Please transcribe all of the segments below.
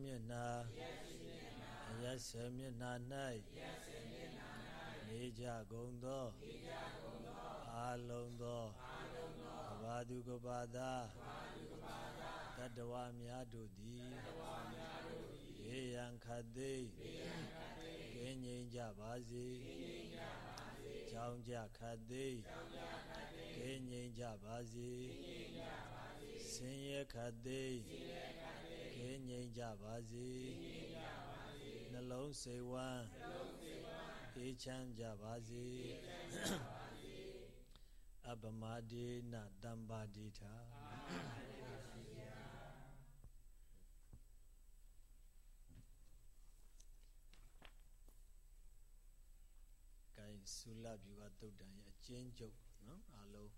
မျက်နာအရဆေမျက်နာ၌နေကြကုန်သောအာလုံးသောကဘာသူကဘာသာတတဝများတို့သည်ရေရန်ခတ်သိကင်းငြိမ်ကြပါစေကြောင်းကြခတ်သိကင်းငြိမ်ကြပါစေဆင်းရဲခတ်သိက င်းငြိမ်ကြပါစေနှလုံးစိတ်ဝမ်းအေးချမ်းကြပါစေအပမဒေနတမ္ပါတိထာကိုင်ဆုလဗျူကတုတ်တန်ရဲ့အကျဉ်းချုပ်နော်အလုံး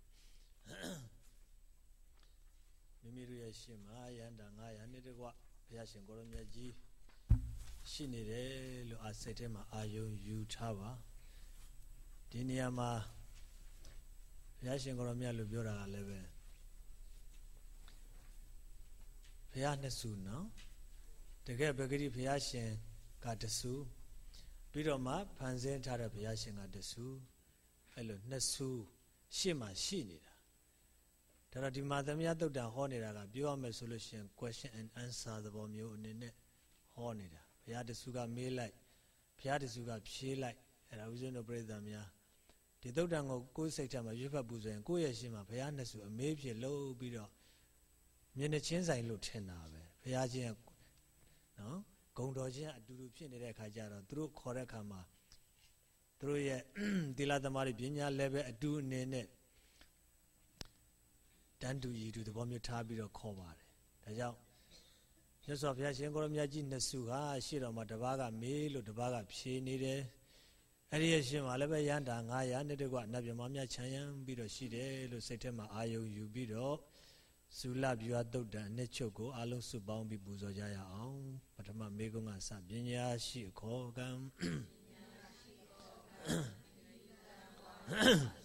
မိမိတို့ရဲ့ရှင်မယန္တာ900နှစ်တကွ ဘုရားရှင်ကိုရမြတ်ကြီးရှိနေတယ်လို့အစိတ်ထဲမှာအာယုံယူထားပါဒီနေရာမှာဘုရားရှင်ကိုရမြတ်လို့ပြောတာကလည်းပဲဘုရားနှစ်စုနော်တကယ်ပဂတိဘုရားရှင်ကတစုပြီးတော့မှဖန်ဆင်းထားတဲ့ဘုရားရှင်ကတစုအဲ့လိုနှစ်စုရှေ့မှာရှိနေတာ ဒါတော့ဒီမှာသမယသုတ်တံဟောနေတာကပြောရမယ်ဆိုလို့ရှိရင် question and answer သဘောမျိုးအနေနဲ့ဟောနေတာဘုရားတစုကမေးလိုက်ဘုရားတစုကဖြေးလိုက်အဲ့ဒါဦးဇင်းတို့ပြိဿများဒီသုတ်တံကိုကိုယ်စိတ်ထဲမှာရွတ်ဖတ်ပူဆိုရင်ကိုယ့်ရဲ့ရှင်းမှာဘုရားနှစ်စုအမေးဖြစ်လို့ပြီးတော့မျက်နှချင်းဆိုင်လို့ထင်တာပဲဘုရားချင်းနော်ဂုံတော်ချင်းအတူတူဖြစ်နေတဲ့အခါကျတော့သူတို့ခေါ်တဲ့အခါမှာသူတို့ရဲ့သီလသမားတွေပညာလည်းပဲအတူအနေနဲ့ တန်တူရည်တူသဘောမျိုးထားပြီးတော့ခေါ်ပါတယ်ဒါကြောင့်မြတ်စွာဘုရားရှင်ကိုရမြတ်ကြီးနှစ်စုဟာရှေ့တော်မှာတပားကမေးလို့တပားကဖြေနေတယ်အဲ့ဒီရဲ့ရှင်မှာလည်းပဲရန်တာ900နှစ်တကွနတ်မြမမြချမ်းရံပြီးတော့ရှိတယ်လို့စိတ်ထဲမှာအာယုံယူပြီးတော့ဇူလဗျူဟာတုတ်တန်အနှစ်ချုပ်ကိုအလုံးစုပေါင်းပြီးပူဇော်ကြရအောင်ပထမမေကုံးကစပညာရှိခောကံသူ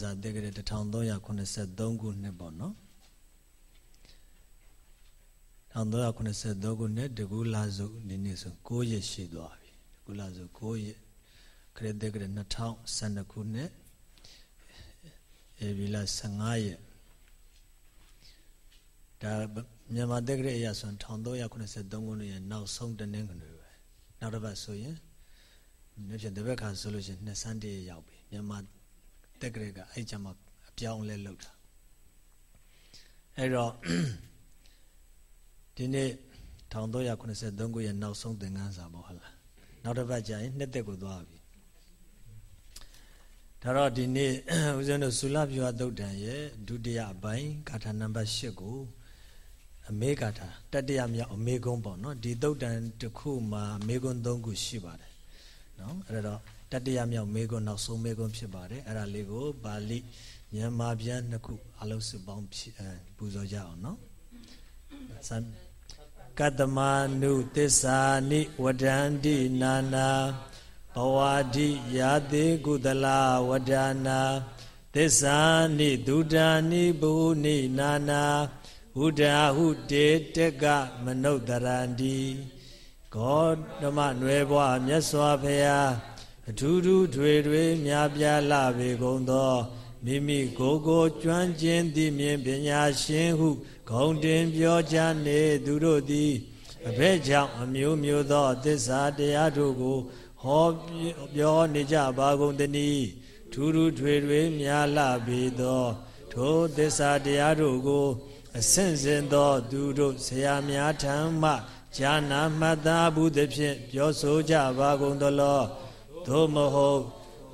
ဇာတက္ကရာ1383ခုနှစ်ပေါ့နော်1383ခုနှစ်တကူလာစုဒီနေ့ဆို9ရက်ရှိသွားပြီတကူလာစု9ရက် ခရစ်တက္ကရာ2012ခုနှစ်ဧပြီလ15ရက်ဒါမြန်မာတက္ကရာအရဆို1383ခုနှစ်ရဲ့နောက်ဆုံးတနင်္ဂနွေပဲနောက်တစ်ပတ်ဆိုရင်နေ့ဖြင့်တပတ်ခါဆိုလို့ရှိရင်နှစ်ဆန်းတည်းရောက်ပြီမြန်မာတက်ကလေးကအဲ့ကြမှာအပြောင်းလဲလုပ်တာအဲ့တော့ဒီနေ့1383ခုရဲ့နောက်ဆုံးသင်ခန်းစာပေါ့ဟုတ်လားနောက်တစ်ပတ်ကျရင်နှစ်သက်ကိုသွားပြီ ဒါတော့ဒီနေ့ဦးဇင်းတို့သုလပြွာသုတ်တံရဲ့ဒုတိယအပိုင်းဂါထာနံပါတ်8ကိုအမေဂါထာတတိယမြောက်အမေကုန်းပေါ့နော်ဒီသုတ်တံတစ်ခုမှာအမေကုန်း၃ခုရှိပါတယ်နော်အဲ့တော့တတိယမြောက်မေကွန်းနောက်ဆုံးမေကွန်းဖြစ်ပါတယ်အဲ့ဒါလေးကိုပါဠိမြန်မာပြန်နှစ်ခုအလုံးစုပေါင်းပူဇော်ကြအောင်နော်ကတ္တမနုသစ္စာနိဝဒန္တိနာနာ ဘဝတိယာတိကုသလဝဒနာသစ္စာနိဒုဒာနိဘူနိနာနာဟုဒာဟုတေတကမနုဿရန္တိဂေါတမနွယ်ဘွားမြတ်စွာဘုရားအထူးထူးထွေထွေများပြားလာပေကုန်သောမိမိကိုယ်ကိုကျွမ်းကျင်သည်မြင်ပညာရှင်ဟုဂုံတင်ပြောကြားနေသူတို့သည်အဘဲကြောင့်အမျိုးမျိုးသောသစ္စာတရားတို့ကို ဟောပြောနေကြပါကုန်တည်းထူးထူးထွေထွေများလာပေသောထိုသစ္စာတရားတို့ကိုအဆင့်ဆင့်သောသူတို့ဆရာများထံမှဈာနာမှတ်သားဘူးသဖြင့်ပြောဆိုကြပါကုန်သလောသို့မဟုတ်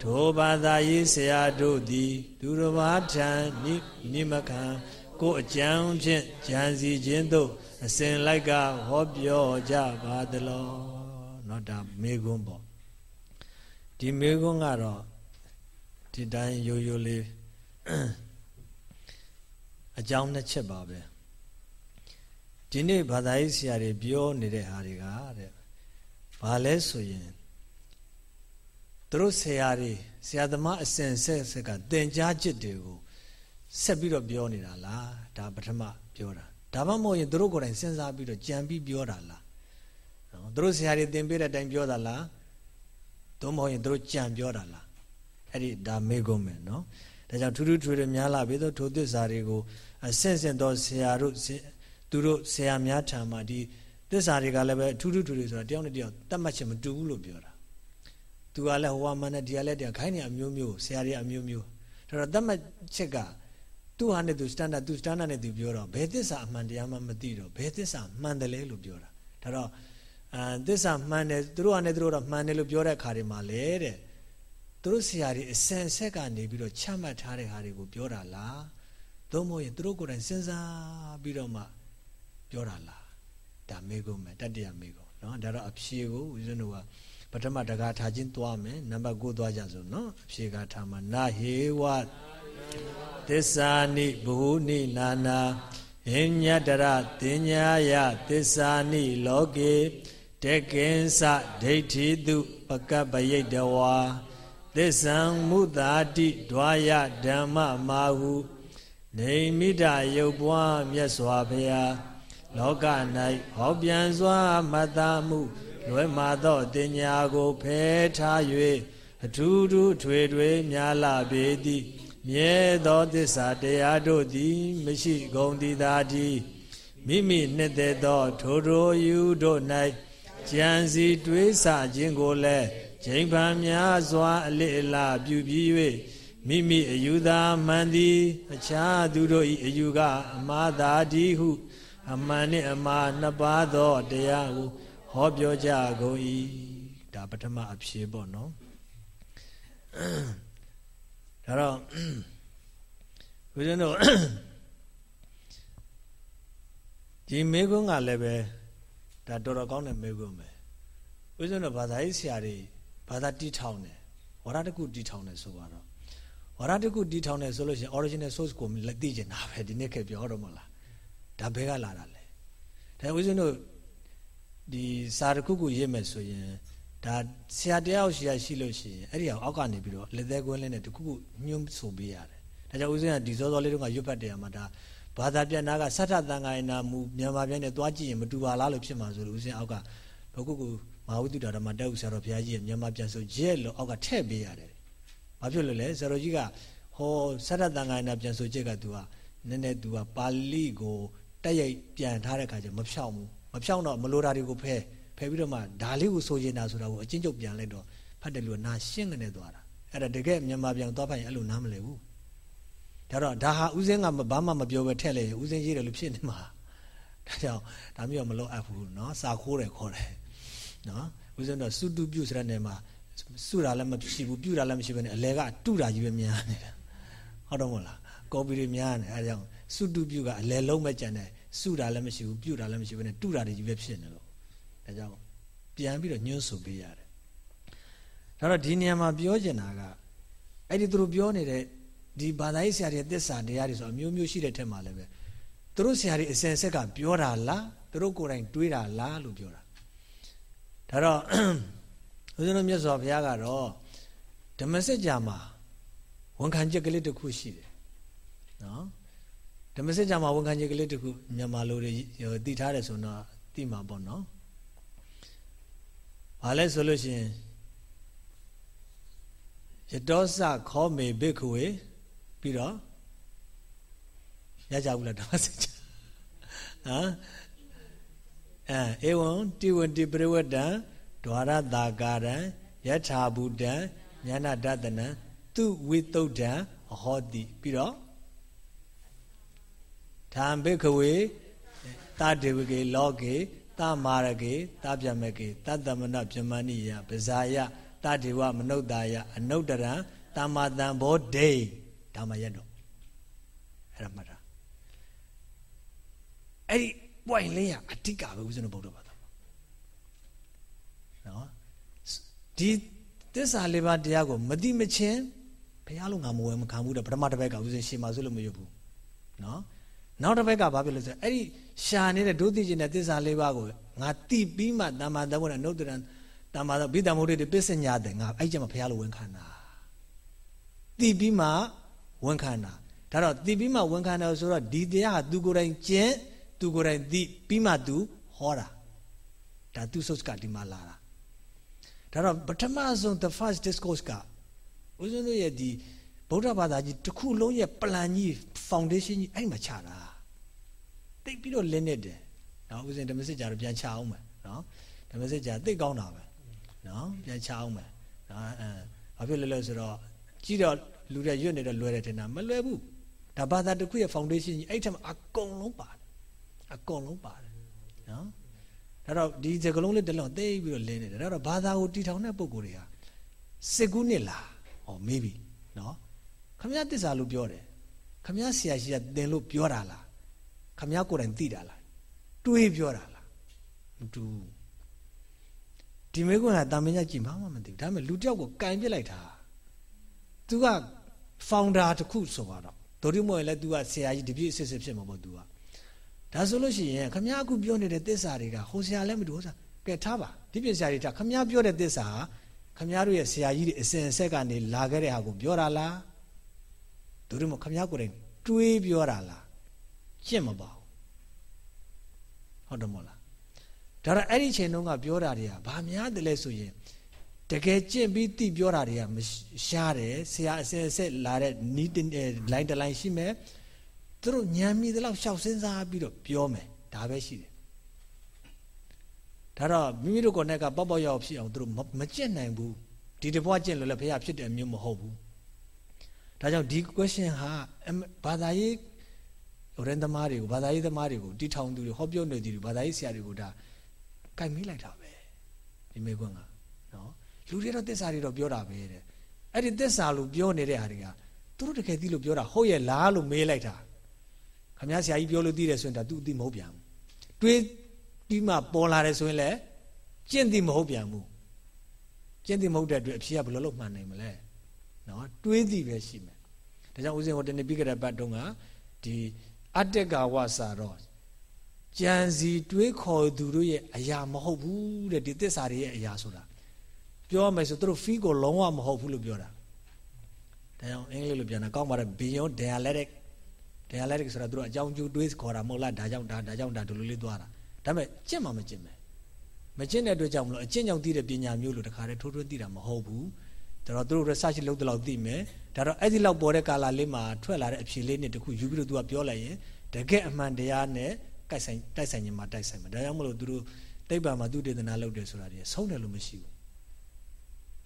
ထိုဘာသာရေးဆရာတို့သည်သူတော်ဘာထံနိနိမခံကိုအကြံဖြင့်ကြံစီခြင်းသို့အစဉ်လိုက်ကဟောပြောကြပါသလောเนาะဒါမေကွန်းပေါ့ ဒီမေကွန်းကတော့ဒီတိုင်းရိုးရိုးလေးအကြောင်းနှစ်ချက်ပါပဲဒီနေ့ဘာသာရေးဆရာတွေပြောနေတဲ့ဟာတွေကတဲ့ဘာလဲဆိုရင်သူတို့ဆရာတွေဆရာသမားအစဉ်ဆက်ဆက်ကသင်ကြားจิตတွေကိုဆက်ပြီးတော့ပြောနေတာလားဒါပထမပြောတာဒါမှမဟုတ်ရင်သူတို့ကိုယ်တိုင်စဉ်းစားပြီးတော့ကြံပြီးပြောတာလားနော်သူတို့ဆရာတွေသင်ပေးတဲ့အတိုင်းပြောတာလား သို့မဟုတ်ရင်သူတို့ကြံပြောတာလားအဲ့ဒီဒါမေးကုန်မယ်နော်ဒါကြောင့်ထူးထူးထွေထွေများလာပြီးတော့ထိုသစ္စာတွေကိုအဆင့်ဆင့်သောဆရာတို့သူတို့ဆရာများထံမှာဒီသစ္စာတွေကလည်းပဲထူးထူးထွေထွေဆိုတာတယောက်နဲ့တယောက်တတ်မှတ်ခြင်းမတူဘူးလို့ပြောတာသူကလည်းဟိုကမှန်းတယ်ဒီကလည်းတရားခိုင်းနေအမျိုးမျိုးဆရာတွေအမျိုးမျိုးဒါတော့တတ်မှတ်ချက်ကသူ့ဟာနဲ့သူ standard သူ standard နဲ့သူပြောတော့ဘယ်သစ္စာအမှန်တရားမှမသိတော့ဘယ်သစ္စာမှန်တယ်လဲလို့ပြောတာဒါတော့ အဲသစ္စာမှန်တယ်သူတို့ဟာနဲ့သူတို့တော့မှန်တယ်လို့ပြောတဲ့ခါတွေမှာလေတဲ့သူတို့ဆရာတွေအစင်ဆက်ကနေပြီးတော့ချမှတ်ထားတဲ့ဟာတွေကိုပြောတာလားသို့မဟုတ်ရင်သူတို့ကိုယ်တိုင်စဉ်းစားပြီးတော့မှပြောတာလားဒါမေကုံမယ်တတ္တရမေကုံเนาะဒါတော့အဖြေကိုဦးဇင်းတို့ကပထမတကားထားချင်းသွားမယ်နံပါတ်9သွားကြစို့เนาะအဖြေကထားမှာနာဟေဝသစ္စာနိဘုဟုနိနာနာဟိညတရတင်ညာယသစ္စာနိလောကေ တေကိဉ္စဒိဋ္ဌိတုပကပယိတဝါသစ္ဆံမုသာတိဒွာယဓမ္မမာဟုနေမိတယုတ်ပွားမြတ်စွာဘုရားလောက၌ဟောပြန်စွာမတ္တမှုလွယ်မာသောတင်ညာကိုဖဲထား၍အထူးထူးထွေထွေများလာပေသည်မြဲသောသစ္စာတရားတို့သည် မရှိကုန်သည်သာတိမိမိနှစ်သက်သောထိုထိုယူတို့၌ ကြံစီတွေးဆခြင်းကိုလည်းချိန်ပန်များစွာအလစ်အလပြုပြီး၍မိမိအယူသာမှန်သည် အခြားသူတို့၏အယူကအမှားသာတိဟု အမှန်နှင့်အမှားနှစ်ပါးသောတရားကိုဟောပြောကြကုန်၏ဒါပထမအဖြေပေါ့နော်ဒါတော့ဦးဇင်းတို့ဒီမေကွန်းကလည်းပဲ ဒါတော်တော်ကောင်းတဲ့မေကွန်းပဲဦးဇင်းတို့ဘာသာရေးဆရာတွေဘာသာတီးထောင်တယ်ဝါရတကုတီးထောင်တယ်ဆိုတော့ဝါရတကုတီးထောင်တယ်ဆိုလို့ရှိရင် original source ကိုသိကျင်တာပဲဒီနေ့ခေတ်ပြောတော့မလားဒါဘဲကလာတာလေဒါဦးဇင်းတို့ဒီစာတစ်ခုခုရေးမယ်ဆိုရင်ဒါဆရာတယောက်ရှိရရှိလို့ရှိရင်အဲ့ဒီအောင်အောက်ကနေပြီးတော့လက်သေးကွင်းလေးနဲ့တခုခုညှို့ဆိုပေးရတယ်ဒါကြောင့်ဦးဇင်းကဒီစောစောလေးတုန်းကရွတ်ဖတ်တယ်မှာဒါ ဘာသာပြန်နာကဆတ်ထတန်ခိုင်နာမူမြန်မာပြန်နဲ့သွားကြည့်ရင်မတူပါလားလို့ဖြစ်မှာဆိုလို့ဦးဇင်းအောက်ကဘကုကုမဟာဝိတုဒ္ဓမတက်ဥဆရာတော်ဘုရားကြီးရဲ့မြန်မာပြန်ဆိုရဲလို့အောက်ကထည့်ပေးရတယ်ဘာဖြစ်လို့လဲဆရာတော်ကြီးကဟောဆတ်ထတန်ခိုင်နာပြန်ဆိုချက်ကသူကနည်းနည်းသူကပါဠိကိုတက်ရိုက်ပြန်ထားတဲ့ခါကျမဖြောင်းဘူးမဖြောင်းတော့မလိုတာတွေကိုဖဲဖယ်ပြီးတော့မှဒါလေးကိုဆိုရင်တာဆိုတာကိုအချင်းချုပ်ပြန်လိုက်တော့ဖတ်တယ်လို့နာရှင်းကနေသွားတာအဲ့ဒါတကယ်မြန်မာပြန်သွားဖိုင်အဲ့လိုနားမလဲဘူး ဒါတော့ဒါဟာဥစဉ်ကဘာမှမပြောပဲထက်လေဥစဉ်ရေးတယ်လို့ဖြစ်နေမှာဒါကြောင့်ဒါမျိုးမလုပ်အပ်ဘူးเนาะစာခိုးတယ်ခေါ်တယ်เนาะဥစဉ်တော့စုတုပြုစရတဲ့မှာစုတာလည်းမရှိဘူးပြုတာလည်းမရှိဘဲနဲ့အလဲကတုတာကြီးပဲများနေတာဟုတ်တော့မလားကော်ပီတွေများနေအဲဒါကြောင့်စုတုပြုကအလဲလုံးမဲ့ကြံတယ်စုတာလည်းမရှိဘူးပြုတာလည်းမရှိဘဲနဲ့တုတာတွေကြီးပဲဖြစ်နေလို့ဒါကြောင့်ပြန်ပြီးတော့ညှို့ဆိုပေးရတယ်ဒါတော့ဒီနေရာမှာပြောချင်တာကအဲ့ဒီသူတို့ပြောနေတဲ့ ဒီဘာသာရေးဆရာတွေသစ္စာတရားတွေဆိုအမျိုးမျိုးရှိတဲ့ထက်မှာလည်းပဲသူတို့ဆရာတွေအစဉ်ဆက်ကပြောတာလားသူတို့ကိုယ်တိုင်တွေးတာလားလို့ပြောတာဒါတော့ဦးဇင်းတို့မြတ်စွာဘုရားကတော့ဓမ္မစကြာမှာဝန်ခံချက်ကလေးတစ်ခုရှိတယ်နော်ဓမ္မစကြာမှာဝန်ခံချက်ကလေးတစ်ခုမြန်မာလိုတွေသိထားတယ်ဆိုတော့သိမှာပေါ့နော်ဘာလဲဆိုလို့ရှိရင်ယတောစခောမေဘိက္ခဝေ ပြီးတော့ရကြဘူးလားဓမ္မစကြာဟမ်အဲဧဝံတိဝတိပရိဝတ္တံဒွါရတာကာရံယထာဘူတံဉာဏတတနံသူဝိတုဒ္ဓံအဟောတိပြီးတော့ဓမ္ဘိခဝေတတေဝကေလောကေတမာရကေတပြမကေတတမနပြမဏိယပဇာယတတေဝမနုဿာယအနုတ္တရံတမတံဘောဒိ ဒါမှရတော့အဲ့ဒါမှတ်တာအဲ့ဒီ point လေးကအတိကပဲဦးဇင်းတို့ဗုဒ္ဓဘာသာနော်ဒီသစ္စာလေးပါးတရားကိုမတိမချင်းဘုရားလုံးငါမဝဲမခံဘူးတဲ့ပထမတစ်ဘက်ကဦးဇင်းရှေ့မှာဆိုလို့မရွတ်ဘူးနော်နောက်တစ်ဘက်ကဘာဖြစ်လို့ဆိုအဲ့ဒီရှာနေတဲ့ဒုတိယနဲ့သစ္စာလေးပါးကိုငါတိပြီးမှတမ္မာတဘောနဲ့နှုတ်တရံတမ္မာဘိတမုဒ္ဒေပစ္စညာတဲ့ငါအဲ့ကျမှဘုရားလိုဝန်ခံတာတိပြီးမှ ဝန်ခံတာဒါတော့တိပြီးမှဝန်ခံတယ်ဆိုတော့ဒီတရားဟာသူကိုယ်တိုင်ကျင့်သူကိုယ်တိုင်သိပြီးမှသူဟောတာဒါသူဆုတ်ကဒီမှာလာတာဒါတော့ပထမဆုံး the first discourse ကဦးဇင်းတို့ရဲ့ဒီဗုဒ္ဓဘာသာကြီးတစ်ခုလုံးရဲ့ plan ကြီး foundation ကြီးအဲ့မှာချတာတိတ်ပြီးတော့လင်းနေတယ်နော်ဦးဇင်းဓမ္မစစ်ကြာတော့ပြန်ချအောင်မယ်နော်ဓမ္မစစ်ကြာသိကောင်းတာပဲနော်ပြန်ချအောင်မယ်အဲဘာဖြစ်လဲလဲဆိုတော့ကြည့်တော့ လူတွေရွတ်နေတော့လွယ်တယ်ထင်တာမလွယ်ဘူးဒါဘာသာတစ်ခုရဲ့ foundation ကြီးအဲ့ထက်မှာအကုန်လုံးပါတယ်အကုန်လုံးပါတယ်နော်ဒါတော့ဒီစကလုံးလေးတစ်လုံးသိပြီးတော့လင်းနေတယ်ဒါတော့ဘာသာကိုတီထောင်တဲ့ပုံကိုယ်တွေဟာစစ်ကူးနှစ်လားဟောမေးပြီနော်ခမရတစ္ဆာလို့ပြောတယ်ခမရဆရာရှိကသင်လို့ပြောတာလားခမရကိုယ်တိုင်သိတာလားတွေးပြောတာလားမတူဒီမေကွန်းကတာမင်းကြီးကြည့်မှမသိဘူးဒါပေမဲ့လူတယောက်ကိုကင်ပြစ်လိုက်တာသူက founder တခုဆိုတော့ဒိုရီမွေလည်း तू ကဆရာကြီးတပြည့်စစ်စစ်ဖြစ်မှာပေါ့ तू ကဒါဆိုလို့ရှိရင်ခမရအခုပြောနေတဲ့သစ္စာတွေကဟိုဆရာလည်းမတူဟိုဆရာကဲထားပါဒီပြင်ဆရာတွေထားခမရပြောတဲ့သစ္စာဟာခမရတို့ရဲ့ဆရာကြီးတွေအစဉ်အဆက်ကနေလာခဲ့တဲ့ဟာကိုပြောတာလားဒိုရီမွေခမရကိုယ်တိုင်တွေးပြောတာလားရှင်းမပါဘူးဟုတ်တယ်မို့လားဒါတော့အဲ့ဒီချိန်တုန်းကပြောတာတွေကဘာများတယ်လဲဆိုရင် တကယ်ကျင့်ပြီးသိပြောတာတွေကမရှားတယ်ဆရာအစင်အဆက်လာတဲ့နီးလိုင်းတလိုင်းရှိမယ်သူတို့ညံမိတဲ့လောက်ရှောက်စဉ်းစားပြီးတော့ပြောမယ်ဒါပဲရှိတယ်ဒါတော့မိမိတို့ကိုယ်နဲ့ကပေါက်ပေါက်ရောက်ဖြစ်အောင်သူတို့မကျင့်နိုင်ဘူးဒီတပွားကျင့်လို့လည်းဘုရားဖြစ်တယ်မျိုးမဟုတ်ဘူးဒါကြောင့်ဒီ question ဟာဘာသာရေးဟိုရန်သမားတွေကိုဘာသာရေးသမားတွေကိုတီထောင်သူတွေဟောပြောနေသူတွေဘာသာရေးဆရာတွေကိုဒါကြိုက်မိလိုက်တာပဲဒီမေကွန်းကနော် လူတွေတော့သစ္စာတွေတော့ပြောတာပဲတဲ့အဲ့ဒီသစ္စာလို့ပြောနေတဲ့ဟာတွေကသူတို့တကယ်သိလို့ပြောတာဟုတ်ရဲ့လားလို့မေးလိုက်တာခမည်းဆရာကြီးပြောလို့သိတယ်ဆိုရင်ဒါသူအသိမဟုတ်ပြန်ဘူးတွေးပြီးမှပေါ်လာတယ်ဆိုရင်လည်းကျင့်သိမဟုတ်ပြန်ဘူးကျင့်သိမဟုတ်တဲ့အတွက်အဖြေကဘယ်လိုလုပ်မှန်နိုင်မလဲနော်တွေးသိပဲရှိမယ်ဒါကြောင့်ဦးဇင်းဟိုတနေ့ပြီးကြတဲ့ဘတ်တုန်းကဒီအတ္တကဝစာတော့ကြံစီတွေးခေါ်သူတို့ရဲ့အရာမဟုတ်ဘူးတဲ့ဒီသစ္စာတွေရဲ့အရာဆိုတာ ပြောမယ်ဆိုသူတို့ fee ကိုလုံးဝမဟုတ်ဘူးလို့ပြောတာဒါကြောင့်အင်္ဂလိပ်လိုပြန်တာကောင်းပါတယ် beyond dialectic dialectic ဆိုတာသူတို့အကြောင်းကျိုးတွေးခေါ်တာမဟုတ်လားဒါကြောင့်ဒါဒါကြောင့်ဒါဒီလိုလေးသွားတာဒါပေမဲ့ကျင့်မှမကျင့်ပဲမကျင့်တဲ့အတွက်ကြောင့်မလို့အကျင့်ကြောင့်သိတဲ့ပညာမျိုးလို့တခါတည်းထိုးထွင်းသိတာမဟုတ်ဘူးဒါတော့သူတို့ research လုပ်တဲ့လောက်သိမယ်ဒါတော့အဲ့ဒီလောက်ပေါ်တဲ့ကာလာလေးမှာထွက်လာတဲ့အဖြေလေးနဲ့တခုယူပြီးတော့သူကပြောလိုက်ရင်တကယ်အမှန်တရားနဲ့တိုက်ဆိုင်တိုက်ဆိုင်ခြင်းမှာတိုက်ဆိုင်မှာဒါကြောင့်မလို့သူတို့တိဗ္ဗာမှာသူတေသနာလုပ်တယ်ဆိုတာတွေဆုံးတယ်လို့မရှိဘူး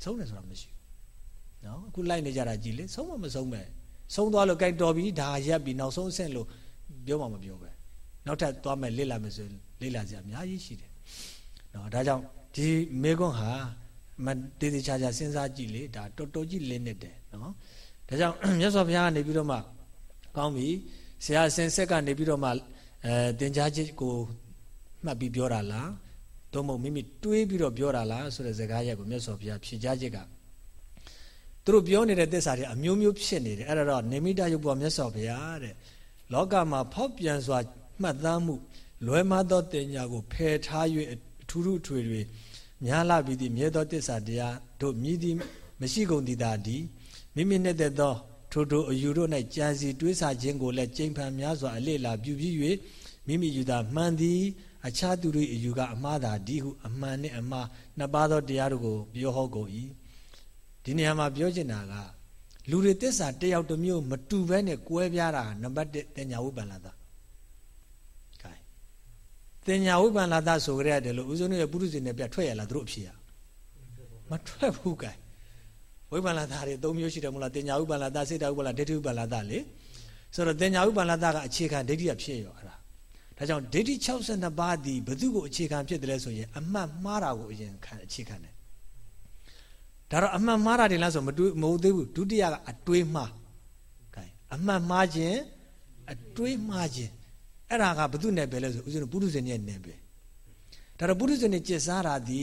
ဆုံးတယ်ဆိုတာမရှိဘူးနော်အခုလိုက်နေကြတာကြည်လေဆုံးမမဆုံးပဲဆုံးသွားလို့ကြိုက်တော်ပြီဒါရက်ပြီနောက်ဆုံးအဆင့်လို့ပြောမှမပြောပဲနောက်ထပ်သွားမယ်လေ့လာမယ်ဆိုလေ့လာစရာအများကြီးရှိတယ်နော်ဒါကြောင့်ဒီမေကွန်းဟာမတေးသေးချာချာစဉ်းစားကြည့်လေဒါတော်တော်ကြီးလင်းနေတယ်နော်ဒါကြောင့်မြတ်စွာဘုရားကနေပြီးတော့မှကောင်းပြီဆရာအစဉ်ဆက်ကနေပြီးတော့မှအဲသင်ကြားချက်ကိုမှတ်ပြီးပြောတာလား သို့မဟုတ်မိမိတွေးပြီးတော့ပြောတာလားဆိုတဲ့စကားရက်ကိုမြတ်စွာဘုရားဖြေကြားချက်ကသူတို့ပြောနေတဲ့သစ္စာတွေအမျိုးမျိုးဖြစ်နေတယ်အဲ့ဒါတော့နေမိတယုတ်ဘောမြတ်စွာဘုရားတဲ့လောကမှာဖောက်ပြန်စွာမှတ်သားမှုလွယ်မသောတင်ညာကိုဖယ်ထား၍အထူးထူးထွေတွေများလာပြီးသည့်မြဲသောတစ္ဆာတရားတို့မြည်သည်မရှိကုန်သည်သာဒီမိမိနဲ့တဲ့သောထိုထိုအယူတို့၌ကြံစီတွေးဆခြင်းကိုလည်းကြိမ်ဖန်များစွာအလေလာပြုပြီး၍မိမိယူတာမှန်သည် အခြားသူတို့အယူကအမှားသာဒီဟုအမှန်နဲ့အမှားနှစ်ပါးသောတရားတို့ကိုပြောဟောကုန်၏ဒီနေရာမှာပြောချင်တာကလူတွေတစ္ဆာတယောက်တစ်မျိုးမတူဘဲနဲ့ကွဲပြားတာနံပါတ်1တင်ညာဝိပ္ပန္နတာကဲတင်ညာဝိပ္ပန္နတာဆိုကြရတယ်လို့ဦးဇုံရဲ့ပုရုဇဉ်နဲ့ပြထွက်ရလားသူတို့အဖြေရမထွက်ဘူးကဲဝိပ္ပန္နတာတွေ၃မျိုးရှိတယ်မဟုတ်လားတင်ညာဝိပ္ပန္နတာစေတဝိပ္ပန္နဒိဋ္ဌိဝိပ္ပန္နတာလေဆိုတော့တင်ညာဝိပ္ပန္နတာကအခြေခံဒိဋ္ဌိကဖြစ်ရောအဲ့ ဒါဒါကြောင့်ဒိဋ္ဌိ62ပါးဒီဘသူကိုအခြေခံဖြစ်တယ်လဲဆိုရင်အမှတ်မှားတာကိုအရင်ခံအခြေခံတယ်ဒါတော့အမှန်မှားတာတယ်လားဆိုမတွေးမဟုတ်သေးဘူးဒုတိယကအတွေးမှားကဲအမှန်မှားခြင်းအတွေးမှားခြင်းအဲ့ဒါကဘု து နဲ့ပဲလဲဆိုဦးဇင်းပုရုဇဉ်ရဲ့နယ်ပဲဒါတော့ပုရုဇဉ်နဲ့จิตစားတာဒီ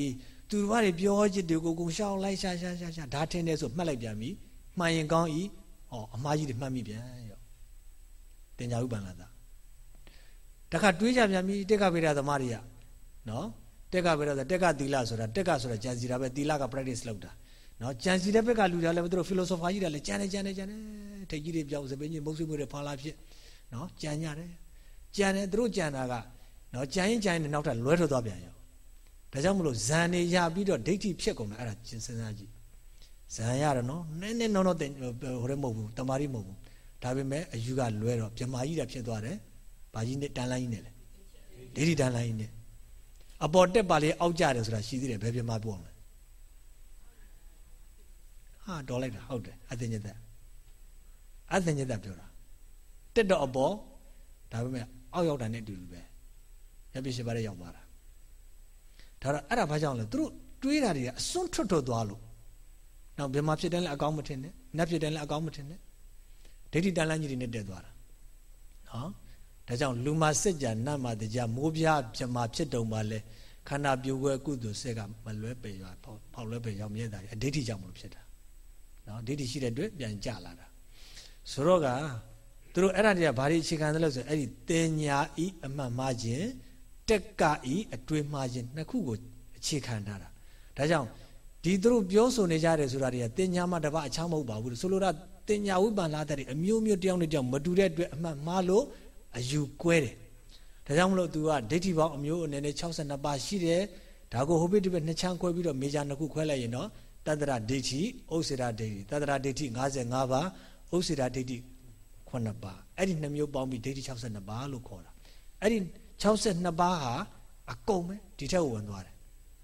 သူတို့ဘာတွေပြောချစ်တွေကိုကိုရှောင်းလိုက်ရှာရှာရှာရှာဒါထင်းနေဆိုမှတ်လိုက်ပြန်ပြီမှန်ရင်ကောင်းဤဟောအမှားကြီးတွေမှတ်မိပြန်ရောတင်ညာဥပ္ပန္နတာ တခါတွေးကြပြန်ပြီတက်ကဗေဒသမားတွေကနော်တက်ကဗေဒဆိုတက်ကသီလဆိုတာတက်ကဆိုတာကြံစီတာပဲသီလက practice လုပ်တာနော်ကြံစီတဲ့ဘက်ကလူတွေလည်းသူတို့ philosopher ကြီးတွေလည်းကြံနေကြံနေကြံနေထိတ်ကြီးတွေပြောင်းစပင်းကြီးမုတ်ဆွေးမွေးတွေဖာလာဖြစ်နော်ကြံရတယ်ကြံတယ်သူတို့ကြံတာကနော်ကြံရင်ကြံရင်နောက်ထပ်လွဲထွက်သွားပြန်ရောဒါကြောင့်မလို့ဇန်နေရပြီးတော့ဒိဋ္ဌိဖြစ်ကုန်တာအဲ့ဒါစဉ်းစားကြည့်ဇန်ရတယ်နော်နည်းနည်းနော်နော်ဟိုရဲမဟုတ်ဘူးတမာရီမဟုတ်ဘူးဒါပေမဲ့အယူကလွဲတော့ပြမာကြီးတာဖြစ်သွားတယ် ဘာကြီးနဲ့တန်လိုင်းကြီးနဲ့လေဒိဋ္ဌိတန်လိုင်းကြီးနဲ့အပေါ်တက်ပါလေအောက်ကြတယ်ဆိုတာရှိသေးတယ်ဘယ်ပြမာပြောမလဲဟဟာတော်လိုက်တာဟုတ်တယ်အသင်္ညသက်အသင်္ညသက်ပြောတာတက်တော့အပေါ်ဒါပေမဲ့အောက်ရောက်တာနဲ့အတူတူပဲရပြရှိပါတဲ့ရောက်သွားတာဒါတော့အဲ့ဒါဘာကြောင့်လဲသူတို့တွေးတာတွေကအစွန်းထွတ်ထွတ်သွားလို့နောက်ဘယ်မှာဖြစ်တယ်လဲအကောင်းမထင်နဲ့နတ်ဖြစ်တယ်လဲအကောင်းမထင်နဲ့ဒိဋ္ဌိတန်လန်းကြီးတွေနဲ့တက်သွားတာနော် ဒါကြောင့်လူမစစ်ကြနတ်မတရားမိုးပြပြမဖြစ်တုံပါလဲခန္ဓာပြိုွယ်ကုသိုလ်ဆက်ကမလွဲပေရွာဖောက်လွဲပေရောက်မြဲတာအဒိဋ္ဌိကြောင့်မလို့ဖြစ်တာနော်ဒိဋ္ဌိရှိတဲ့အတွက်ပြန်ကြလာတာဆိုတော့ကသူတို့အဲ့ဒါတွေကဘာတွေအခြေခံသလဲဆိုအဲ့ဒီတင်ညာဤအမှတ်မှားခြင်းတက်ကဤအတွေ့မှားခြင်းနှစ်ခုကိုအခြေခံထားတာဒါကြောင့်ဒီသူတို့ပြောဆိုနေကြတယ်ဆိုတာတွေကတင်ညာမှတပတ်အချမ်းမဟုတ်ပါဘူးဆိုလိုတာတင်ညာဝိပ္ပန္နတဲ့အမျိုးမျိုးတယောက်နဲ့တယောက်မတူတဲ့အတွက်အမှတ်မှားလို့ အယူကွဲတယ်ဒါကြောင့်မလို့ तू ကဒိဋ္ဌိပေါင်းအမျိုးအနေနဲ့62ပါးရှိတယ်ဒါကိုဟိုဘိတိပဲနှစ်ချမ်းခွဲပြီးတော့မေဂျာနှစ်ခုခွဲလိုက်ရင်တော့တတ္တရဒိဋ္ဌိဥစ္စေရဒိဋ္ဌိတတ္တရဒိဋ္ဌိ55ပါးဥစ္စေရဒိဋ္ဌိ9ပါးအဲ့ဒီနှမျိုးပေါင်းပြီးဒိဋ္ဌိ62ပါးလို့ခေါ်တာအဲ့ဒီ62ပါးဟာအကုန်ပဲဒီထက်ဝင်သွားတယ်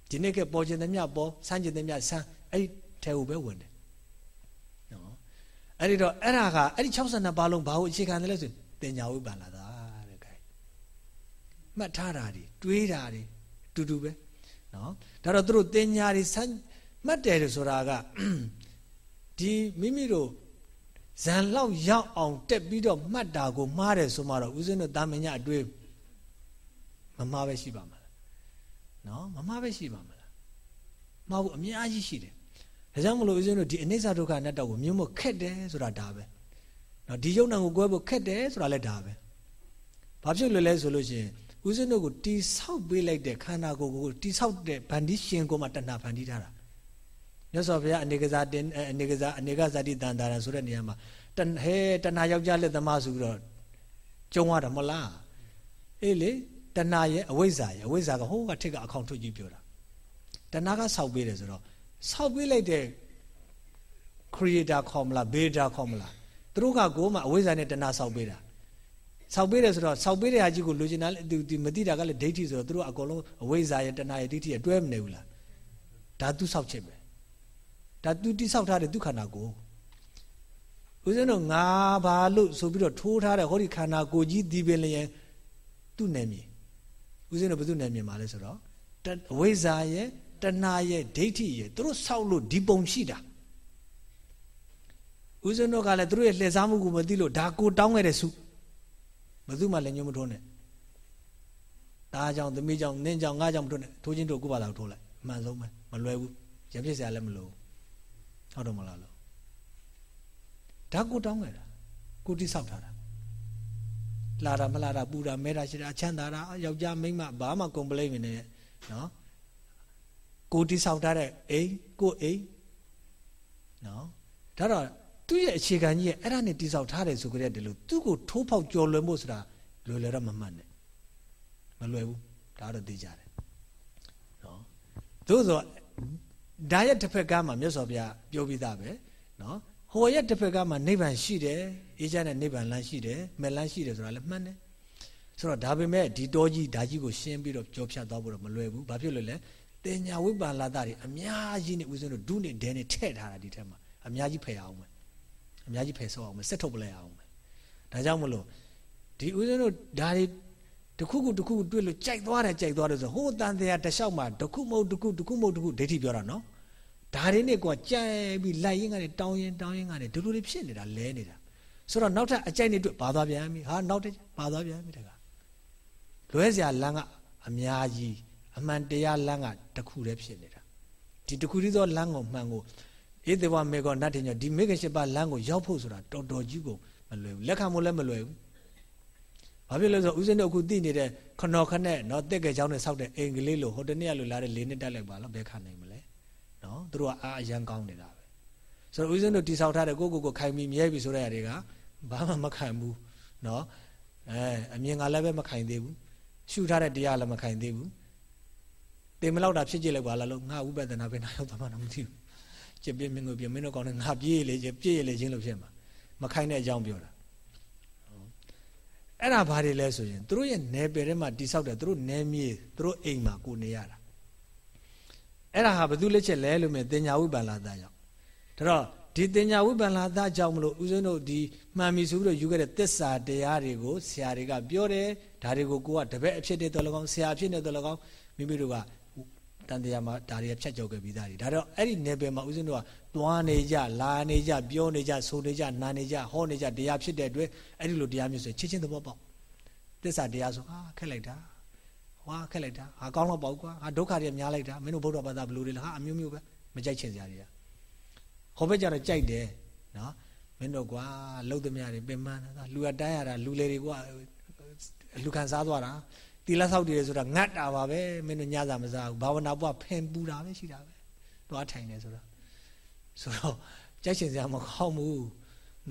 ဒီနေ့ကပေါ်ခြင်းသမျှပေါ်ဆန်းခြင်းသမျှဆန်းအဲ့ဒီထဲကိုပဲဝင်တယ်နော်အဲ့ဒီတော့အဲ့ဒါကအဲ့ဒီ62ပါးလုံးဘာကိုအခြေခံတယ်လဲဆိုတင်ညာဝိပ္ပန္နတာတဲ့ခိုင် မှတ်ထားတာတွေတွေးတာတွေအတူတူပဲနော်ဒါတော့သူတို့တင်ညာတွေဆန်းမှတ်တယ်ဆိုတာကဒီမိမိတို့ဇန်လောက်ရောက်အောင်တက်ပြီးတော့မှတ်တာကိုမှားတယ်ဆိုမှတော့ဦးဇင်းတို့တာမညာအတွေ့မမှားပဲရှိပါမလားနော်မမှားပဲရှိပါမလားမှားဖို့အများကြီးရှိတယ်ဒါကြောင့်မလို့ဦးဇင်းတို့ဒီအနိစ္စဒုက္ခအနတ္တကိုမြင်ဖို့ခက်တယ်ဆိုတာဒါပဲနော်ဒီယုံနာကိုကွဲဖို့ခက်တယ်ဆိုတာလည်းဒါပဲဘာဖြစ်လို့လဲဆိုလို့ရှိရင် ဦးဇင်းတို့ကိုတိဆောက်ပေးလိုက်တဲ့ခန္ဓာကိုယ်ကိုတိဆောက်တဲ့ဗန္ဒီရှင်ကိုမှတဏှာဗန္ဒီထားတာမြတ်စွာဘုရားအနေကစားတင်အနေကစားအနေကဇာတိတန်တာရဆိုတဲ့နေရာမှာတဟဲတဏှာယောက်ျားလက်သမားဆိုပြီးတော့ကျုံရတာမလားအေးလေတဏှာရဲ့အဝိဇ္ဇာရဲ့အဝိဇ္ဇာကဟိုးကထစ်ကအခေါင်ထုတ်ကြည့်ပြောတာတဏှာကဆောက်ပေးတယ်ဆိုတော့ဆောက်ပေးလိုက်တဲ့ creator ခေါ်မလား beta ခေါ်မလားသူတို့ကကိုမှအဝိဇ္ဇာနဲ့တဏှာဆောက်ပေးတာ ဆောက်ပေးတယ်ဆိုတော့ဆောက်ပေးတဲ့ဟာကြီးကိုလူကျင်တာဒီမတိတာကလည်းဒိဋ္ဌိဆိုတော့သူတို့အကုန်လုံးအဝိဇ္ဇာရဲ့တဏှာရဲ့ဒိဋ္ဌိရဲ့တွဲမနေဘူးလားဒါသူဆောက်ချက်ပဲဒါသူတိဆောက်ထားတဲ့ဒုက္ခနာကိုဦးဇင်းတို့ငါဘာလို့ဆိုပြီးတော့ထိုးထားတဲ့ဟောဒီခန္ဓာကိုကြီးဒီပင်လျင်သူ့နယ်မြေဦးဇင်းတို့ဘယ်သူနယ်မြေမှာလဲဆိုတော့အဝိဇ္ဇာရဲ့တဏှာရဲ့ဒိဋ္ဌိရဲ့သူတို့ဆောက်လို့ဒီပုံရှိတာဦးဇင်းတို့ကလည်းသူတို့ရဲ့လှည့်စားမှုကိုမသိလို့ဒါကိုတောင်းခဲ့တဲ့စု ဘယ်သူမှလည်းညှို့မထိုးနဲ့ဒါကြောင့်သမီးကြောင့်နင်းကြောင့်ငါကြောင့်မထိုးနဲ့ထိုးချင်းတို့ကိုပါလာထိုးလိုက်အမှန်ဆုံးပဲမလွယ်ဘူးရဖြစ်စရာလည်းမလိုဟုတ်တော့မလားလို့ဒါကိုတောင်းခဲ့တာကိုတိဆောက်ထားတာလာတာမလာတာပူတာမဲတာရှိတာအချမ်းသာတာယောက်ျားမိန်းမဘာမှကွန်ပလိမ့်မနေနော်ကိုတိဆောက်ထားတဲ့အိမ်ကိုအိမ်နော်ဒါတော့ သူ့ရဲ့အခြေခံကြီးရဲ့အဲ့ဒါနဲ့တိဆောက်ထားတယ်ဆိုကြတဲ့ဒီလိုသူ့ကိုထိုးဖောက်ကြော်လွယ်ဖို့ဆိုတာလွယ်လွယ်တော့မမှတ်နဲ့မလွယ်ဘူးဒါတော့သိကြတယ်နော်သို့သောဒါရဲ့တစ်ဖက်ကမှမြတ်စွာဘုရားပြောပြီးသားပဲနော်ဟိုရဲ့တစ်ဖက်ကမှနိဗ္ဗာန်ရှိတယ်အေးချမ်းတဲ့နိဗ္ဗာန်လမ်းရှိတယ်မဲ့လမ်းရှိတယ်ဆိုတာလည်းမှန်တယ်ဆိုတော့ဒါပေမဲ့ဒီတောကြီးဓာကြီးကိုရှင်းပြီးတော့ကြောဖြတ်သွားဖို့တော့မလွယ်ဘူးဘာဖြစ်လို့လဲတင်ညာဝိပ္ပန္လာတာတွေအများကြီးနဲ့ဦးဇင်းတို့ဒုနဲ့ဒဲနဲ့ထည့်ထားတာဒီထဲမှာအများကြီးဖယ်အောင်မယ် အများကြီးဖယ်ဆောက်အောင်မယ်စက်ထုတ်ပလဲအောင်မယ်ဒါကြောင့်မလို့ဒီဦးဇင်းတို့ဒါတွေတခုခုတခုတွေ့လို့ကြိုက်သွားတယ်ကြိုက်သွားတယ်ဆိုဟိုတန်တရားတလျှောက်မှာတခုမဟုတ်တခုတခုမဟုတ်တခုဒိဋ္ဌိပြောတာနော်ဒါတွေနဲ့ကွာကြိုက်ပြီးလိုက်ရင်ကနေတောင်းရင်တောင်းရင်ကနေဒီလိုတွေဖြစ်နေတာလဲနေတာဆိုတော့နောက်ထပ်အကြိုက်နေတွေ့ပါသွားပြန်ပြီဟာနောက်တစ်ပါသွားပြန်ပြီတကလွဲစရာလမ်းကအများကြီးအမှန်တရားလမ်းကတခုတည်းဖြစ်နေတာဒီတခုတည်းသောလမ်းကိုမှန်ကို ဧသေဝမေကောနတ်တင်ညဒီမေခင်ရှိပါလမ်းကိုရောက်ဖို့ဆိုတာတော်တော်ကြီးကိုမလွယ်ဘူးလက်ခံဖို့လည်းမလွယ်ဘူးဘာဖြစ်လဲဆိုတော့ဦးဇင်းတို့အခုသိနေတဲ့ခနော်ခနဲ့နော်တက်ကြဲချောင်းနဲ့ဆောက်တဲ့အိမ်ကလေးလို့ဟိုတနေ့ကလို့လာတဲ့လေးနှစ်တက်လိုက်ပါလားဘယ်ခံနိုင်မလဲနော်သူတို့ကအားအရန်ကောင်းနေတာပဲဆိုတော့ဦးဇင်းတို့တိဆောက်ထားတဲ့ကိုကိုကိုခိုင်ပြီးမြဲပြီဆိုတဲ့ຢာတွေကဘာမှမခံဘူးနော်အဲအမြင်ကလည်းပဲမခိုင်သေးဘူးရှုထားတဲ့တရားလည်းမခိုင်သေးဘူးတင်မလောက်တာဖြစ်ကြလိုက်ပါလားလို့ငါဥပဒနာပဲနာရောက်သွားမှတော့မသိဘူး ကျပြင်းမင်းကိုပြမင်းတို့ကောင်းတယ်ငါပြေးလေပြည့်လေချင်းလို့ဖြစ်မှာမခိုင်တဲ့အကြောင်းပြောတာအဲ့ဒါဘာတွေလဲဆိုရင်သူတို့ရဲ့နယ်ပယ်ထဲမှာတိဆောက်တယ်သူတို့နယ်မြေသူတို့အိမ်မှာကိုနေရတာအဲ့ဒါဟာဘယ်သူလက်ချက်လဲလို့မြင်တင်ညာဝိပ္ပန္လာသားကြောင့်ဒါတော့ဒီတင်ညာဝိပန္နာသကြောင့်မလို့ဦးဇင်းတို့ဒီမှန်ပြီဆိုပြီးတော့ယူခဲ့တဲ့သစ္စာတရားတွေကိုဆရာတွေကပြောတယ်ဒါတွေကိုကိုကတပည့်အဖြစ်တဲ့တော်လကောင်းဆရာအဖြစ်တဲ့တော်လကောင်းမိမိတို့က တန်တရားမှာဒါတွေဖြတ်ကျော်ခဲ့ပြီးသားတွေဒါတော့အဲ့ဒီနယ်ပယ်မှာဦးဇင်းတို့ကသွားနေကြလာနေကြပြောနေကြဆိုနေကြနာနေကြဟောနေကြတရားဖြစ်တဲ့အတွက်အဲ့ဒီလိုတရားမျိုးဆိုချစ်ချင်းသဘောပေါက်သစ္စာတရားဆိုဟာခက်လိုက်တာဟွာခက်လိုက်တာဟာကောင်းတော့ပေါ့ကွာဟာဒုက္ခတွေများလိုက်တာမင်းတို့ဗုဒ္ဓဘာသာဘယ်လိုတွေလဲဟာအမျိုးမျိုးပဲမကြိုက်ချင်စရာတွေကဟောဘက်ကြတော့ကြိုက်တယ်နော်မင်းတို့ကွာလှုပ်သမျှတွေပင်ပန်းတာလူကတိုင်းရတာလူလေတွေကွာလူခံစားသွားတာ တီလာဆောက်တည်ဆိုတာငတ်တာပါပဲမင်းတို့ညစာမစားဘူးဘာဝနာပွားဖင်ပူတာပဲရှိတာပဲသွားထိုင်နေဆိုတော့ဆိုတော့ကြိုက်ချင်စရာမကောင်းဘူး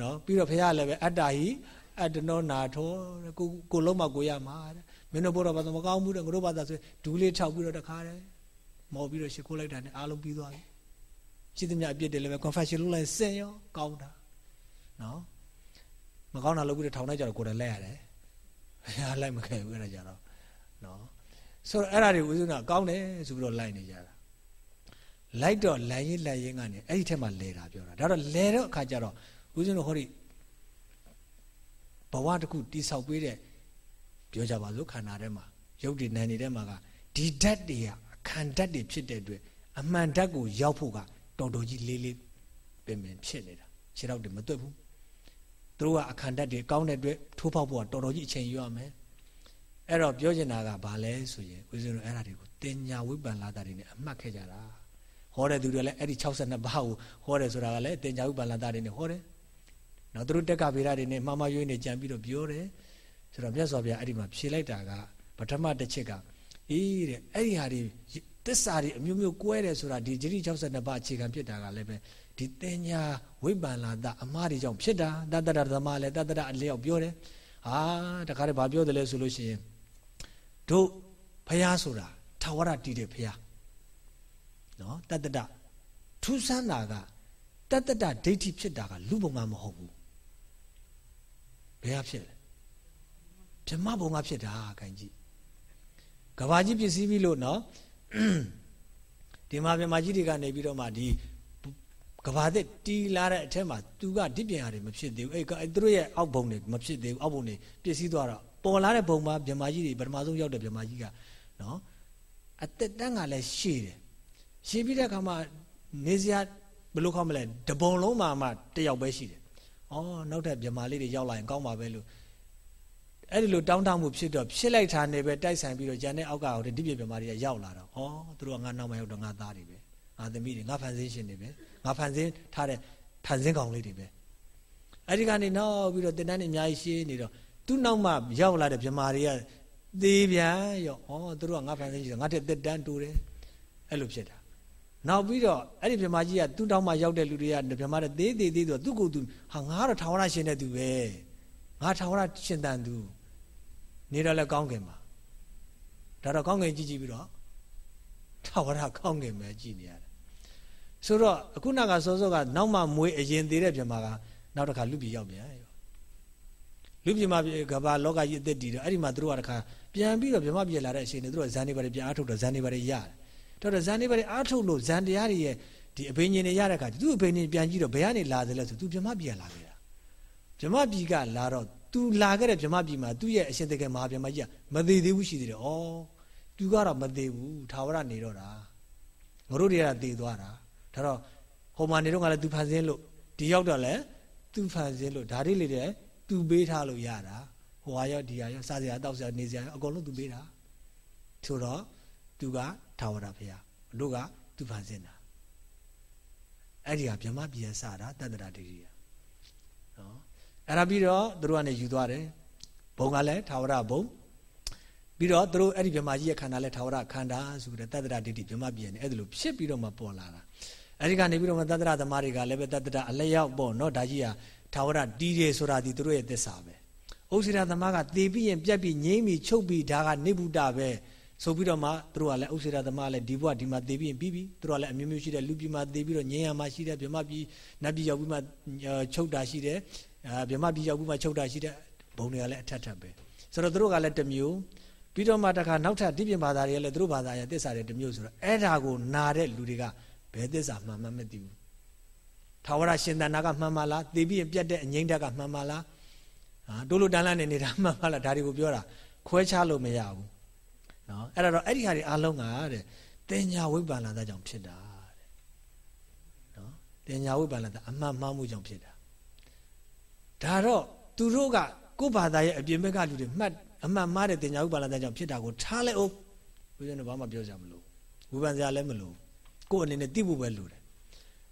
နော်ပြီးတော့ဖခင်လည်းပဲအတ္တဟိအတ္တနောနာထောကိုကိုလုံးမကိုရမှာတဲ့မင်းတို့ဘုရားဘာသာမကောင်းဘူးတဲ့ငါတို့ဘာသာဆိုဒူးလေးထောက်ပြီးတော့တခါတယ်မော်ပြီးတော့ရှ िख ိုးလိုက်တာနဲ့အားလုံးပြီးသွားပြီရှိသမျှအပြစ်တွေလည်းပဲ confession လုပ်လိုက်စင်ရောကောင်းတာနော်မကောင်းတာလုပ်ပြီးတော့ထောင်လိုက်ကြတော့ကိုယ်တိုင်လက်ရတယ်ဘယ်ဟာလိုက်မခဲ့ဘူးအဲ့ဒါကြတော့ နော်ဆိုတော့အဲ့ဒါတွေဦးဇုနာကောင်းတယ်ဆိုပြီးတော့လိုက်နေကြတာလိုက်တော့လိုင်းရင်လိုက်ရင်ကနေအဲ့ဒီထက်မှလဲတာပြောတာဒါတော့လဲတော့အခါကျတော့ဦးဇုနာဟောဒီဘဝတစ်ခုတိဆောက်ပေးတဲ့ပြောကြပါစို့ခန္ဓာထဲမှာရုပ်တည်နာနေထဲမှာကဒီဓာတ်တွေကအခန္ဓာတွေဖြစ်တဲ့အတွက်အမှန်ဓာတ်ကိုရောက်ဖို့ကတော်တော်ကြီးလေးလေးပင်ပင်ဖြစ်နေတာခြေထောက်တွေမတွက်ဘူးသူတို့ကအခန္ဓာတွေကောင်းတဲ့အတွက်ထိုးပေါက်ဖို့ကတော်တော်ကြီးအချိန်ယူရမယ် အဲ့တော့ပြောချင်တာကဘာလဲဆိုရင်ဦးဇင်းတို့အဲ့ဒါတွေကိုတင်ညာဝိပန္လာတာတွေနဲ့အမှတ်ခဲ့ကြတာဟောတဲ့သူတွေလည်းအဲ့ဒီ62ပါးကိုဟောတယ်ဆိုတာကလည်းတင်ညာဝိပန္လာတာတွေနဲ့ဟောတယ်နော်သူတို့တက်ကဗေဒတွေနဲ့မှားမှားရွေးနေကြံပြီးတော့ပြောတယ်ဆိုတော့မြတ်စွာဘုရားအဲ့ဒီမှာဖြေလိုက်တာကပထမတစ်ချက်ကအေးတဲ့အဲ့ဒီဟာတွေတစ္ဆာတွေအမျိုးမျိုးကွဲတယ်ဆိုတာဒီဂတိ62ပါးအခြေခံဖြစ်တာကလည်းပဲဒီတင်ညာဝိပ္ပန္လာတအမှားတွေကြောင့်ဖြစ်တာတတ္တရဓမ္မလည်းတတ္တရအလျောက်ပြောတယ်ဟာတခါတည်းဘာပြောတယ်လဲဆိုလို့ရှိရင် တို့ဖះဆိုတာထာဝရတည်တဲ့ဖះနော်တတ္တရထူးဆန်းတာကတတ္တရဒိဋ္ဌိဖြစ်တာကလူပုံမှန်မဟုတ်ဘူးဘယ်ဟာဖြစ်လဲဗြဟ္မဘုံကဖြစ်တာခိုင်ကြည့်ကဘာကြီးပြည့်စည်ပြီလို့နော်ဒီမှာဗြဟ္မကြီးတွေကနေပြီးတော့မှဒီကဘာသက်တီးလာတဲ့အထက်မှာသူကဒီပြင်ဟာတွေမဖြစ်သေးဘူးအဲ့သူတို့ရဲ့အောက်ဘုံတွေမဖြစ်သေးဘူးအောက်ဘုံတွေပြည့်စည်သွားတော့ ပေါ်လာတဲ့ဘုံမှာဗြဟ္မကြီးတွေပထမဆုံးရောက်တဲ့ဗြဟ္မကြီးကနော်အသက်တန်းကလည်းရှည်တယ်ရှည်ပြီးတဲ့အခါမှာနေစရာဘယ်လိုခေါ်မလဲတပုံလုံးမှာမှတယောက်ပဲရှိတယ်။အော်နောက်ထပ်ဗြဟ္မာလေးတွေရောက်လာရင်ကောင်းပါပဲလို့အဲ့ဒီလိုတောင်းတမှုဖြစ်တော့ဖြစ်လိုက်တာနဲ့ပဲတိုက်ဆိုင်ပြီးတော့ဂျန်တဲ့အောက်ကဟိုဒီပြည့်ပြမာတွေကရောက်လာတော့ဩသူတို့ကငါနောက်မှရောက်တော့ငါသားတွေပဲငါသမီးတွေငါဖန်ဆင်းရှင်တွေပဲငါဖန်ဆင်းထားတဲ့ဖန်ဆင်းကောင်လေးတွေပဲအဲ့ဒီကနေနောက်ပြီးတော့တင်တန်းတွေအများကြီးရှင်းနေတော့ သူ့နောက်မှရောက်လာတဲ့ပြမာတွေကသေးပြန်ရောဩသူတို့ကငါဖန်ဆင်းရှင်ငါတဲ့တက်တန်းတူတယ်အဲ့လိုဖြစ်တာနောက်ပြီးတော့အဲ့ဒီပြမကြီးကသူ့တောင်းမှရောက်တဲ့လူတွေကပြမတဲ့သေးသေးသေးဆိုသူ့ကိုယ်သူဟာငါကတော့ထာဝရရှင်တဲ့သူပဲငါထာဝရရှင်တန်သူနေတော့လဲကောင်းကင်မှာဒါတော့ကောင်းကင်ကြည့်ကြည့်ပြီးတော့ထာဝရကောင်းကင်ပဲကြည့်နေရတယ်ဆိုတော့အခုနကစောစောကနောက်မှမွေးအရင်သေးတဲ့ပြမကနောက်တစ်ခါလူပြည်ရောက်ပြန်ရော လူပြည်မှာကဘာလောကကြီးအသက်တည်တော့အဲ့ဒီမှာသူတို့ကတစ်ခါပြန်ပြီးတော့ပြမပြေလာတဲ့အချိန်တွေသူတို့ကဇန်နေပါတွေပြန်အားထုတ်တော့ဇန်နေပါတွေရတယ်တော်တော်ဇန်နေပါတွေအားထုတ်လို့ဇန်တရားတွေရဲ့ဒီအဘိညာဉ်တွေရတဲ့အခါသူ့အဘိညာဉ်ပြန်ကြည့်တော့ဘယ်ကနေလာသလဲဆိုသူပြမပြေလာခဲ့တာပြမပြည်ကလာတော့သူလာခဲ့တဲ့ဗြဟ္မပြည်မှာသူ့ရဲ့အရှင်တကယ်မဟာဗြဟ္မကြီးကမသေးသေးဘူးရှိသေးတယ်။ဩသူကတော့မသေးဘူး။ထာဝရနေတော့တာ။ငါတို့တွေကသေသွားတာ။ဒါတော့ဟိုမှာနေတော့ကလည်းသူဖန်ဆင်းလို့ဒီရောက်တော့လည်းသူဖန်ဆင်းလို့ဒါတွေလေတဲ့ သူပေးထားလို့ရတာ။ဟိုဟာရောက်ဒီဟာရောက်စားစရာတောက်စရာနေစရာအကုန်လုံးသူပေးတာ။ဆိုတော့သူကထာဝရဘုရား။တို့ကသူဖန်ဆင်းတာ။အဲ့ဒီဟာဗြဟ္မပြည်စတာတတ္တရာဒိဋ္ဌိ။နော်အဲ့ဒါပြီးတော့သူတို့ကနေယူသွားတယ်ဘုံကလည်းထာဝရဘုံပြီးတော့သူတို့အဲ့ဒီဗြဟ္မာကြီးရဲ့ခန္ဓာလည်းထာဝရခန္ဓာဆိုပြီးတော့တတ္တရဒိဋ္ဌိဗြဟ္မာပြည်နေအဲ့ဒါလိုဖြစ်ပြီးတော့မှပေါ်လာတာအဲ့ဒီကနေပြီးတော့မှတတ္တရသမားတွေကလည်းပဲတတ္တရအလျောက်ပေါ့နော်ဒါကြီးက ထာဝရတီးတယ်ဆိုတာဒီသူတို့ရဲ့သစ္စာပဲဥစ္စေရသမားကသေပြီးရင်ပြက်ပြီးငြိမ့်ပြီးချုပ်ပြီးဒါကနေဗုဒ္ဓပဲဆိုပြီးတော့မှသူတို့ကလည်းဥစ္စေရသမားလည်းဒီဘဝဒီမှာသေပြီးရင်ပြီးပြီသူတို့ကလည်းအမျိုးမျိုးရှိတဲ့လူပြည်မှာသေပြီးတော့ငြိမ်းရမှာရှိတဲ့ဗြဟ္မာပြည်နတ်ပြည်ရောက်ပြီးမှချုပ်တာရှိတယ်အာဗြဟ္မပြည်ရောက်ပြီးမှချုပ်တာရှိတဲ့ဘုံတွေကလည်းအထက်ထပ်ပဲဆိုတော့သူတို့ကလည်းတစ်မျိုးပြီးတော့မှတခါနောက်ထပ်ဒီပြင်ဘာသာတွေကလည်းသူတို့ဘာသာရသစ္စာတွေတစ်မျိုးဆိုတော့အဲ့ဒါကိုနာတဲ့လူတွေကဘယ်သစ္စာမှန်မှမသိဘူး ထာဝရရှင်သန္တာကမှန်ပါလားသေပြီးရင်ပြတ်တဲ့အငိမ့်တက်ကမှန်ပါလားဟာတို့လိုတန်းလန်းနေနေတာမှန်ပါလားဒါတွေကိုပြောတာခွဲခြားလို့မရဘူးနော်အဲ့ဒါတော့အဲ့ဒီဟာတွေအားလုံးကတဲ့တင်ညာဝိပ္ပန္နတာကြောင့်ဖြစ်တာတဲ့နော်တင်ညာဝိပ္ပန္နတာအမှန်မှားမှုကြောင့်ဖြစ်တာဒါတော့သူတို့ကကိုယ့်ဘာသာရဲ့အပြင်ဘက်ကလူတွေမှတ်အမှန်မှားတဲ့တင်ညာဝိပ္ပန္နတာကြောင့်ဖြစ်တာကိုထားလိုက်အောင်ဘုရားတို့ဘာမှပြောကြမလို့ဝိပ္ပန္နစရာလည်းမလို့ကိုယ့်အနေနဲ့သိဖို့ပဲလိုတယ်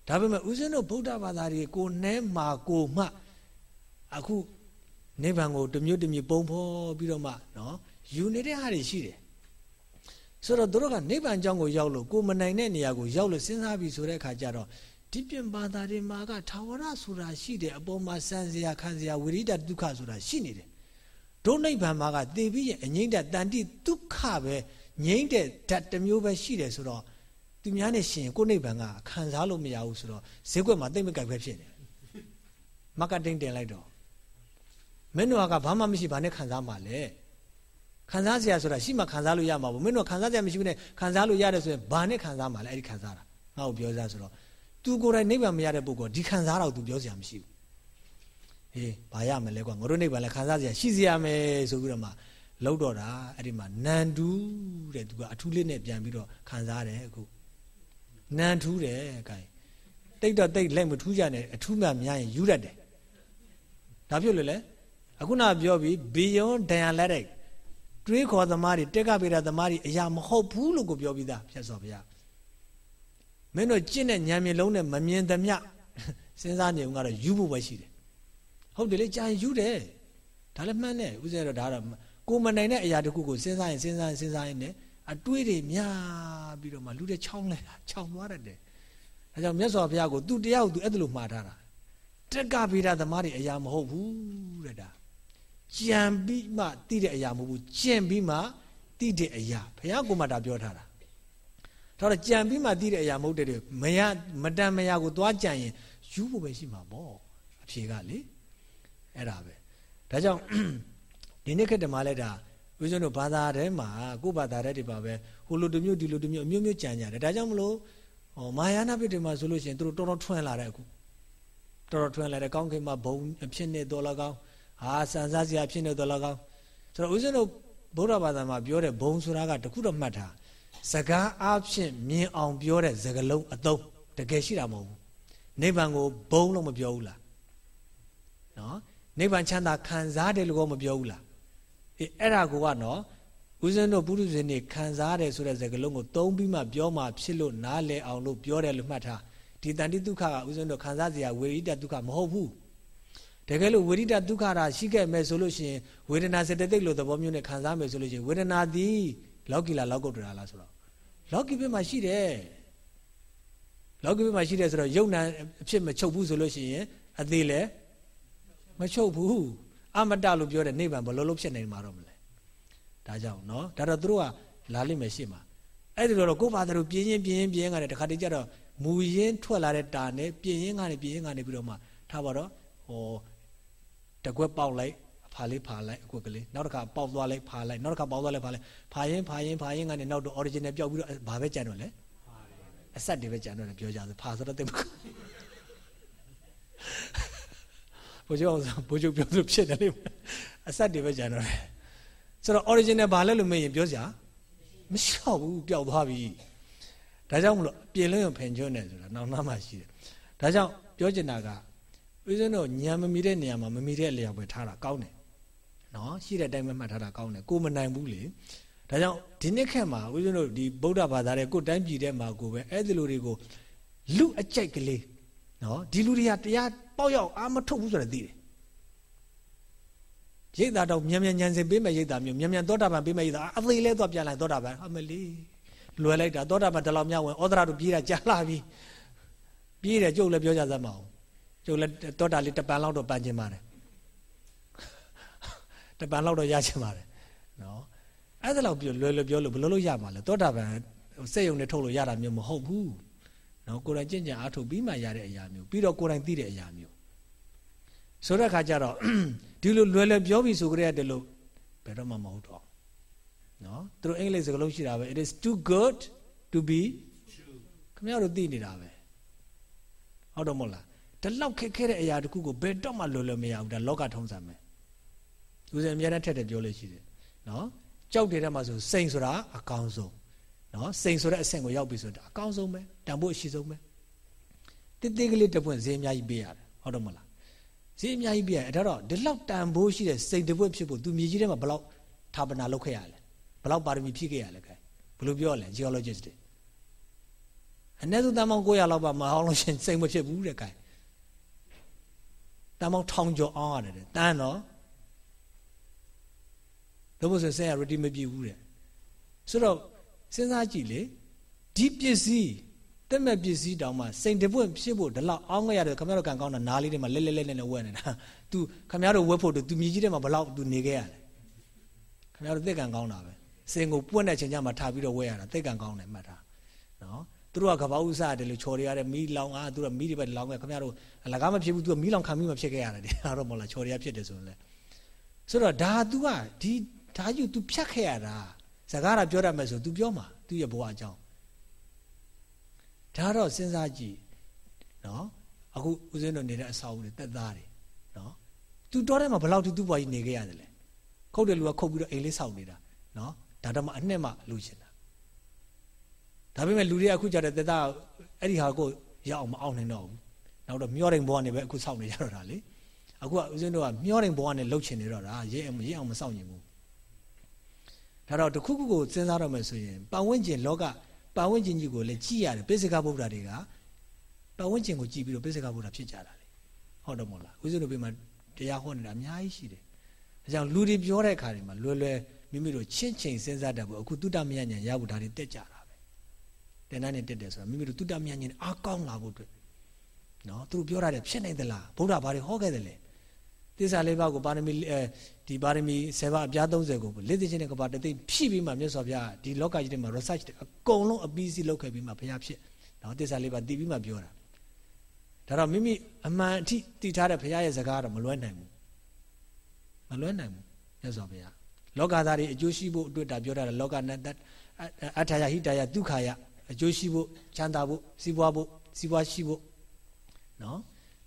ဒါပေမဲ့ဦးဇင်းတို့ဗုဒ္ဓဘာသာတွေကိုနဲမှာကိုမှအခုနိဗ္ဗာန်ကိုတမျိုးတမျိုးပုံဖော်ပြီးတော့မှနော်ယူနေတဲ့ဟာတွေရှိတယ်ဆိုတော့တို့ကနိဗ္ဗာန်ကြောင်းကိုရောက်လို့ကိုမနိုင်တဲ့နေရာကိုရောက်လို့စဉ်းစားပြီးဆိုတဲ့အခါကျတော့ဒီပြင်ဘာသာတွေမှာကထာဝရဆိုတာရှိတယ်အပေါ်မှာစံစရာခံစရာဝိရိဒဒုက္ခဆိုတာရှိနေတယ်ဒုနိဗ္ဗာန်မှာကသေပြီးရဲ့အငိမ့်တဲ့တန်တိဒုက္ခပဲငိမ့်တဲ့ဓာတ်တစ်မျိုးပဲရှိတယ်ဆိုတော့ သူများနဲ့ရှင်ကိုနိဗ္ဗာန်ကခံစားလို့မရဘူးဆိုတော့ဈေးကွက်မှာတိတ်မကြိုက်ပဲဖြစ်နေမကတိန်တင်လိုက်တော့မင်းတို့ကဘာမှမရှိဘာနဲ့ခံစားမှာလဲခံစားစရာဆိုတာရှိမှခံစားလို့ရမှာပေါ့မင်းတို့ခံစားစရာမရှိဘူးနဲ့ခံစားလို့ရတယ်ဆိုရင်ဘာနဲ့ခံစားမှာလဲအဲ့ဒီခံစားတာငါ့ကိုပြောစားဆိုတော့ तू ကိုယ်တိုင်နိဗ္ဗာန်မရတဲ့ပုဂ္ဂိုလ်ဒီခံစားတော့ तू ပြောစရာမရှိဘူးဟေးဘာရမလဲကွာငါတို့နိဗ္ဗာန်လည်းခံစားစရာရှိစရာမယ်ဆိုပြီးတော့မှလောက်တော့တာအဲ့ဒီမှာနန္တူတဲ့ तू ကအထူးလေးနဲ့ပြန်ပြီးတော့ခံစားတယ်အခု နန်ထူးတယ်ခိုင်တိတ်တော့တိတ်လက်မထူးကြနဲ့အထူးမှများရင်ယူရတယ်ဒါဖြစ်လို့လေအခုနပြောပြီး beyond dialectic တွေးခေါ်သမားတွေတက်ကပေတာသမားတွေအရာမဟုတ်ဘူးလို့ကိုပြောပြီးသားဖြတ်စော်ဗျာမင်းတို့ကျင့်တဲ့ဉာဏ်မျက်လုံးနဲ့မမြင်သမျှစဉ်းစားနေုံကတော့ယူဖို့ပဲရှိတယ်ဟုတ်တယ်လေကြာယူတယ်ဒါလည်းမှန်တယ်ဥစ္စာတော့ဒါတော့ကိုမနိုင်တဲ့အရာတခုကိုစဉ်းစားရင်စဉ်းစားရင်စဉ်းစားရင်ね အတွေးတွေများပြီးတော့မှလူတွေချောင်းလိုက်တာချောင်းသွားတယ်ဒါကြောင့်မြတ်စွာဘုရားကိုသူတရားကိုသူအဲ့ဒါလိုမှားထားတာတက်ကဗေဒသမားတွေအရာမဟုတ်ဘူးတဲ့ဒါကြံပြီးမှသိတဲ့အရာမဟုတ်ဘူးကျင့်ပြီးမှသိတဲ့အရာဘုရားကိုမှဒါပြောထားတာဒါတော့ကြံပြီးမှသိတဲ့အရာမဟုတ်တဲ့မရမတန်မရကိုသွားကြံရင်ယူဖို့ပဲရှိမှာပေါ့အဖြေကလေအဲ့ဒါပဲဒါကြောင့်ဒီနေ့ခေတ်တည်းမှာလဲဒါ ဦးဇင်းတို့ဘာသာထဲမှာကိုယ်ဘာသာထဲတွေပါပဲဟိုလိုတမျိုးဒီလိုတမျိုးအမျိုးမျိုးကြံကြတယ်ဒါကြောင့်မလို့ဟောမာယာနာပိတွေမှာဆိုလို့ရှိရင်သူတို့တော်တော်ထွန်းလာတယ်အခုတော်တော်ထွန်းလာတယ်ကောင်းကင်မှာဘုံအဖြစ်နဲ့တော်လာကောင်းဟာစံစားစရာဖြစ်နေတော်လာကောင်းဆိုတော့ဦးဇင်းတို့ဗုဒ္ဓဘာသာမှာပြောတဲ့ဘုံဆိုတာကတခုတော့မှတ်ထားစကားအဖြစ်မြင်အောင်ပြောတဲ့စကားလုံးအသုံးတကယ်ရှိတာမဟုတ်ဘူးနိဗ္ဗာန်ကိုဘုံလို့မပြောဘူးလားနော်နိဗ္ဗာန်ချမ်းသာခံစားတယ်လို့ကောမပြောဘူးလား အေးအဲ့ဒါကိုကနော်ဦးဇင်းတို့ပုရုဇဉ်တွေခံစားတယ်ဆိုတဲ့စကားလုံးကိုသုံးပြီးမှပြောမှဖြစ်လို့နားလည်အောင်လို့ပြောတယ်လို့မှတ်ထားဒီတန်တိဒုက္ခကဦးဇင်းတို့ခံစားစရာဝေရိတဒုက္ခမဟုတ်ဘူးတကယ်လို့ဝေရိတဒုက္ခတာရှိခဲ့မယ်ဆိုလို့ရှိရင်ဝေဒနာစေတသိက်လို့သဘောမျိုးနဲ့ခံစားမယ်ဆိုလို့ရှိရင်ဝေဒနာသည်လောကီလားလောကုတ္တရာလားဆိုတော့လောကီဘက်မှာရှိတယ်လောကီဘက်မှာရှိတယ်ဆိုတော့ယုံနာအဖြစ်မချုပ်ဘူးဆိုလို့ရှိရင်အသေးလည်းမချုပ်ဘူး အမတလို့ပြောတဲ့နိဗ္ဗာန်ဘယ်လိုလုပ်ဖြစ်နေမှာတော့မလဲဒါကြောင့်နော်ဒါတော့သူတို့ကလာလိမ့်မယ်ရှေ့မှာအဲ့ဒီလိုတော့ကိုယ့်ဘာသာတို့ပြင်းရင်ပြင်းရင်ပြင်းကနေတခါတည်းကျတော့မူရင်းထွက်လာတဲ့တာနဲ့ပြင်းရင်ကနေပြင်းရင်ကနေပြီးတော့မှထားပါတော့ဟိုတကွက်ပေါက်လိုက်ဖာလေးဖာလိုက်အကွက်ကလေးနောက်တစ်ခါပေါက်သွားလိုက်ဖာလိုက်နောက်တစ်ခါပေါက်သွားလိုက်ဖာလိုက်ဖာရင်ဖာရင်ဖာရင်ကနေနောက်တော့ original ပြောက်ပြီးတော့ဘာပဲကြံတော့လဲအဆက်တွေပဲကြံတော့တယ်ပြောကြဆိုဖာဆိုတော့တိတ်မ ဘိုးချုပ်အောင်ဘိုးချုပ်ပြောလို့ဖြစ်တယ်လေအဆက်တွေပဲကြံတော့တယ်ဆိုတော့ original ဘာလဲလို့မေးရင်ပြောစရာမလျှောက်ဘူးပျောက်သွားပြီဒါကြောင့်မလို့ပြင်လို့ရဖင်ကျွန်းတယ်ဆိုတာနောက်နားမှရှိတယ်ဒါကြောင့်ပြောချင်တာကဦးဇင်းတို့ညံမမီတဲ့နေရာမှာမမီတဲ့အလျောက်ပဲထားတာကောင်းတယ်နော်ရှိတဲ့အတိုင်းပဲမှတ်ထားတာကောင်းတယ်ကိုမနိုင်ဘူးလေဒါကြောင့်ဒီနှစ်ခက်မှာဦးဇင်းတို့ဒီဗုဒ္ဓဘာသာရဲ့ကိုတိုင်းပြည်ထဲမှာကိုပဲအဲ့ဒီလိုတွေကိုလူအကြိုက်ကလေး နော်ဒီလူတွေကတရားပေါက်ရောက်အာမထုတ်ဘူးဆိုတာသိတယ်ရိတ်တာတော့မြန်မြန်ညံစင်ပေးမယ်ရိတ်တာမျိုးမြန်မြန်သောတာပန်ပေးမယ်ရိတ်တာအသေးလဲတော့ပြန်လိုက်သောတာပန်အမလီလွယ်လိုက်တာသောတာပန်တလောက်များဝင်ဩဒရာတို့ပြေးတာကြာလာပြီပြေးတယ်ကျုပ်လည်းပြောကြစမ်းမအောင်ကျုပ်လည်းသောတာလေးတပန်လောက်တော့ပန်ခြင်းပါတယ်တပန်လောက်တော့ရခြင်းပါတယ်နော်အဲ့ဒါလောက်ပြောလွယ်လွယ်ပြောလို့ဘယ်လိုလုပ်ရမှာလဲသောတာပန်စက်ယုံနဲ့ထုတ်လို့ရတာမျိုးမဟုတ်ဘူး နော်ကိုယ်တိုင်ကြင်ကြံအားထုတ်ပြီးမှရတဲ့အရာမျိုးပြီးတော့ကိုယ်တိုင်သိတဲ့အရာမျိုးဆိုတဲ့အခါကျတော့ဒီလိုလွယ်လွယ်ပြောပြီးဆိုကြရတယ်လို့ဘယ်တော့မှမဟုတ်တော့နော်သူတို့အင်္ဂလိပ်စကားလုံးရှိတာပဲ it is too good to be true ခင်ဗျားတို့သိနေတာပဲဟုတ်တော့မဟုတ်လားဒီလောက်ခက်ခဲတဲ့အရာတခုကိုဘယ်တော့မှလွယ်လွယ်မရဘူးဒါလောကထုံးစံပဲဦးဇင်းအများနဲ့ထက်တယ်ပြောလို့ရှိတယ်နော်ကြောက်တယ်တဲ့မှာဆိုစိန်ဆိုတာအကောင်းဆုံး နော်စိန်ဆိုတဲ့အဆင့်ကိုရောက်ပြီဆိုတာအကောင်းဆုံးပဲတန်ဖို့အရှိဆုံးပဲတိတိကလေးတပွင့်ဈေးအများကြီးပေးရတယ်ဟုတ်တော့မလားဈေးအများကြီးပေးရတယ်ဒါတော့ဒီလောက်တန်ဖို့ရှိတဲ့စိတ်တပွင့်ဖြစ်ဖို့သူမြေကြီးထဲမှာဘလောက်ဌာပနာလုပ်ခဲ့ရလဲဘလောက်ပါရမီဖြည့်ခဲ့ရလဲခိုင်ဘယ်လိုပြောလဲ geologist တွေအနည်းဆုံးတန်ပေါင်း900လောက်ပါမအောင်လို့ရှင်စိတ်မဖြစ်ဘူးတဲ့ခိုင်တန်ပေါင်းထောင်ကျော်အောင်ရတယ်တန်တော့တော့မဆိုဆဲရ ready မပြည့်ဘူးတဲ့ဆိုတော့ စဉ်းစားကြည့်လေဒီပစ္စည်းတက်မဲ့ပစ္စည်းတောင်မှစိန်တပွင့်ဖြစ်ဖို့ဒီလောက်အောင်းခဲ့ရတယ်ခင်ဗျားတို့ကန်ကောင်းတာနားလေးတွေမှာလဲလဲလဲနဲ့ဝဲနေတာ तू ခင်ဗျားတို့ဝက်ဖို့ तू မြေကြီးထဲမှာဘလောက် तू နေခဲ့ရလဲခင်ဗျားတို့သက်ကန်ကောင်းတာပဲစင်ကိုပွင့်တဲ့ချိန်ကျမှထားပြီးတော့ဝဲရတာသက်ကန်ကောင်းတယ်မှတ်ထားနော်သူတို့ကကပောက်ဥစားတယ်လို့ချော်ရရတဲ့မီးလောင်အားသူတို့မီးတွေပဲလောင်ခဲ့ခင်ဗျားတို့အလကားမဖြစ်ဘူး तू မီးလောင်ခံပြီးမှဖြစ်ခဲ့ရတယ်ဒါတော့မဟုတ်လားချော်ရရဖြစ်တယ်ဆိုရင်လေဆိုတော့ဒါ तू ကဒီဒါယူ तू ဖြတ်ခဲ့ရတာ စကားရပြောရမယ်ဆို तू ပြောမှာသူ့ရဲ့ဘဝအကြောင်းဒါတော့စဉ်းစားကြည့်နော်အခုဦးဇင်းတို့နေတဲ့အဆောက်အဦတွေတက်သားတွေနော် तू တော်ထဲမှာဘယ်လောက်ထိသူ့ဘဝကြီးနေခဲ့ရတယ်လဲခုတ်တယ်လူကခုတ်ပြီးတော့အိမ်လေးဆောက်နေတာနော်ဒါတော့မှအနှစ်မှလူရှင်တာဒါပေမဲ့လူတွေအခုကြတဲ့တက်သားအဲ့ဒီဟာကိုရအောင်မအောင်နိုင်တော့ဘူးနောက်တော့မျောတိုင်းဘဝနေပဲအခုဆောက်နေကြတော့တာလေအခုကဦးဇင်းတို့ကမျောတိုင်းဘဝနဲ့လှုပ်ချင်နေတော့တာရဲအောင်ရဲအောင်မဆောက်နိုင်ဘူး ဒါတော့တခုခုကိုစဉ်းစားတော့မယ်ဆိုရင်ပတ်ဝန်းကျင်လောကပတ်ဝန်းကျင်ကြီးကိုလည်းကြည့်ရတယ်ပိစိကဗုဒ္ဓတွေကပတ်ဝန်းကျင်ကိုကြည့်ပြီးတော့ပိစိကဗုဒ္ဓဖြစ်ကြတာလေဟုတ်တော့မဟုတ်လားဦးဇင်းတို့ဘေးမှာတရားဟောနေတာအများကြီးရှိတယ်ဒါကြောင့်လူတွေပြောတဲ့အခါတွေမှာလွယ်လွယ်မိမိတို့ချင်းချင်းစဉ်းစားတတ်ဖို့အခုတုတ္တမယဉာဏ်ရဖို့ဒါတွေတက်ကြတာပဲတင်တန်းနဲ့တက်တယ်ဆိုတာမိမိတို့တုတ္တမယဉာဏ်အားကောင်းလာဖို့အတွက်နော်သူတို့ပြောရတယ်ဖြစ်နိုင်သလားဗုဒ္ဓဘာတွေဟောခဲ့တယ်လဲ သစ္စာလေးပါးကိုပါရမီအဲဒီပါရမီ7ပါးအပြား30ကိုလက်သိချင်းတဲ့ကပါတသိဖြည့်ပြီးမှမြတ်စွာဘုရားဒီလောကကြီးထဲမှာ research အကုန်လုံးအပြီးစီးလုပ်ခဲ့ပြီးမှဘုရားဖြစ်နော်သစ္စာလေးပါးတည်ပြီးမှပြောတာဒါတော့မိမိအမှန်အထိတည်ထားတဲ့ဘုရားရဲ့စကားတော့မလွဲနိုင်ဘူးမလွဲနိုင်ဘူးမြတ်စွာဘုရားလောကသားတွေအကျိုးရှိဖို့အတွက်ဒါပြောတာလောကနတအထာယဟိတယဒုက္ခယအကျိုးရှိဖို့ချမ်းသာဖို့စီးပွားဖို့စီးပွားရှိဖို့နော်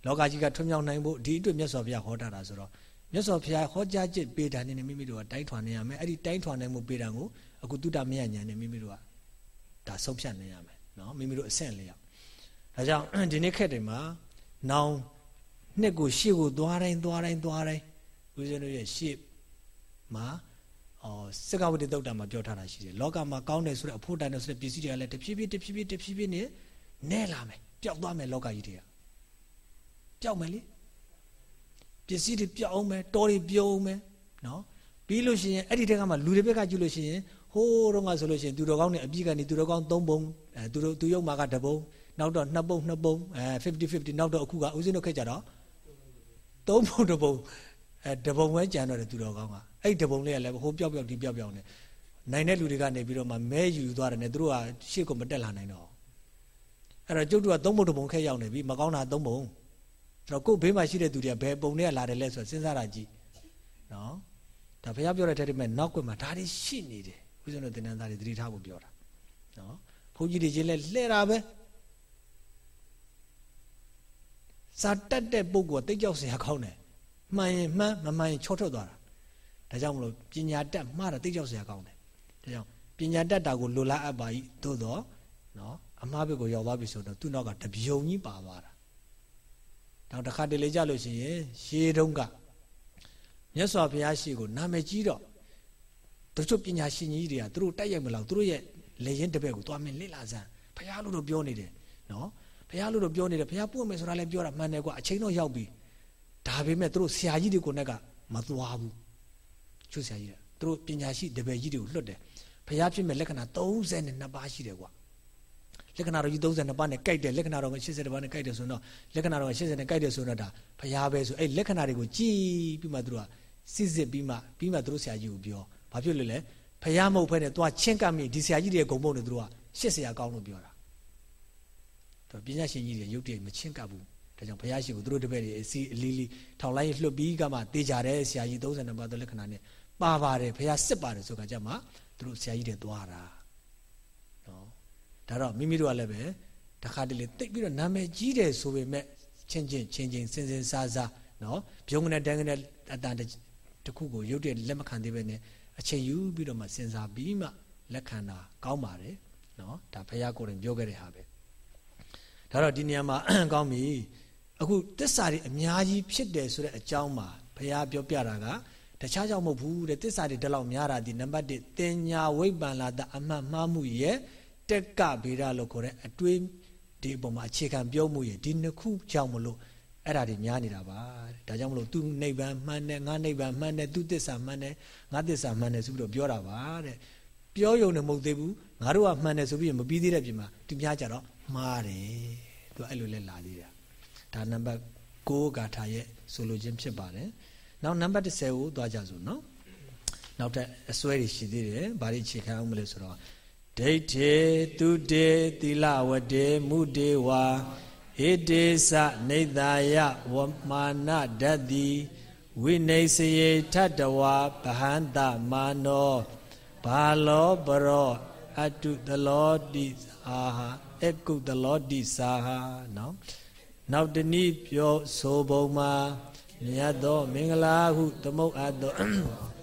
လောကကြီးကထွံ့မြောက်နိုင်ဖို့ဒီအတွက်မြတ်စွာဘုရားဟောတာဆိုတော့မြတ်စွာဘုရားဟောကြားချက်ပေးတာနဲ့မိမိတို့ကတိုင်းထွာနေရမယ်အဲ့ဒီတိုင်းထွာနိုင်မှုပေးတာကိုအခုတုတ္တမယညာနဲ့မိမိတို့ကဒါဆုံးဖြတ်နေရမယ်နော်မိမိတို့အဆင့်လျောက်ဒါကြောင့်ဒီနေ့ခက်တယ်မှာနောင်နှစ်ကိုရှေ့ကိုသွားတိုင်းသွားတိုင်းသွားတိုင်းဦးဇင်းတို့ရဲ့ရှေ့မှာအော်စကဝတ္တသုတ်တာမှာပြောထားတာရှိတယ်လောကမှာကောင်းတယ်ဆိုတဲ့အဖို့တန်တယ်ဆိုတဲ့ပစ္စည်းတွေကလည်းတဖြည်းဖြည်းတဖြည်းဖြည်းတဖြည်းဖြည်းနဲ့နဲလာမယ်ပျောက်သွားမယ်လောကကြီးတွေက ပျောက်မယ်လေပစ္စည်းတွေပျောက်အောင်မယ်တောတွေပြုံးအောင်မယ်နော်ပြီးလို့ရှိရင်အဲ့ဒီတက်ကမှလူတွေဘက်ကကြည့်လို့ရှိရင်ဟိုးတော့ကဆိုလို့ရှိရင်သူတော်ကောင်းနဲ့အပြည့်ကနေသူတော်ကောင်း၃ပုံအဲသူတို့သူရုပ်မှာကတပုံနောက်တော့နှစ်ပုံနှစ်ပုံအဲ50 50နောက်တော့အခုကဦးစင်းတို့ခက်ကြတော့၃ပုံတပုံအဲတပုံပဲကြံတော့တယ်သူတော်ကောင်းကအဲ့တပုံလေးကလည်းဟိုပျောက်ပျောက်ဒီပျောက်ပျောက်နေနိုင်တဲ့လူတွေကနေပြီးတော့မှမဲယူသွားတယ်နဲ့သူတို့ကရှေ့ကမတက်လာနိုင်တော့အဲ့တော့ကျုပ်တို့ကသုံးပုံတပုံခက်ရောက်နေပြီမကောင်းတာသုံးပုံ တော့ကိုယ်ဘေးမှာရှိတဲ့သူတွေကဘယ်ပုံတွေကလာတယ်လဲဆိုတော့စဉ်းစားတာကြည့်နော်ဒါဘုရားပြောတဲ့ထက်တည်းမဲ့နောက်ကွယ်မှာဒါတွေရှိနေတယ်ဦးဇင်းတို့သင်္นานသားတွေသတိထားဖို့ပြောတာနော်ဘုန်းကြီးတွေချင်းလဲလှဲ့တာပဲစာတက်တဲ့ပုဂ္ဂိုလ်တိတ်ကြောက်เสียကောင်းတယ်မှန်ရင်မှန်မမှန်ရင်ချောထွက်သွားတာဒါကြောင့်မလို့ပညာတတ်မှားတာတိတ်ကြောက်เสียကောင်းတယ်ဒါကြောင့်ပညာတတ်တာကိုလိုလားအပ်ပါ၏သို့တော့နော်အမှားဘက်ကိုရောက်သွားပြီဆိုတော့သူ့နောက်ကတပြုံကြီးပါသွားတာ နောက်တစ်ခါတလေကြလို့ရှိရင်ရှေးတုန်းကမြတ်စွာဘုရားရှိကိုနာမည်ကြီးတော့သူတို့ပညာရှင်ကြီးတွေကသူတို့တိုက်ရိုက်မလောက်သူတို့ရဲ့လေရင်တပည့်ကိုသွားမင်းလေ့လာစမ်းဘုရားလို့တော့ပြောနေတယ်နော်ဘုရားလို့တော့ပြောနေတယ်ဘုရားပို့မယ်ဆိုတာလည်းပြောတာမှန်တယ်ကွာအချိန်တော့ရောက်ပြီဒါပေမဲ့သူတို့ဆရာကြီးတွေကိုနဲ့ကမသွားဘူးချွတ်ဆရာကြီးတွေသူတို့ပညာရှိတပည့်ကြီးတွေကိုလွတ်တယ်ဘုရားဖြစ်မဲ့လက္ခဏာ32ပါးရှိတယ်ကွာ လက္ခဏာတော်ကြီး32ပါးနဲ့ကြိုက်တယ်လက္ခဏာတော်က80ပါးနဲ့ကြိုက်တယ်ဆိုတော့လက္ခဏာတော်က80နဲ့ကြိုက်တယ်ဆိုတော့ဒါဘုရားပဲဆိုအဲ့လက္ခဏာတွေကိုကြည်ပြီးမှသူတို့ကစစ်စစ်ပြီးမှပြီးမှသူတို့ဆရာကြီးကိုပြောဘာဖြစ်လို့လဲဘုရားမဟုတ်ဖဲနဲ့သွားချင်းကပ်မိဒီဆရာကြီးတွေဂုံပုံတွေသူတို့ကရှစ်ဆရာကောင်းလို့ပြောတာသူပညာရှင်ကြီးတွေရုပ်တရက်မချင်းကပ်ဘူးဒါကြောင့်ဘုရားရှိခိုးသူတို့တပည့်တွေအစီအလီလီထောင်လိုက်လွတ်ပြီးကမှတေးကြတယ်ဆရာကြီး32ပါးသောလက္ခဏာနဲ့ပါပါတယ်ဘုရားစစ်ပါတယ်ဆိုကြကြမှာသူတို့ဆရာကြီးတွေသွားတာနော် ဒါတော့မိမိတို့ကလည်းပဲတခါတလေတိတ်ပြီးတော့နာမည်ကြီးတယ်ဆိုပေမဲ့ချင်းချင်းချင်းချင်းစင်စင်စားစားနော်ပြုံးကနေတန်းကနေအတန်တခုကိုရုပ်တရက်လက်မခံသေးပဲနဲ့အချိန်ယူပြီးတော့မှစဉ်းစားပြီးမှလက်ခံတာကောင်းပါတယ်နော်ဒါဘုရားကိုယ်တိုင်ပြောခဲ့တဲ့ဟာပဲဒါတော့ဒီနေရာမှာကောင်းပြီအခုတစ္ဆာတွေအများကြီးဖြစ်တယ်ဆိုတဲ့အကြောင်းမှာဘုရားပြောပြတာကတခြားကြောင့်မဟုတ်ဘူးတဲ့တစ္ဆာတွေဒီလောက်များတာဒီနံပါတ်1တင်ညာဝိပ္ပန္လာတအမှတ်မှားမှုရဲ့ တက်ကဗေဒလို့ခေါ်တဲ့အတွေးဒီအပေါ်မှာအခြေခံပြောမှုရဲ့ဒီနှစ်ခုကြောင့်မလို့အဲ့ဒါတွေများနေတာပါဒါကြောင့်မလို့ तू နိဗ္ဗာန်မှန်တယ်ငါနိဗ္ဗာန်မှန်တယ် तू သစ္စာမှန်တယ်ငါသစ္စာမှန်တယ်ဆိုပြီးတော့ပြောတာပါတဲ့ပြောယုံနဲ့မဟုတ်သေးဘူးငါတို့ကမှန်တယ်ဆိုပြီးမပြီးသေးတဲ့ပြင်မှာသူများကြတော့မှားတယ်သူအဲ့လိုလဲလာသေးတာဒါနံပါတ်6ဂါထာရဲ့ဆိုလိုခြင်းဖြစ်ပါတယ်နောက်နံပါတ်10ကိုသွားကြစို့နော်နောက်ထပ်အစွဲတွေရှိသေးတယ်ဘာတွေအခြေခံအောင်မလဲဆိုတော့ ဒိဋ္ဌေသူတေသီလဝတေမုတေဝါဣတေသနေသာယဝမာနဓတ္တိဝိနေစယေထတဝါဗဟန္တမာနောဘာလောပရောအတုတလောတိအာဟာအကုတလောတိစာဟာနော်နောက်တနည်းပြောဆိုပုံမှာမြတ်သောမင်္ဂလာဟုသမုတ်အပ်သောသူ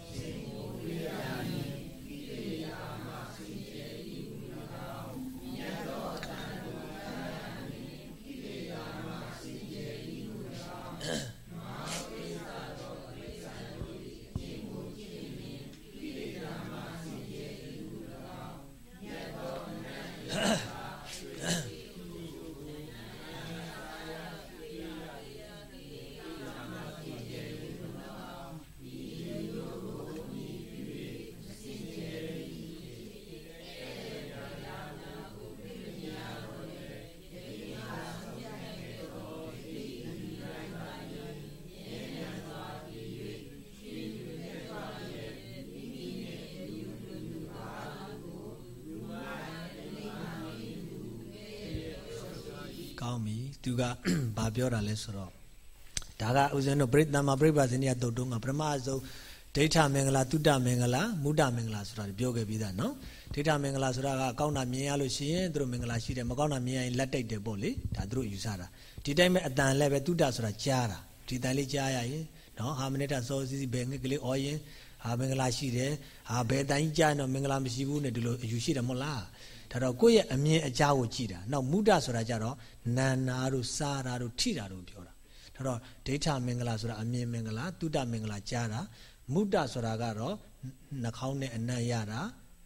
ပြောတာလဲဆိုတော့ဒါကဥစဉ်တို့ပြိတ္တမပြိပ္ပဇနိယတုတ်တုံးကပထမဆုံးဒိဋ္ဌမင်္ဂလာတုတ္တမင်္ဂလာမုဒ္ဒမင်္ဂလာဆိုတာပြောခဲ့ပြီးသားနော်ဒိဋ္ဌမင်္ဂလာဆိုတာကကောင်းတာမြင်ရလို့ရှိရင်သူတို့မင်္ဂလာရှိတယ်မကောင်းတာမြင်ရရင်လက်တိတ်တယ်ပေါ့လေဒါသူတို့ယူဆတာဒီတိုင်းပဲအတန်လည်းပဲတုတ္တဆိုတာကြားတာဒီတန်လေးကြားရရင်နော်ဟာမနစ်တာစောစီစီဘယ်ငှက်ကလေးအော်ရင်ဟာမင်္ဂလာရှိတယ်ဟာဘယ်တန်ကြီးကြားရင်တော့မင်္ဂလာမရှိဘူးနဲ့ဒီလိုအယူရှိတယ်မဟုတ်လား ဒါတော့ကိုယ့်ရဲ့အမြင်အကြားကိုကြည့်တာနောက်မုဒ္ဒဆိုတာကြတော့နာနာတို့စားတာတို့ထိတာတို့ပြောတာဒါတော့ဒိဋ္ဌမင်္ဂလာဆိုတာအမြင်မင်္ဂလာတုဒ္ဒမင်္ဂလာကြားတာမုဒ္ဒဆိုတာကတော့နှာခေါင်းနဲ့အနံ့ရတာ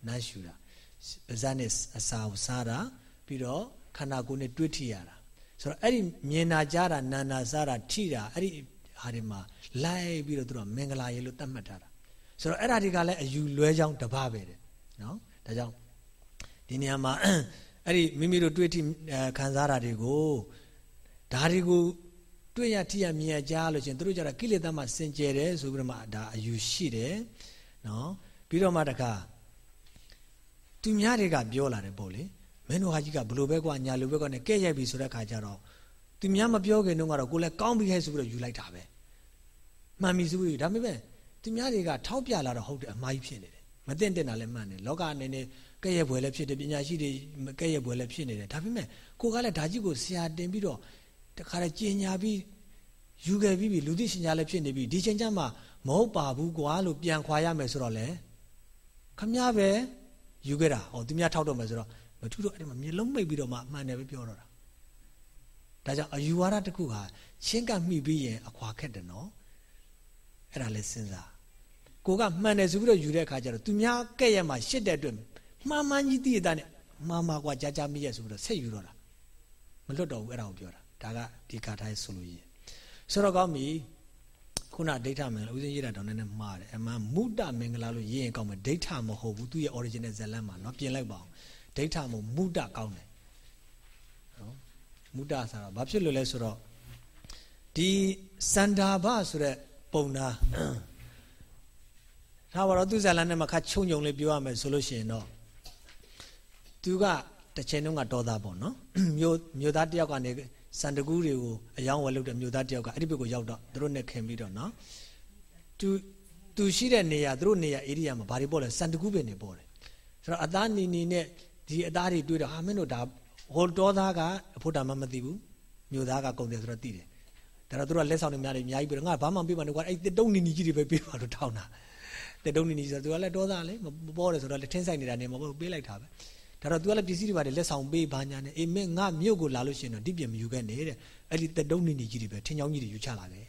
နတ်ရှူတာပါးစပ်နဲ့အစာကိုစားတာပြီးတော့ခန္ဓာကိုယ်နဲ့တွေ့ထိရတာဆိုတော့အဲ့ဒီမြင်နာကြားတာနာနာစားတာထိတာအဲ့ဒီဟာဒီမှာလိုက်ပြီးတော့သူတို့မင်္ဂလာရေလို့သတ်မှတ်ထားတာဆိုတော့အဲ့ဒါတွေကလည်းအယူလွဲကြောင်းတပပဲတဲ့နော်ဒါကြောင့် ဒီနေရာမှာအဲ့ဒီမိမိတို့တွေ့ထိခံစားတာတွေကိုဒါတွေကိုတွေ့ရထိရမြင်ရကြားလို့ချင်းတို့ကြတာကိလေသာမှစင်ကြယ်တယ်ဆိုပြီးတော့မှဒါအယူရှိတယ်နော်ပြီးတော့မှတခါသူများတွေကပြောလာတယ်ပေါ့လေမင်းတို့ဟာကြီးကဘလို့ပဲကွာညာလိုပဲကွာနဲ့ကဲ့ရဲ့ပြီဆိုတဲ့ခါကျတော့သူများမပြောခင်တော့ကတော့ကိုလည်းကောင်းပြီဟဲ့ဆိုပြီးတော့ယူလိုက်တာပဲမှန်ပြီဆိုပြီးဒါပေမဲ့သူများတွေကထောက်ပြလာတော့ဟုတ်တယ်အမှားကြီးဖြစ်နေတယ်မသိတဲ့တာလည်းမှန်တယ်လောကအနေနဲ့ ကဲ့ရဲ့ဘွယ်လည်းဖြစ်တယ်ပညာရှိတွေကဲ့ရဲ့ဘွယ်လည်းဖြစ်နေတယ်ဒါပေမဲ့ကိုကလည်းဓာကြီးကိုဆရာတင်ပြီးတော့တခါတည်းကျင်ညာပြီးယူခဲ့ပြီးပြီလူသိရှင်ကြားလည်းဖြစ်နေပြီဒီချိန်ကျမှမဟုတ်ပါဘူးကွာလို့ပြန်ခွာရမယ်ဆိုတော့လေခမည်းပဲယူခဲ့တာဟောသူများထောက်တော့မယ်ဆိုတော့မထူးတော့အဲ့ဒီမှာမျက်လုံးမိတ်ပြီးတော့မှအမှန်တယ်ပဲပြောတော့တာဒါကြောင့်အယူဝါဒတစ်ခုဟာရှင်းကပ်မိပြီးရင်အခွာခက်တယ်နော်အဲ့ဒါလည်းစဉ်းစားကိုကမှန်တယ်ဆိုပြီးတော့ယူတဲ့အခါကျတော့သူများကဲ့ရဲ့မှာရှစ်တဲ့အတွက် မှန်မှန်ကြီးတည်တဲ့နဲ့မှားမှားကွာကြာကြာမိရဲ့ဆိုပြီးတော့ဆက်ယူတော့တာမလွတ်တော့ဘူးအဲ့ဒါကိုပြောတာဒါကဒီကာထားဆိုလို့ရည်ဆိုတော့ကောင်းပြီခုနဒိဋ္ဌမင်္ဂလာဦးစင်းရေးတာတောင်းနေနဲ့မှားတယ်အမှန်မုဒ္ဒမင်္ဂလာလို့ရေးရင်ကောင်းမယ်ဒိဋ္ဌမဟုတ်ဘူးသူ့ရဲ့ original ဇာတ်လမ်းမှာเนาะပြင်လိုက်ပါအောင်ဒိဋ္ဌမမုဒ္ဒကောင်းတယ်နော်မုဒ္ဒဆိုတာဘာဖြစ်လို့လဲဆိုတော့ဒီစန္ဒာဘဆိုတဲ့ပုံနာဒါပါတော့သူဇာလန်နဲ့မှခါချုံချုံလေးပြောရမယ်ဆိုလို့ရှိရင်တော့ သူကတစ်ချိန်တုန်းကတော်သားပေါ့နော်မြို့မြို့သားတယောက်ကနေစန္ဒကူးတွေကိုအယောင်းဝယ်လုပ်တဲ့မြို့သားတယောက်ကအဲ့ဒီဘက်ကိုရောက်တော့သူတို့နဲ့ခင်ပြီးတော့နော်သူသူရှိတဲ့နေရာသူတို့နေရာဧရိယာမှာဘာတွေပေါ့လဲစန္ဒကူးပင်တွေပေါ့တယ်ဆိုတော့အသားနီနီနဲ့ဒီအသားတွေတွေ့တော့ဟာမင်းတို့ဒါဟိုတော်သားကအဖို့တာမှမသိဘူးမြို့သားကကုန်တယ်ဆိုတော့သိတယ်ဒါတော့သူတို့ကလက်ဆောင်တွေများတယ်အများကြီးပြီးတော့ငါဘာမှမပေးပါနဲ့ကွာအဲ့တုံးနီနီကြီးတွေပဲပေးပါလို့ထောင်းတာတဲ့တုံးနီနီဆိုတော့သူကလည်းဒေါသလေမပေါ်တယ်ဆိုတော့လက်ထင်းဆိုင်နေတာနေမဟုတ်ပေးလိုက်တာပဲ ဒါတော့ तू ကလည်းပစ္စည်းတွေပါတယ်လက်ဆောင်ပေးဘာညာနဲ့အေးမင်းငါမြို့ကိုလာလို့ရှိရင်တော့ဒီပြင်မယူခဲ့နေတဲ့အဲ့ဒီတုံးနီနီကြီးတွေပဲထင်းချောင်းကြီးတွေယူချလာခဲ့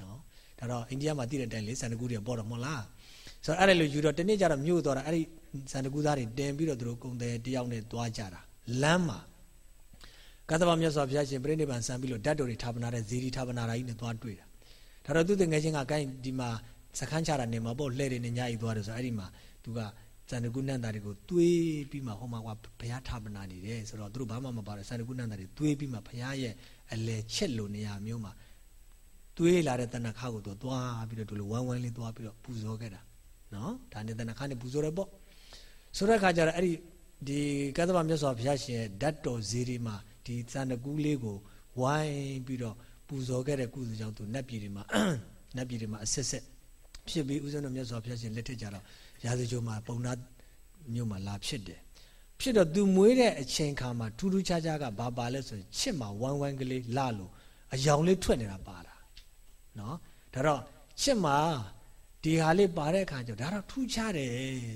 နော်ဒါတော့အိန္ဒိယမှာတည်တဲ့အတိုင်းလေစန္ဒကူတွေပေါ်တော့မဟုတ်လားဆိုတော့အဲ့ဒါလိုယူတော့တနေ့ကျတော့မြို့သွားတာအဲ့ဒီစန္ဒကူသားတွေတင်ပြီးတော့သူတို့ကုံတယ်တယောက်နဲ့သွားကြတာလမ်းမှာကသဗ္ဗမြတ်စွာဘုရားရှင်ပြိဋိဘံဆံပြီးလို့ဓာတ်တော်တွေထာပနာတဲ့ဇေဒီထာပနာရာကြီးနဲ့သွားတွေ့တာဒါတော့သူတငယ်ချင်းကကိုင်းဒီမှာစခန်းချတာနေမှာပေါ့လှဲ့တွေနဲ့ညအိသွားတယ်ဆိုအဲ့ဒီမှာသူက ဇန္ဒကုနန္တာတွေကိုတွေးပြီးမှဟောမှာကဘုရားထာပနာနေတယ်ဆိုတော့သူတို့ဘာမှမပါတဲ့ဇန္ဒကုနန္တာတွေတွေးပြီးမှဘုရားရဲ့အလေချက်လိုနေရာမျိုးမှာတွေးလာတဲ့တဏ္ဍခါကိုသူသွားပြီးတော့ဒီလိုဝမ်းဝမ်းလေးသွားပြီးတော့ပူဇော်ခဲ့တာနော်ဒါနဲ့တဏ္ဍခါနဲ့ပူဇော်ရပေါ့ဆိုတဲ့အခါကျတော့အဲ့ဒီဒီကသဗ္ဗမြတ်စွာဘုရားရှင်ရဲ့ဓာတ်တော်ဇေဒီမှာဒီဇန္ဒကူလေးကိုဝိုင်းပြီးတော့ပူဇော်ခဲ့တဲ့ကုသိုလ်ကြောင့်သူနတ်ပြည်တွေမှာနတ်ပြည်တွေမှာအဆက်ဆက်ဖြစ်ပြီးဦးဇင်းတော်မြတ်စွာဘုရားရှင်လက်ထက်ကြတော့ ရာဇဂိုမှာပုံနာမြို့မှာလာဖြစ်တယ်ဖြစ်တော့သူမွေးတဲ့အချိန်ခါမှာထူးထူးခြားခြားကဘာပါလဲဆိုရင်ချစ်မှာဝမ်းဝမ်းကလေးလာလို့အယောင်လေးထွက်နေတာပါတာနော်ဒါတော့ချစ်မှာဒီဟာလေးပါတဲ့အခါကျတော့ဒါတော့ထူးခြားတယ်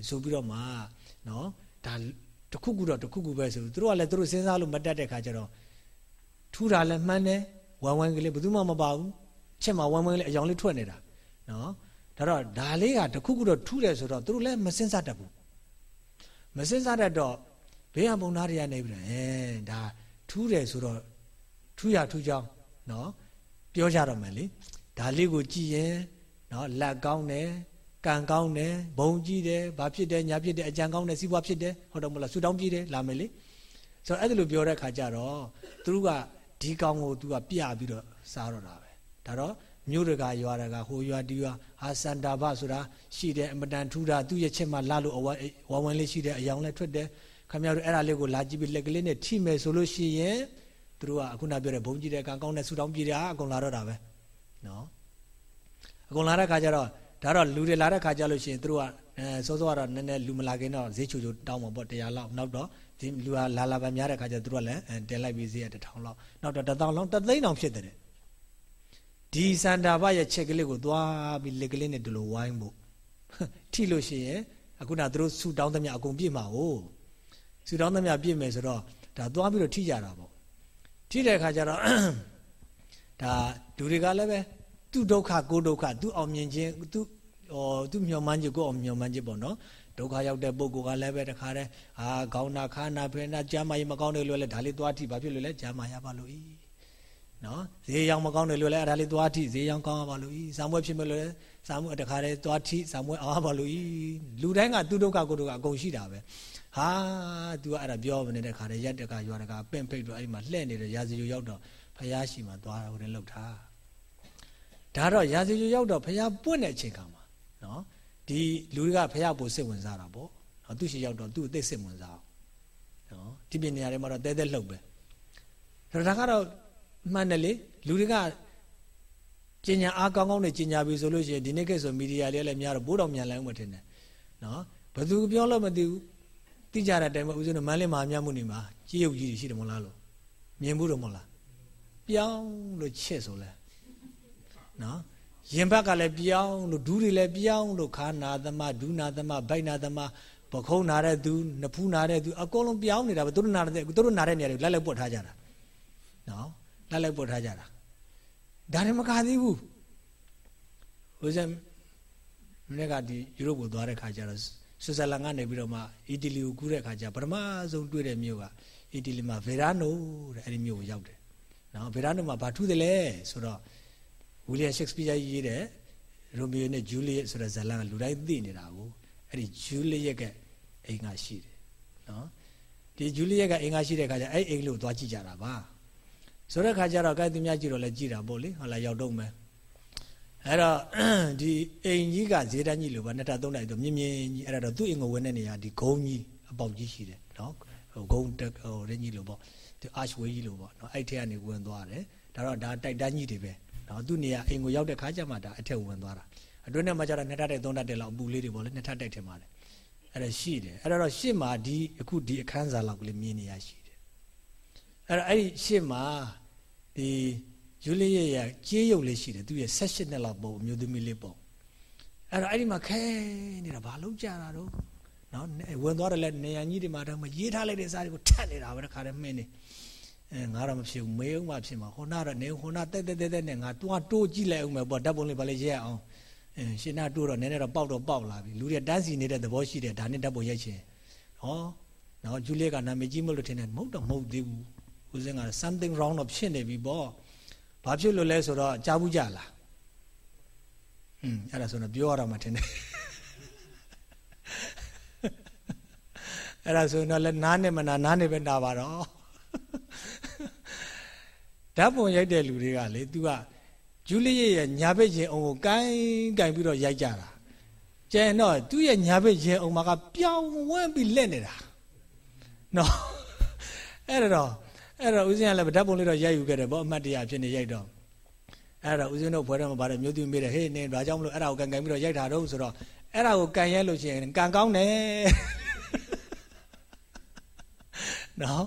ဆိုပြီးတော့မှနော်ဒါတခုခုတော့တခုခုပဲဆိုသူတို့ကလည်းသူတို့စဉ်းစားလို့မတတ်တဲ့အခါကျတော့ထူးတာလည်းမှန်းတယ်ဝမ်းဝမ်းကလေးဘယ်သူမှမပါဘူးချစ်မှာဝမ်းဝမ်းကလေးအယောင်လေးထွက်နေတာနော် ဒါတော့ဒါလေးကတခုခုတော့ထူးတယ်ဆိုတော့သူတို့လည်းမစင်စားတတ်ဘူးမစင်စားတတ်တော့ဘေးကပုံသားတွေကနေပြီးတော့အဲဒါထူးတယ်ဆိုတော့ထူးရထူးကြောင်းနော်ပြောကြတော့မယ်လေဒါလေးကိုကြည့်ရင်နော်လက်ကောင်းတယ်ကံကောင်းတယ်ဘုံကြည့်တယ်ဘာဖြစ်တယ်ညာဖြစ်တယ်အကြံကောင်းတယ်စီးပွားဖြစ်တယ်ဟုတ်တယ်မလားဆူတောင်းကြည့်တယ်လာမယ်လေဆိုတော့အဲ့ဒါလိုပြောတဲ့ခါကျတော့သူတို့ကဒီကောင်းကိုသူကပြပြီးတော့စားတော့တာပဲဒါတော့ မြို့တကာရွာတကာဟိုရွာဒီရွာဟာစန္ဒာဘဆိုတာရှိတယ်အမတန်ထူတာသူ့ရဲ့ချက်မှလာလို့အဝဝဝန်းလေးရှိတယ်အယောင်လည်းထွက်တယ်ခမရတို့အဲ့ဒါလေးကိုလာကြည့်ပြီးလက်ကလေးနဲ့ထိမယ်ဆိုလို့ရှိရင်သူတို့ကအခုနပြောတဲ့ဘုံကြီးတဲ့ကံကောင်းတဲ့ဆူတောင်းပြည်တာအကုန်လာတော့တာပဲနော်အကုန်လာတဲ့ခါကျတော့ဒါတော့လူတွေလာတဲ့ခါကျလို့ရှိရင်သူတို့ကအဲစောစောကတော့နည်းနည်းလူမလာခင်တော့ဈေးချိုချိုတောင်းမှာပေါ့တရားလောက်နောက်တော့ဒီလူကလာလာပါများတဲ့ခါကျသူတို့ကလည်းတင်လိုက်ပြီးဈေးရတထောင်လောက်နောက်တော့တထောင်လောက်တသိန်းအောင်ဖြစ်တယ် ဒီစန္ဒာဘရဲ့ချက်ကလေးကိုသွားပြီးလက်ကလေးနဲ့ဒီလိုဝိုင်းဖို့ထိလို့ရှိရင်အခုနသူတို့ဆူတောင်းသမျှအကုန်ပြည့်မှာ哦ဆူတောင်းသမျှပြည့်မယ်ဆိုတော့ဒါသွားပြီးတော့ထိကြတာပေါ့ထိတဲ့အခါကျတော့ဒါလူတွေကလည်းပဲသူဒုက္ခကိုဒုက္ခသူအောင်မြင်ခြင်းသူဟောသူမျောမှန်းခြင်းကိုအောင်မျောမှန်းခြင်းပေါ့နော်ဒုက္ခရောက်တဲ့ပုဂ္ဂိုလ်ကလည်းပဲတခါတည်းဟာခေါင်းနာခါနာဖဲနာကြာမကြီးမကောင်းတယ်လို့လည်းဒါလေးသွားထိဘာဖြစ်လို့လဲကြာမရပါလို့ဤ နော်ဈေးရောင်မကောင်းတယ်လို့လည်းအဲ့ဒါလေးသွားထိဈေးရောင်ကောင်းရပါလို့ဤစာမွေးဖြစ်မလို့လဲစာမွေးတခါတည်းသွားထိစာမွေးအားပါလို့ဤလူတိုင်းကသူဒုက္ခကိုဒုက္ခအကုန်ရှိတာပဲဟာ तू ကအဲ့ဒါပြောမနေတဲ့ခါတည်းရက်တကရွာတကပင့်ဖိတ်တော့အဲ့ဒီမှာလှဲ့နေတဲ့ရာဇီယူရောက်တော့ဖះရှိမှသွားတာဟိုတည်းလောက်ထားဒါတော့ရာဇီယူရောက်တော့ဖះပွင့်တဲ့အချိန်ခါမှာနော်ဒီလူတွေကဖះပိုစိတ်ဝင်စားတာပေါ့နော်သူရှိရောက်တော့သူ့အသိစိတ်ဝင်စားအောင်နော်ဒီပြင်နေရာတွေမှာတော့တဲတဲလှုပ်ပဲဒါဒါကတော့ မှန်တယ်လေလူတွေကကျင်ညာအားကောင်းကောင်းနဲ့ကျင်ညာပြီဆိုလို့ရှိရင်ဒီနေ့ကဆိုမီဒီယာလေးလည်းများတော့ဘိုးတော်မြန်လိုက်မှထင်တယ်နော်ဘယ်သူပြောလို့မသိဘူးသိကြတဲ့အတိုင်းပဲဦးဇင်းတို့မန်းလေးမဟာမြတ်မှုနေမှာကြီးရုပ်ကြီးရှိတယ်မဟုတ်လားလို့မြင်ဘူးတော့မဟုတ်လားပြောင်းလို့ချစ်ဆိုလဲနော်ရင်ဘက်ကလည်းပြောင်းလို့ဒူးတွေလည်းပြောင်းလို့ခါနာသမဒူးနာသမဗိုက်နာသမပခုံးနာတဲ့သူနဖူးနာတဲ့သူအကုန်လုံးပြောင်းနေတာပဲသူတို့နာတဲ့သူတို့နာတဲ့နေရာတွေလက်လက်ပွတ်ထားကြတာနော် လက်လက်ပွတ်ထားကြတာဒါလည်းမကသေးဘူးဦးဇင်းမနေ့ကဒီယူရိုပကိုသွားတဲ့ခါကျတော့ဆွစ်ဇာလန်ကနေပြီးတော့မှအီတလီကိုကူးတဲ့ခါကျပထမဆုံးတွေ့တဲ့မြို့ကအီတလီမှာဗေရာနိုတဲ့အဲ့ဒီမြို့ကိုရောက်တယ်နော်ဗေရာနိုမှာဘာထူးတယ်လဲဆိုတော့ဝီလီယံရှက်စပီးယားရေးတဲ့ရိုမီယိုနဲ့ဂျူလီယက်ဆိုတဲ့ဇာတ်လမ်းကလူတိုင်းသိနေတာကိုအဲ့ဒီဂျူလီယက်ကအိမ်ကရှိတယ်နော်ဒီဂျူလီယက်ကအိမ်ကရှိတဲ့ခါကျအဲ့အိမ်လို့သွားကြည့်ကြတာပါ ဆိုတဲ့ခါကျတော့ကဲသူများကြည့်တော့လဲကြည့်တာပေါ့လေဟုတ်လားရောက်တော့မယ်အဲ့တော့ဒီအိမ်ကြီးကဈေးတန်းကြီးလို့ပါနှစ်ထပ်သုံးထပ်တော့မြင်းမြင်းကြီးအဲ့ဒါတော့သူ့အိမ်ကိုဝင်တဲ့နေရာဒီဂုံးကြီးအပေါက်ကြီးရှိတယ်နော်ဟိုဂုံးတက်ဟိုရင်းကြီးလို့ပေါ့ဒီ archway ကြီးလို့ပေါ့နော်အဲ့ထက်ကနေဝင်သွားတယ်ဒါတော့ဒါတိုက်တန်းကြီးတွေပဲနော်သူ့နေရာအိမ်ကိုရောက်တဲ့ခါကျမှဒါအထက်ဝင်သွားတာအတွင်းထဲမှာကျတော့နှစ်ထပ်တိုက်သုံးထပ်တိုက်လောက်အပူလေးတွေပေါ့လေနှစ်ထပ်တိုက်ထင်ပါတယ်အဲ့ဒါရှိတယ်အဲ့တော့ရှစ်မှာဒီအခုဒီအခန်းစာလောက်ကလေးမြင်နေရရှိတယ် အဲ့တော့အဲ့ဒီရှစ်မှာဒီယူလေးရဲ့ရကြေးရုပ်လေးရှိတယ်သူရဲ့16နှစ်လောက်ပုံအမျိုးသမီးလေးပုံအဲ့တော့အဲ့ဒီမှာခဲနေတာဘာလို့ကြတာတော့နော်ဝင်သွားတယ်လဲနေရကြီးတွေမှာတော့မရေးထားလိုက်တဲ့စားတွေကိုထက်နေတာပဲတခါတည်းမင်းနေအဲငါတော့မဖြစ်ဘူးမေးအောင်မှဖြစ်မှာဟိုနာတော့နေဟိုနာတက်တက်တက်တက်နဲ့ငါတွားတိုးကြည့်လိုက်အောင်မယ်ပေါ့ဓာတ်ပုံလေးဘာလဲရဲအောင်အဲရှင်နာတိုးတော့နည်းနည်းတော့ပေါက်တော့ပေါက်လာပြီလူတွေတန်းစီနေတဲ့သဘောရှိတယ်ဒါနဲ့ဓာတ်ပုံရိုက်ချင်ဟောနော်ဂျူလီကနာမည်ကြီးမလို့ထင်တယ်မဟုတ်တော့မဟုတ်သေးဘူး ဦးစင်းက something wrong တော့ဖြစ်နေပြီပေါ့ဘာဖြစ်လို့လဲဆိုတော့ကြားဘူးကြလားอืมအဲ့ဒါဆိုတော့ပြောရတော့မှထင်တယ်အဲ့ဒါဆိုတော့လည်းနားနဲ့မနာနားနဲ့ပဲနာပါတော့ဓာတ်ပုံရိုက်တဲ့လူတွေကလေ तू ကဂျူလီရဲ့ညာဘက်ရင်အောင်ကိုကိုင်းကိုင်းပြီးတော့ရိုက်ကြတာကျန်တော့သူ့ရဲ့ညာဘက်ရင်အောင်မှာကပြောင်းဝန်းပြီးလက်နေတာနော်အဲ့တော့ အဲ့တော့ဦးဇင်းကလည်းဓာတ်ပုံလေးတော့ရိုက်ယူခဲ့တယ်ဗောအမှတ်တရဖြစ်နေရိုက်တော့အဲ့တော့ဦးဇင်းတို့ဘွဲတော့မပါတယ်မြို့သူမေးတယ်ဟေးနင်ဒါကြောင့်မလို့အဲ့ဒါကိုကန်ကန်ပြီးတော့ရိုက်တာတော့ဆိုတော့အဲ့ဒါကိုကန်ရဲလို့ရှိရင်ကန်ကောင်းတယ်နော်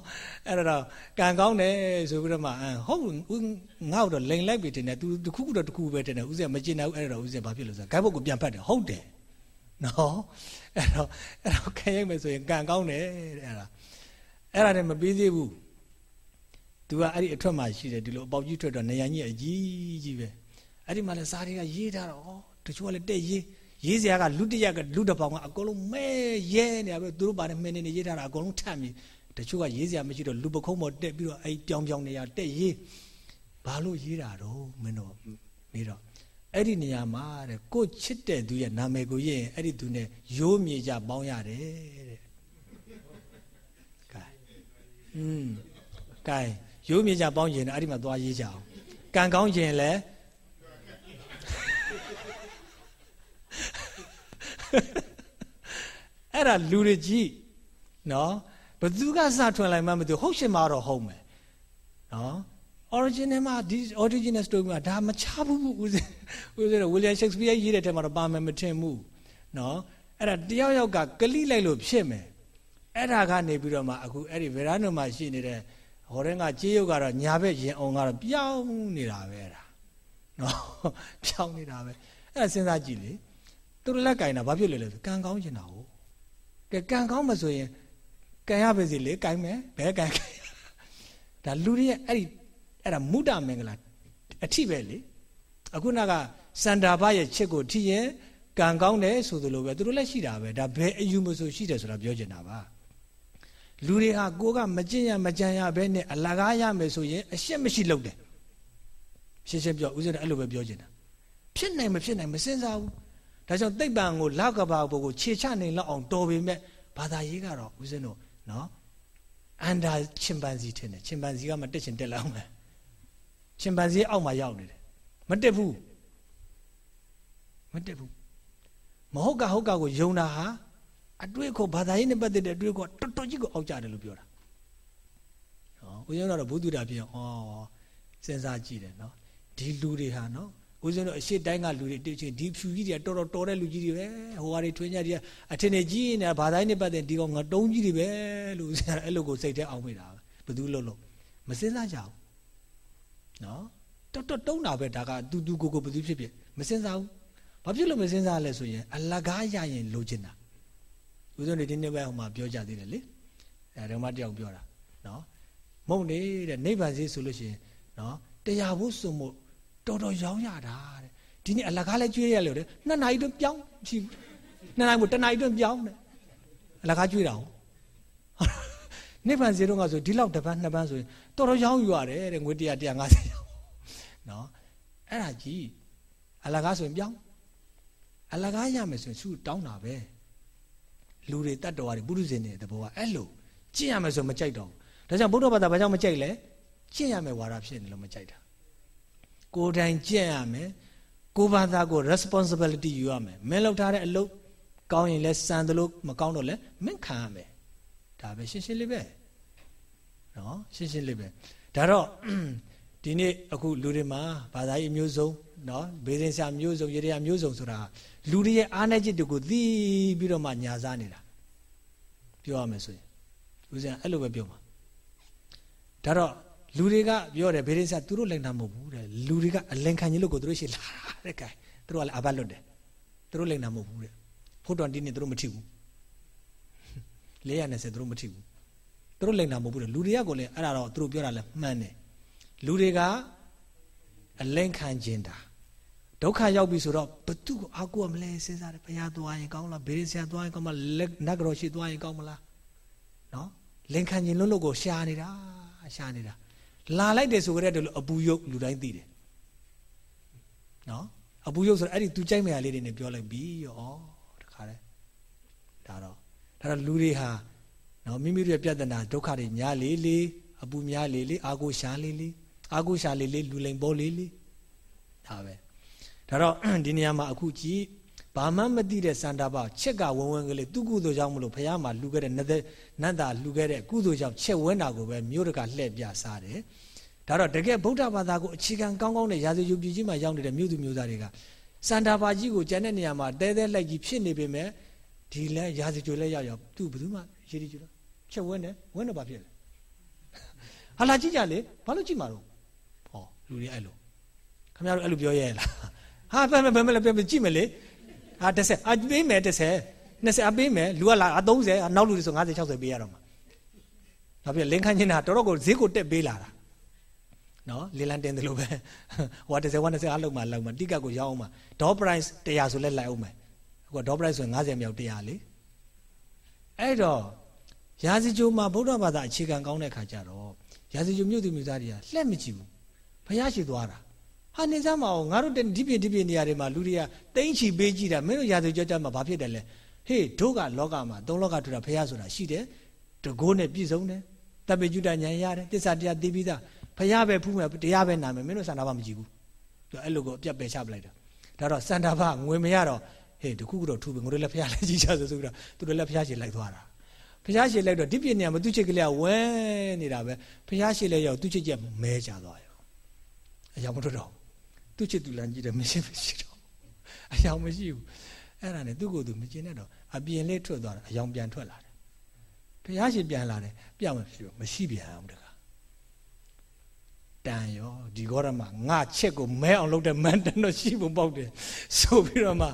အဲ့တော့ကန်ကောင်းတယ်ဆိုပြီးတော့မှဟုတ်ငါ့တော့လိန်လိုက်ပြီတင်တယ် तू တခုခုတော့တခုပဲတင်တယ်ဦးဇင်းမကျင်နိုင်ဘူးအဲ့တော့ဦးဇင်းဘာဖြစ်လို့ဆိုဂိုက်ဘုတ်ကိုပြန်ဖတ်တယ်ဟုတ်တယ်နော်အဲ့တော့အဲ့တော့ခံရိုက်မယ်ဆိုရင်ကန်ကောင်းတယ်တဲ့အဲ့ဒါအဲ့ဒါနဲ့မပြီးသေးဘူး तू ကအဲ့ဒီအထွက်မှာရှိတယ်ဒီလိုအပေါက်ကြီးထွက်တော့နေရကြီးအကြီးကြီးပဲအဲ့ဒီမှာလည်းစားတွေကရေးထားတော့ဩတချို့ကလည်းတက်ရေးရေးစရာကလူတရက်ကလူတပေါင်းကအကုန်လုံးမဲရဲနေရပဲသူတို့ပါနဲ့မင်းနေရေးထားတာအကုန်လုံးထပ်ပြီးတချို့ကရေးစရာမရှိတော့လူပခုံးပေါ်တက်ပြီးတော့အဲ့ပြောင်ပြောင်နေရတက်ရေးဘာလို့ရေးတာတော့မင်းတို့မေးတော့အဲ့ဒီနေရာမှာတဲ့ကိုချစ်တဲ့သူရဲ့နာမည်ကိုရေးရင်အဲ့ဒီသူနဲ့ရိုးမြေကြပေါင်းရတယ်တဲ့ကဲอืมကဲ ရိုးမြေကြပေါင်းရင်အဲ့ဒီမှာသွားရေးကြအောင်ကံကောင်းရင်လည်းအဲ့ဒါလူတွေကြီးနော်ဘသူကစထွင်လိုက်မှမသိဟုတ်ရှင်မှာတော့ဟုတ်မယ်နော် original မှာဒီ original story မှာဒါမချဘူးဦးစင်းဦးစင်းတော့ William Shakespeare ရေးတဲ့ထဲမှာတော့ပါမယ်မထင်ဘူးနော်အဲ့ဒါတယောက်ယောက်ကကလိလိုက်လို့ဖြစ်မယ်အဲ့ဒါကနေပြီးတော့မှအခုအဲ့ဒီဗေရနိုမှာရှိနေတဲ့ ဟောတဲ့ကကြေးရုပ်ကတော့ညာဘက်ရင်အောင်ကတော့ပြောင်းနေတာပဲအဲ့ဒါနော်ပြောင်းနေတာပဲအဲ့ဒါစဉ်းစားကြည့်လေသူလက်ကင်တာဘာဖြစ်လဲလဲကံကောင်းချင်တာဟုတ်ကဲကံကောင်းမှဆိုရင်ကန်ရပါစေလေကန်မယ်ဘယ်ကန်ဒါလူတွေရဲ့အဲ့ဒီအဲ့ဒါမုဒ္ဒမင်္ဂလာအထိပဲလေအခုနကစန္ဒာဘရဲ့ချစ်ကိုထိရင်ကံကောင်းတယ်ဆိုသလိုပဲသူတို့လည်းရှိတာပဲဒါဘယ်အယူမဆိုရှိတယ်ဆိုတာပြောချင်တာပါ လူတွေဟာကိုကမကျင့်ရမကြံရဘဲနဲ့အလကားရမယ်ဆိုရင်အရှက်မရှိလုပ်တယ်ရှင်းရှင်းပြောဦးဇင်းအဲ့လိုပဲပြောချင်တာဖြစ်နိုင်မဖြစ်နိုင်မစင်စားဘူးဒါကြောင့်သိပ္ပံကိုလောက်ကဘာဘုကိုခြေချနိုင်လောက်အောင်တော်ပေမဲ့ဘာသာရေးကတော့ဦးဇင်းတို့နော်အန်ဒါချင်ပန်စီထင်တယ်ချင်ပန်စီကမတက်ချင်တက်လောက်မယ်ချင်ပန်စီအောက်မှာရောက်နေတယ်မတက်ဘူးမတက်ဘူးမဟုတ်ကဟုတ်ကကိုယုံတာဟာ အတွေ့အခေါ်ဘာသာရေးနဲ့ပတ်သက်တဲ့အတွေ့အခေါ်တော်တော်ကြီးကိုအောက်ကြတယ်လို့ပြောတာဟောဦးဇင်းတော်ဘုသူတာပြင်ဩစဉ်းစားကြည့်တယ်နော်ဒီလူတွေဟာနော်ဦးဇင်းတို့အရှိတိုင်းကလူတွေတိချင်းဒီဖြူကြီးတွေကတော်တော်တော်တဲ့လူကြီးတွေပဲဟိုဟာတွေထွင်းကြတွေအထင်နေကြီးနေဘာသာရေးနဲ့ပတ်သက်ဒီကောင်ငတုံးကြီးတွေပဲလို့ဦးဇင်းအဲ့လိုကိုစိတ်ထဲအောင်မိတာဘယ်သူလို့လို့မစဉ်းစားကြဘူးနော်တော်တော်တုံးတာပဲဒါကတူတူကိုကိုဘယ်သူဖြစ်ဖြစ်မစဉ်းစားဘူးဘာဖြစ်လို့မစဉ်းစားလဲဆိုရင်အလကားရရင်လိုချင်တာ ဦးဇင်းတွေဒီနေ့ပဲဟိုမှာပြောကြသေးတယ်လေအဲဓမ္မတယောက်ပြောတာနော်မဟုတ်နေတဲ့နိဗ္ဗာန်စီဆိုလို့ရှိရင်နော်တရားဖို့ဆိုမို့တော်တော်ရောင်းရတာတဲ့ဒီနေ့အလကားလဲကျွေးရလို့တဲ့နှစ်နာရီတွင်းပြောင်းရှိနှစ်နာရီမို့တစ်နာရီတွင်းပြောင်းတဲ့အလကားကျွေးတာဟုတ်နိဗ္ဗာန်စီတော့ကဆိုဒီလောက်တစ်ပန်းနှစ်ပန်းဆိုရင်တော်တော်ရောင်းယူရတယ်တဲ့ငွေ100 150ရောင်းနော်အဲ့ဒါကြီးအလကားဆိုရင်ပြောင်းအလကားရမယ်ဆိုရင်သူ့တောင်းတာပဲ လူတွေတတ်တော်တွေပုရုဇဉ်တွေတဘောကအဲ့လိုကျင့်ရမယ်ဆိုမကြိုက်တော့ဘူးဒါကြောင့်ဗုဒ္ဓဘာသာဘာကြောင့်မကြိုက်လဲကျင့်ရမယ်ဝါဒဖြစ်နေလို့မကြိုက်တာကိုယ်တိုင်ကျင့်ရမယ်ကိုယ်ဘာသာကို responsibility ယူရမယ်မင်းလောက်ထားတဲ့အလုပ်ကောင်းရင်လဲစံတယ်လို့မကောင်းတော့လဲမင်းခံရမယ်ဒါပဲရှင်းရှင်းလေးပဲနော်ရှင်းရှင်းလေးပဲဒါတော့ဒီနေ့အခုလူတွေမှာဘာသာရေးမျိုးစုံ နော်ဘေးစင်ဆာမျိုးစုံရေရမျိုးစုံဆိုတာလူတွေရဲ့အားနည်းချက်တွေကိုသိပြီးတော့မှညာစားနေတာပြောရမယ်ဆိုရင်ဦးဇင်းအဲ့လိုပဲပြောမှာဒါတော့လူတွေကပြောတယ်ဘေးရင်းဆက်သူတို့လိန်တာမဟုတ်ဘူးတဲ့လူတွေကအလင်ခံကြီးလို့ကိုသူတို့ရှိလာတဲ့ကဲသူတို့ကလည်းအဘတ်လွတ်တယ်သူတို့လိန်တာမဟုတ်ဘူးတဲ့ဖို့တော်တင်းနေသူတို့မထိဘူး420သူတို့မထိဘူးသူတို့လိန်တာမဟုတ်ဘူးတဲ့လူတွေကကိုလည်းအဲ့ဒါတော့သူတို့ပြောတာလည်းမှန်တယ်လူတွေကအလင်ခံခြင်းတာ ဒုက္ခရောက်ပြီဆိုတော့ဘသူ့ကိုအာကိုမလဲစဉ်းစားတယ်ဘုရားသွားရင်ကောင်းလားဘေးရင်းဆက်သွားရင်ကောင်းမလားနတ်ကတော်ရှိသွားရင်ကောင်းမလားနော်လင်ခံခြင်းလုံးလို့ကိုရှားနေတာရှားနေတာလာလိုက်တယ်ဆိုကြတဲ့တူအပူယုတ်လူတိုင်းသိတယ်နော်အပူယုတ်ဆိုတော့အဲ့ဒီသူကြိုက်မဲ့ဟာလေးတွေနဲ့ပြောလိုက်ပြီရောတခါတည်းဒါတော့ဒါတော့လူတွေဟာနော်မိမိတို့ရဲ့ပြဿနာဒုက္ခတွေများလေလေအပူများလေလေအာကိုရှားလေလေအာကိုရှားလေလေလူလိန်ပေါ်လေလေဒါပဲ ဒါတော့ဒီနေရာမှာအခုကြည့်ဘာမှမသိတဲ့စန္ဒဘချက်ကဝဝန်းကလေးသူကုသိုလ်ကြောင့်မလို့ဘုရားမှာလှူခဲ့တဲ့နတ်နတ်တာလှူခဲ့တဲ့ကုသိုလ်ကြောင့်ချက်ဝန်းတာကိုပဲမြို့တကလှည့်ပြစားတယ်ဒါတော့တကယ်ဗုဒ္ဓဘာသာကိုအခြေခံကောင်းကောင်းနဲ့ရာဇယုပြည်ကြီးမှာရောက်နေတဲ့မြို့သူမြို့သားတွေကစန္ဒဘာကြီးကိုကျန်တဲ့နေရာမှာတဲတဲလိုက်ကြီးဖြစ်နေပေမဲ့ဒီလဲရာဇကြိုလဲရောက်ရောက်သူဘယ်သူမှရေဒီကြိုတော့ချက်ဝန်းတယ်ဝန်းတော့ဘာဖြစ်လဲဟာလာကြည့်ကြလေဘာလို့ကြည့်မှာတော့ဟောလူတွေအဲ့လိုခင်ဗျားတို့အဲ့လိုပြောရဲလား ဟာဘယ်မဲ့ဘယ်မဲ့လဲပြကြည့်မယ်လေဟာ30အပေးမယ်30 20အပေးမယ်လူကလာ30နောက်လူတွေဆို50 60ပေးရတော့မှာနောက်ပြလင်းခန်းချင်းတာတော်တော်ကိုဈေးကိုတက်ပေးလာတာနော်လေလန်တင်တယ်လို့ပဲဟိုက30 130အလုံးမှလောက်မှတိကတ်ကိုရောက်အောင်မှဒေါ်ပရိုက်100ဆိုလဲလိုက်အောင်မယ်အခုဒေါ်ပရိုက်ဆိုရင်50မြောက်100လေအဲ့တော့ရာဇဂျိုမှာဗုဒ္ဓဘာသာအခြေခံကောင်းတဲ့ခါကျတော့ရာဇဂျိုမြို့သူမြို့သားတွေကလှက်မကြည့်ဘူးဘုရားရှိသွားတာ ဟာနေစမ်းမအောင်ငါတို့ဒီပြဒီပြနေရာတွေမှာလူတွေကတိမ့်ချီပေးကြည့်တာမင်းတို့ရာဇကြကြမှာဘာဖြစ်တယ်လဲဟေးတို့ကလောကမှာသုံးလောကထူတာဘုရားဆိုတာရှိတယ်တကိုးနဲ့ပြည့်စုံတယ်တပိကျွတဉာဏ်ရတယ်တစ္ဆာတရားသိပြီးသားဘုရားပဲဖူးမယ်တရားပဲနာမယ်မင်းတို့စန္ဒဘာမကြည့်ဘူးသူအဲ့လိုကိုအပြတ်ပယ်ချပလိုက်တာဒါတော့စန္ဒဘာငွေမရတော့ဟေးတခုခုတော့ထူပြီငါတို့လည်းဘုရားလည်းကြည့်ချဆိုဆိုပြီးတော့သူတို့လည်းဘုရားရှင်လိုက်သွားတာဘုရားရှင်လိုက်တော့ဒီပြည့်နေရာမှာသူချစ်ကလေးကဝဲနေတာပဲဘုရားရှင်လည်းရောက်သူချစ်ချက်မဲကြသွားရောအကြောင်းမတို့တော့ သူချစ်သူလမ်းကြည့်တယ်မရှိမရှိတော့အယောင်မရှိဘူးအဲ့ဒါနဲ့သူ့ကိုယ်သူမကျင်နဲ့တော့အပြင်လေးထွက်သွားတာအယောင်ပြန်ထွက်လာတယ်ဘုရားရှင်ပြန်လာတယ်ပြောင်းမရှိဘူးမရှိပြန်အောင်တခါတန်ရောဒီဂေါရမငါချက်ကိုမဲအောင်လုပ်တဲ့မန်တန်တော့ရှိဖို့ပေါက်တယ်ဆိုပြီးတော့မှ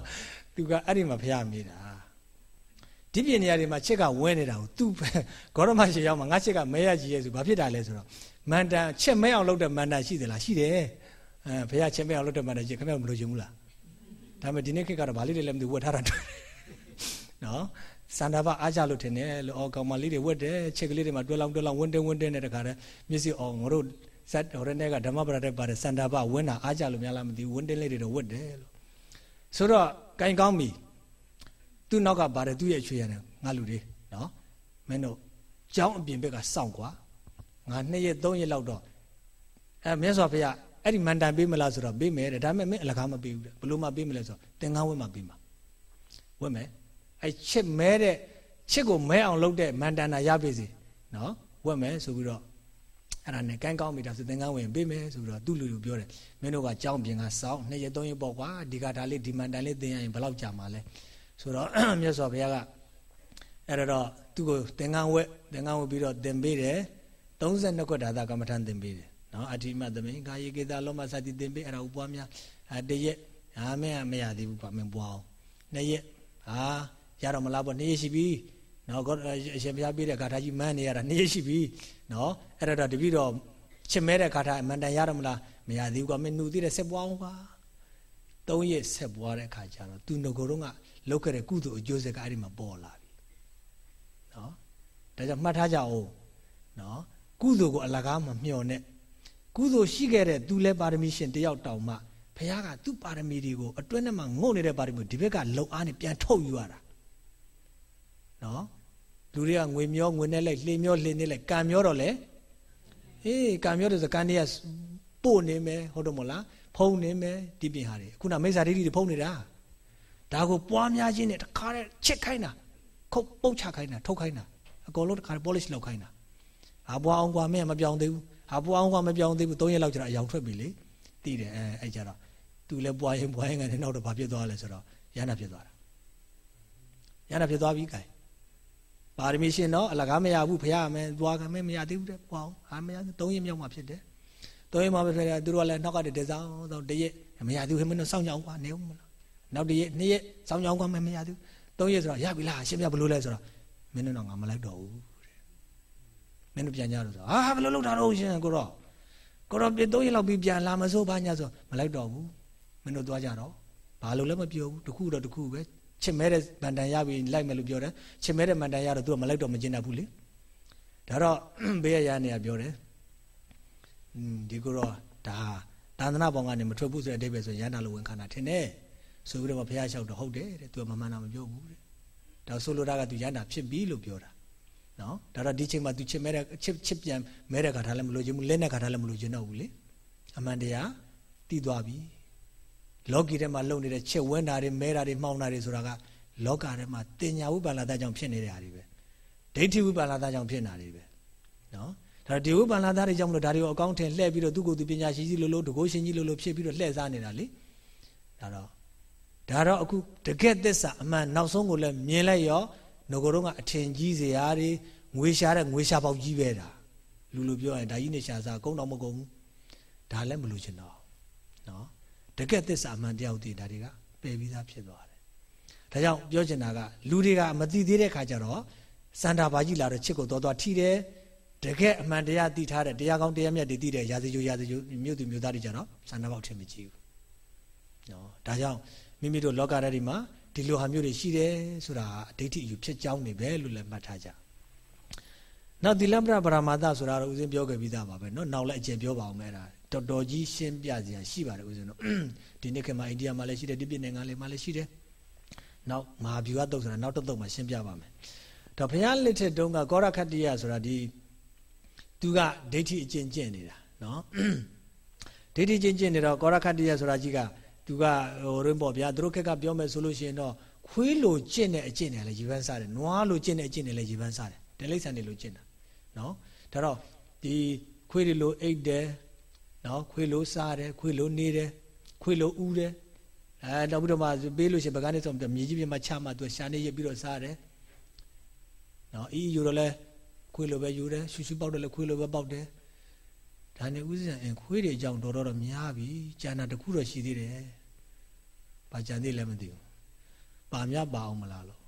သူကအဲ့ဒီမှာဘုရားမေးတာဒီပြင်နေရာတွေမှာချက်ကဝဲနေတာကိုသူဂေါရမရှိရောက်မှာငါချက်ကမဲရကြီးရဲ့ဆိုဘာဖြစ်တာလဲဆိုတော့မန်တန်ချက်မဲအောင်လုပ်တဲ့မန်တန်ရှိသလားရှိတယ် အဲဘုရားချင်းမအောင်လုပ်တဲ့မှလည်းခင်ဗျားမလို့ချင်ဘူးလားဒါပေမဲ့ဒီနေ့ခေတ်ကတော့ဗာလေးတွေလည်းမသိဝတ်ထားတာတွေ့နော်စန္ဒဘာအားကြလို့ထင်တယ်လို့အော်ကောင်မလေးတွေဝတ်တယ်ချက်ကလေးတွေမှာတွဲလောင်းတွဲလောင်းဝင်းတင်းဝင်းတင်းနဲ့တခါတည်းမျက်စိအော်ငါတို့ဇတ်ဟိုရတဲ့ကဓမ္မပရတဲ့ပါတယ်စန္ဒဘာဝင်းတာအားကြလို့များလားမသိဘူးဝင်းတင်းလေးတွေတော့ဝတ်တယ်လို့ဆိုတော့ကင်ကောင်းပြီသူ့နောက်ကပါတယ်သူ့ရဲ့ချွေရတယ်ငါလူတွေနော်မင်းတို့ကျောင်းအပြင်ဘက်ကစောင့်ကွာငါနှစ်ရက်သုံးရက်လောက်တော့အဲမြတ်စွာဘုရား အဲ့ဒီမန်တန်ပေးမလားဆိုတော့ပေးမယ်တဲ့ဒါပေမဲ့မင်းအလကားမပေးဘူးတဲ့ဘလို့မှပေးမလဲဆိုတော့သင်္ကန်းဝတ်မှပေးမှာဝတ်မယ်အဲ့ချစ်မဲတဲ့ချစ်ကိုမဲအောင်လုပ်တဲ့မန်တန်နာရပြီစီနော်ဝတ်မယ်ဆိုပြီးတော့အဲ့ဒါနဲ့ကန်းကောင်းမိတာဆိုသင်္ကန်းဝင်ပေးမယ်ဆိုပြီးတော့သူ့လူလူပြောတယ်မင်းတို့ကကြောင်းပြင်ကစောင်းနှစ်ရက်သုံးရက်ပေါ့ကွာဒီကဒါလေးဒီမန်တန်လေးသင်ရရင်ဘယ်လောက်ကြာမှာလဲဆိုတော့မြတ်စွာဘုရားကအဲ့တော့သူ့ကိုသင်္ကန်းဝက်သင်္ကန်းဝက်ပြီးတော့သင်ပေးတယ်32ခွက်ဒါသာကမ္မထန်သင်ပေးတယ် နော်အဋ္ဌိမသမိန်ကာယေကေတာလောမစတိသင်ပေးအဲ့ဒါဥပွားများအဲတရက်ဟာမင်းကမရသေးဘူးပါမင်းပွားအောင်နှစ်ရက်ဟာရတော့မလားပေါ့နှစ်ရက်ရှိပြီနော်ကောအရှင်ဘုရားပြတဲ့ဂါထာကြီးမန်းနေရတာနှစ်ရက်ရှိပြီနော်အဲ့ဒါတော့တပိတော့ချစ်မဲတဲ့ဂါထာအမှန်တန်ရတော့မလားမရသေးဘူးကွာမင်းနှူသေးတယ်ဆက်ပွားအောင်ပါသုံးရက်ဆက်ပွားတဲ့အခါကျတော့သူငကိုတော့ကလောက်ခဲ့တဲ့ကုသိုလ်အကျိုးဆက်ကအဲ့ဒီမှာပေါ်လာပြီနော်ဒါကြောင့်မှတ်ထားကြအောင်နော်ကုသိုလ်ကိုအလကားမမျှော်နဲ့ ကုသိုလ်ရှိခဲ့တဲ့သူလဲပါရမီရှင်တယောက်တောင်မှဘုရားကသူ့ပါရမီတွေကိုအတွင်းထဲမှာငုံနေတဲ့ပါရမီဒီဘက်ကလုံအားနဲ့ပြန်ထုတ်ယူရတာနော်လူတွေကငွေမျောငွေနဲ့လိုက်လှေမျောလှေနဲ့လိုက်ကံမျောတော့လေအေးကံမျောတယ်ဆိုကံတွေကပို့နေမယ်ဟုတ်တော့မလားဖုံနေမယ်ဒီပြင်ဟာတွေခုနမိစ္ဆာဒိဋ္ဌိတွေဖုံနေတာဒါကိုပွားများခြင်းနဲ့တခါတည်းချစ်ခိုင်းတာခုတ်ပုတ်ချခိုင်းတာထုတ်ခိုင်းတာအကုန်လုံးတခါတည်း polish လောက်ခိုင်းတာအာဘွားအောင်ကွာမင်းမပြောင်းသေးဘူး ဟာပွားအောင်ကမပြောင်းသေးဘူး၃ရက်လောက်ကျတော့အယောင်ထွက်ပြီလေတည်တယ်အဲအဲ့ကြတော့သူလည်းပွားရင်ပွားရင်ကနေနောက်တော့ဘာဖြစ်သွားလဲဆိုတော့ရဟနာဖြစ်သွားတာရဟနာဖြစ်သွားပြီကဲပါရမီရှင်တော့အလကားမရဘူးဖရာမယ်သွားကမယ်မရသေးဘူးတဲ့ပေါ့ဟာမရသုံးရင်မြောက်မှဖြစ်တယ်သုံးရင်မှပဲဖြစ်တယ်သူတို့ကလည်းနောက်ကတည်းဆောင်တော့တရက်မရသေးဘူးမင်းတို့စောင့်ကြအောင်ကွာနေဦးမလားနောက်တရက်နှစ်ရက်စောင့်ကြအောင်ကွာမရသေးဘူးသုံးရက်ဆိုတော့ရပြီလားရှင်းပြဘလို့လဲဆိုတော့မင်းတို့တော့ငါမလိုက်တော့ဘူး တဲ့မင်းတို့ပြန်ကြတော့ဆိုဟာဘလို့လောက်တာတော့ရှင်ကိုတော့ကိုတော့ပြသုံးရက်လောက်ပြီးပြန်လာမစိုးပါညာဆိုမလိုက်တော့ဘူးမင်းတို့သွားကြတော့ဘာလို့လဲမပြောဘူးတခုတော့တခုပဲချစ်မဲတဲ့မန်တန်ရပြီလိုက်မယ်လို့ပြောတယ်ချစ်မဲတဲ့မန်တန်ရတော့သူကမလိုက်တော့မကျင်တတ်ဘူးလေဒါတော့ဘေးရရနေရပြောတယ်อืมဒီကိုတော့ဒါတန်သနာပေါင်းကနေမထွက်ဘူးဆိုတဲ့အတိပ္ပယ်ဆိုရန်တာလို့ဝန်ခံတာထင်တယ်ဆိုပြီးတော့ဘုရားလျှောက်တော့ဟုတ်တယ်တဲ့သူကမမှန်တာမပြောဘူးတဲ့ဒါဆိုလိုတာကသူရန်တာဖြစ်ပြီလို့ပြောတာ နော်ဒါတော့ဒီချိန်မှာသူချစ်မဲတဲ့ချစ်ချစ်ပြန်မဲတဲ့ခါထားလည်းမလို့ခြင်းဘူးလက်နဲ့ခါထားလည်းမလို့ခြင်းတော့ဘူးလေအမှန်တရားတည်သွားပြီလောကီထဲမှာလုံနေတဲ့ချစ်ဝန်းတာတွေမဲတာတွေမှောင်တာတွေဆိုတာကလောကထဲမှာတင်ညာဝိပါလာတာကြောင့်ဖြစ်နေတဲ့ဟာတွေပဲဒိဋ္ဌိဝိပါလာတာကြောင့်ဖြစ်နေတာတွေပဲနော်ဒါဒီဝိပါလာတာတွေကြောင့်မလို့ဒါတွေကိုအကောင့်ထင်လှည့်ပြီးတော့သူ့ကိုယ်သူပညာရှိကြီးလို့လို့တကိုးရှင်ကြီးလို့လို့ဖြစ်ပြီးတော့လှည့်စားနေတာလေဒါတော့ဒါတော့အခုတကက်သစ္စာအမှန်နောက်ဆုံးကိုလည်းမြင်လိုက်ရော ငကိုတော့ကအထင်ကြီးစရာတွေငွေရှာတဲ့ငွေရှာပေါက်ကြီးပဲဒါလူလူပြောရင်ဒါကြီးနေရှာစားကုန်းတော့မကုန်းဘူးဒါလည်းမလို့ချင်တော့နော်တကယ်သစ္စာအမှန်တရားကိုသိဒါတွေကပယ်ပြီးသားဖြစ်သွားတယ်ဒါကြောင့်ပြောချင်တာကလူတွေကမသိသေးတဲ့ခါကျတော့စန္ဒာဘာကြီးလာတော့ချစ်ကိုတော်တော်ထိတယ်တကယ်အမှန်တရားသိထားတဲ့တရားကောင်းတရားမြတ်တွေသိတဲ့ရာဇဂိုရာဇဂိုမြို့သူမြို့သားတွေကြတော့စန္ဒာဘောက်ထင်မကြည့်ဘူးနော်ဒါကြောင့်မိမိတို့လောကဓာတ်တွေမှာ ဒီလိုဟာမျိုးတွေရှိတယ်ဆိုတာအဋ္ဌိအယူဖြစ်ကြောင်းနေပဲလို့လည်းမှတ်ထားကြနောက်သီလပရပရမာသဆိုတာတော့ဦးဇင်းပြောခဲ့ပြီးသားပါပဲเนาะနောက်လည်းအကျယ်ပြောပါအောင်မယ်အဲ့ဒါတော်တော်ကြီးရှင်းပြစရာရှိပါတယ်ဦးဇင်းတို့ဒီနေ့ခေတ်မှာအိန္ဒိယမှာလည်းရှိတယ်ဒီပြည်နိုင်ငံလေးမှာလည်းရှိတယ်နောက်မဟာဗျူဟာတုတ်ဆိုတာနောက်တစ်တုတ်မှာရှင်းပြပါမယ်တော့ဘုရားလက်ထက်တုန်းကကောရခတ္တိယဆိုတာဒီသူကဒိဋ္ဌိအကျင့်ကျင့်နေတာနော်ဒိဋ္ဌိကျင့်ကျင့်နေတော့ကောရခတ္တိယဆိုတာကြီးက သူကဟိုရင်းပေါ့ဗျာသူတို့ခက်ကပြောမယ်ဆိုလို့ရှိရင်တော့ခွေးလိုကျင့်တဲ့အကျင့်တွေလည်းရေပန်းစားတယ်နွားလိုကျင့်တဲ့အကျင့်တွေလည်းရေပန်းစားတယ်တိလိษံတွေလိုကျင့်တာနော်ဒါတော့ဒီခွေးတွေလိုအိတ်တယ်နော်ခွေးလိုစားတယ်ခွေးလိုနေတယ်ခွေးလိုဥတယ်အဲနောက်ပြီးတော့မှပေးလို့ရှိရင်ဗကနေဆိုမြေကြီးပြမချမှသူရှာနေရပြီးတော့စားတယ်နော်အီယူတော့လဲခွေးလိုပဲယူတယ်ရှူရှူပေါက်တယ်လဲခွေးလိုပဲပေါက်တယ် ဒါနဲ့ဥစဉ်အင်ခွေးတွေအကြောင်းတော်တော်တော့များပြီကျန်တာတခုတော့ရှိသေးတယ်ဘာကြံသေးလဲမသိဘူးပါများပါအောင်မလားလို့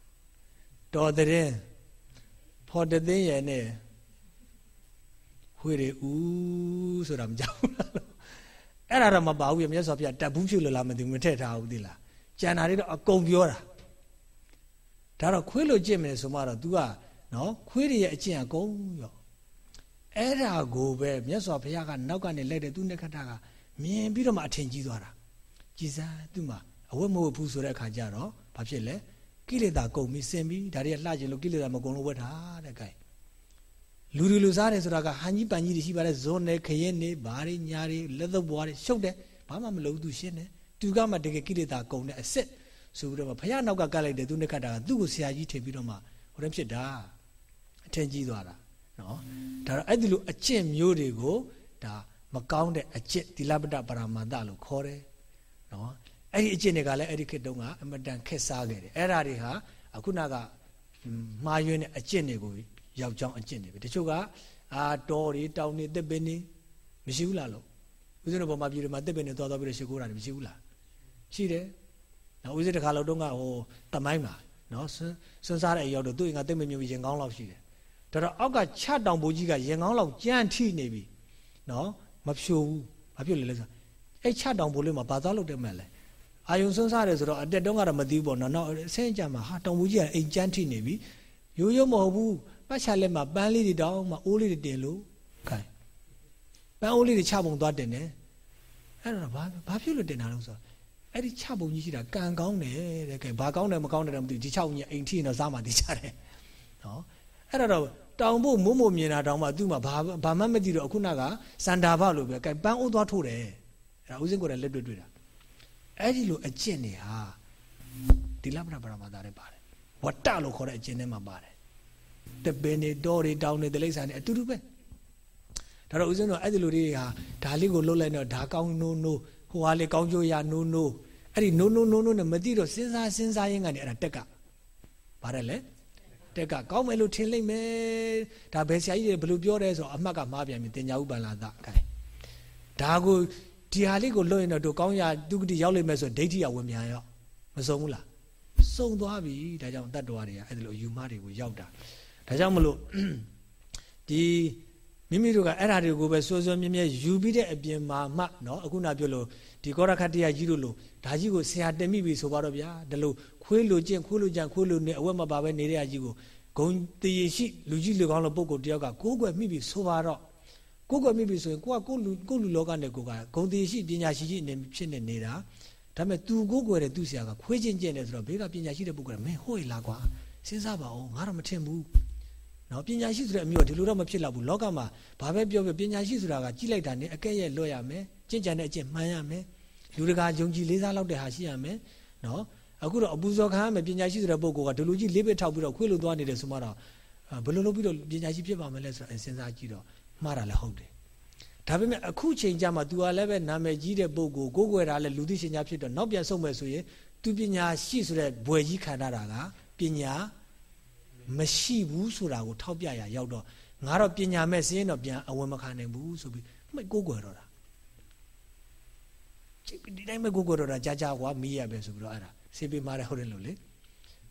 တော်တဲ့ဖော်တဲ့သိရဲ့နဲ့ခွေးတွေဦးဆိုတာမကြောက်ဘူးလားအဲ့ဒါတော့မပါဘူးပြမြတ်စွာဘုရားတပ်ဘူးဖြစ်လို့လားမသိဘူးမထည့်ထားဘူးသိလားကျန်တာတွေတော့အကုန်ပြောတာဒါတော့ခွေးလို့ကြင့်မယ်ဆိုမှတော့ तू ကနော်ခွေးတွေရဲ့အကျင့်အကုန်ရော အဲ့ဒါကိုပဲမြတ်စွာဘုရားကနောက်ကနေလိုက်တဲ့သူနဲ့ခတ္တကမြင်ပြီးတော့မှအထင်ကြီးသွားတာကြည်စားသူ့မှာအဝတ်မဟုတ်ဘူးဆိုတဲ့အခါကျတော့ဘာဖြစ်လဲကိလေသာကုန်ပြီးစင်ပြီးဒါတွေကလှကျင်လို့ကိလေသာမကုန်လို့ဝတ်တာတဲ့ကဲလူလူလူစားတယ်ဆိုတာကဟန်ကြီးပန်ကြီးတွေရှိပါတယ်ဇွန်နဲ့ခရင်နဲ့ဘာတွေညာတွေလက်သက်ဘွားတွေရှုပ်တယ်ဘာမှမလုပ်သူရှင်းတယ်သူကမှတကယ်ကိလေသာကုန်တဲ့အစ်စ်ဆိုပြီးတော့ဘုရားနောက်ကကတ်လိုက်တယ်သူနဲ့ကတ်တာကသူ့ကိုဆရာကြီးထင်ပြီးတော့မှဟိုတည်းဖြစ်တာအထင်ကြီးသွားတာ နော်ဒါတော့အဲ့ဒီလိုအကျင့်မျိုးတွေကိုဒါမကောင်းတဲ့အကျင့်သီလပတ္တပရမန္တလို့ခေါ်တယ်နော်အဲ့ဒီအကျင့်တွေကလည်းအဲ့ဒီခေတ်တုန်းကအမတန်ခက်စားခဲ့တယ်အဲ့ဒါတွေဟာအခုနကမှားယွင်းတဲ့အကျင့်တွေကိုယောက်ျောင်းအကျင့်တွေပဲတချို့ကအာတော်တွေတောင်းနေတစ်ပင်နေမရှိဘူးလားလို့ဦးဇင်းတို့ဘောမှာပြည်တွေမှာတစ်ပင်နေသွားသွားပြီးတော့ရှိခိုးတာမရှိဘူးလားရှိတယ်နော်ဦးဇင်းတခါလောက်တုန်းကဟိုတမိုင်းမှာနော်စွန်းစားတဲ့အရောက်တော့သူ့အိမ်ကတိတ်မမြုံရင်ကောင်းလောက်ရှိတယ် ဒါတော့အောက်ကချတောင်ဘိုးကြီးကရင်ကောင်းလောက်ကြမ်းထိနေပြီနော်မဖြိုဘူးဘာဖြစ်လဲလဲဆိုအဲ့ချတောင်ဘိုးလေးမှာဘာသွားလို့တက်မဲ့လဲအာယုံစွန်းစားတယ်ဆိုတော့အတက်တုန်းကတော့မသိဘူးပေါ့နော်နောက်အဆင်းကြမှာဟာတောင်ဘိုးကြီးကအိမ်ကြမ်းထိနေပြီရိုးရိုးမဟုတ်ဘူးပတ်ချလက်မှာပန်းလေးတွေတောင်းမှအိုးလေးတွေတင်လို့ခိုင်းပန်းအိုးလေးတွေချပုံသွားတင်တယ်အဲ့တော့ဘာဘာဖြစ်လို့တင်တာလဲဆိုတော့အဲ့ဒီချပုံကြီးရှိတာကံကောင်းတယ်တဲ့ကဲဘာကောင်းတယ်မကောင်းတယ်တော့မသိဘူးဒီချပုံကြီးအိမ်ထိရင်တော့စားမှသိကြတယ်နော်အဲ့တော့ တောင်ဖို့မုံမုံမြင်တာတောင်မှသူ့မှာဘာဘာမှမသိတော့အခုနကစန္ဒာဘလို့ပဲကဲပန်းအိုးသွားထိုးတယ်အဲ့ဒါဦးစင်းကိုယ်တိုင်လက်တွေ့တွေ့တာအဲ့ဒီလိုအကျင့်တွေဟာဒီလပ္ပနာပရမတာတွေပါတယ်ဝတ္တလို့ခေါ်တဲ့အကျင့်တွေမှာပါတယ်တပင်တွေတောတွေတောင်တွေတိလိ္ဆာတွေအတူတူပဲဒါတော့ဦးဇင်းတို့အဲ့ဒီလိုတွေဟာဒါလေးကိုလှုပ်လိုက်တော့ဒါကောင်းနိုးနိုးဟိုဟာလေးကောင်းကျိုးရနိုးနိုးအဲ့ဒီနိုးနိုးနိုးနိုးနဲ့မသိတော့စဉ်းစားစဉ်းစားရင်းကနေအဲ့ဒါတက်ကပါတယ်လေ တ တက်ကကောင်းမယ်လို့ထင်လိုက်မယ်ဒါဘယ်ဆရာကြီးတွေဘယ်လိုပြောတယ်ဆိုတော့အမှတ်ကမှားပြန်ပြီတင်ညာဥပ္ပန္လာသခိုင်းဒါကိုဒီဟာလေးကိုလွတ်ရင်တော့တို့ကောင်းရသူကတိရောက်လိမ့်မယ်ဆိုဒိဋ္ဌိကဝင်မြန်ရောမစုံဘူးလားစုံသွားပြီဒါကြောင့်တတ္တဝါတွေကအဲ့ဒါလိုယူမတွေကိုရောက်တာဒါကြောင့်မလို့ဒီမိမိတို့ကအဲ့ဓာတွေကိုပဲစိုးစိုးမြဲမြဲယူပြီးတဲ့အပြင်မှာမှเนาะအခုနပြောလို့ ဒီကောရခတ္တရကြီးတို့လို့ဒါကြီးကိုဆရာတင်မိပြီဆိုပါတော့ဗျာဒါလို့ခွေးလိုကျင့်ခွေးလိုကြံခွေးလိုနေအဝတ်မပါပဲနေတဲ့အကြီးကိုဂုံတည်ရှိလူကြီးလူကောင်းလို့ပုံကိုတယောက်ကကိုးကွယ်မိပြီဆိုပါတော့ကိုးကွယ်မိပြီဆိုရင်ကိုကကိုလူကိုလူလောကနဲ့ကိုကဂုံတည်ရှိပညာရှိကြီးနေဖြစ်နေနေတာဒါပေမဲ့ तू ကိုးကွယ်တဲ့သူဆရာကခွေးချင်းကျင့်တယ်ဆိုတော့ဘေးကပညာရှိတဲ့ပုဂ္ဂိုလ်ကမင်းဟို့ရလားကွာစဉ်းစားပါဦးငါတော့မထင်ဘူးနော်ပညာရှိဆိုတဲ့အမျိုးဒီလိုတော့မဖြစ်တော့ဘူးလောကမှာဘာပဲပြောပြောပညာရှိဆိုတာကကြီးလိုက်တာနဲ့အကဲ့ရဲ့လွတ်ရမယ်ကျင့်ကြံတဲ့အကျင့်မှန်ရမယ် လူတကာယုံကြည်လေးစားလောက်တဲ့ဟာရှိရမယ်နော်အခုတော့အပူဇော်ခံရမယ်ပညာရှိဆိုတဲ့ပုဂ္ဂိုလ်ကဒီလိုကြီးလေးပစ်ထောက်ပြီးတော့ခွေးလိုသွားနေတယ်ဆိုမှတော့ဘယ်လိုလုပ်ပြီးတော့ပညာရှိဖြစ်ပါမလဲဆိုတော့စဉ်းစားကြည့်တော့မှားတာလည်းဟုတ်တယ်ဒါပေမဲ့အခုချိန်ကျမှ तू ကလည်းပဲနာမည်ကြီးတဲ့ပုဂ္ဂိုလ်ကိုကိုွယ်တာလည်းလူသိရှင်ကြားဖြစ်တော့နောက်ပြန်ဆုံးမယ်ဆိုရင် तू ပညာရှိဆိုတဲ့ဘွယ်ကြီးခံရတာကပညာမရှိဘူးဆိုတာကိုထောက်ပြရရောက်တော့ငါတော့ပညာမဲ့စင်းတော့ပြန်အဝင်မခံနိုင်ဘူးဆိုပြီးမှကိုကိုွယ်တော့တာ ဒီတိုင်းပဲကိုကိုွယ်တော့တာကြာကြာကွာမီးရပဲဆိုပြီးတော့အဲ့ဒါဆေးပေးမှတဲ့ဟုတ်တယ်လို့လေ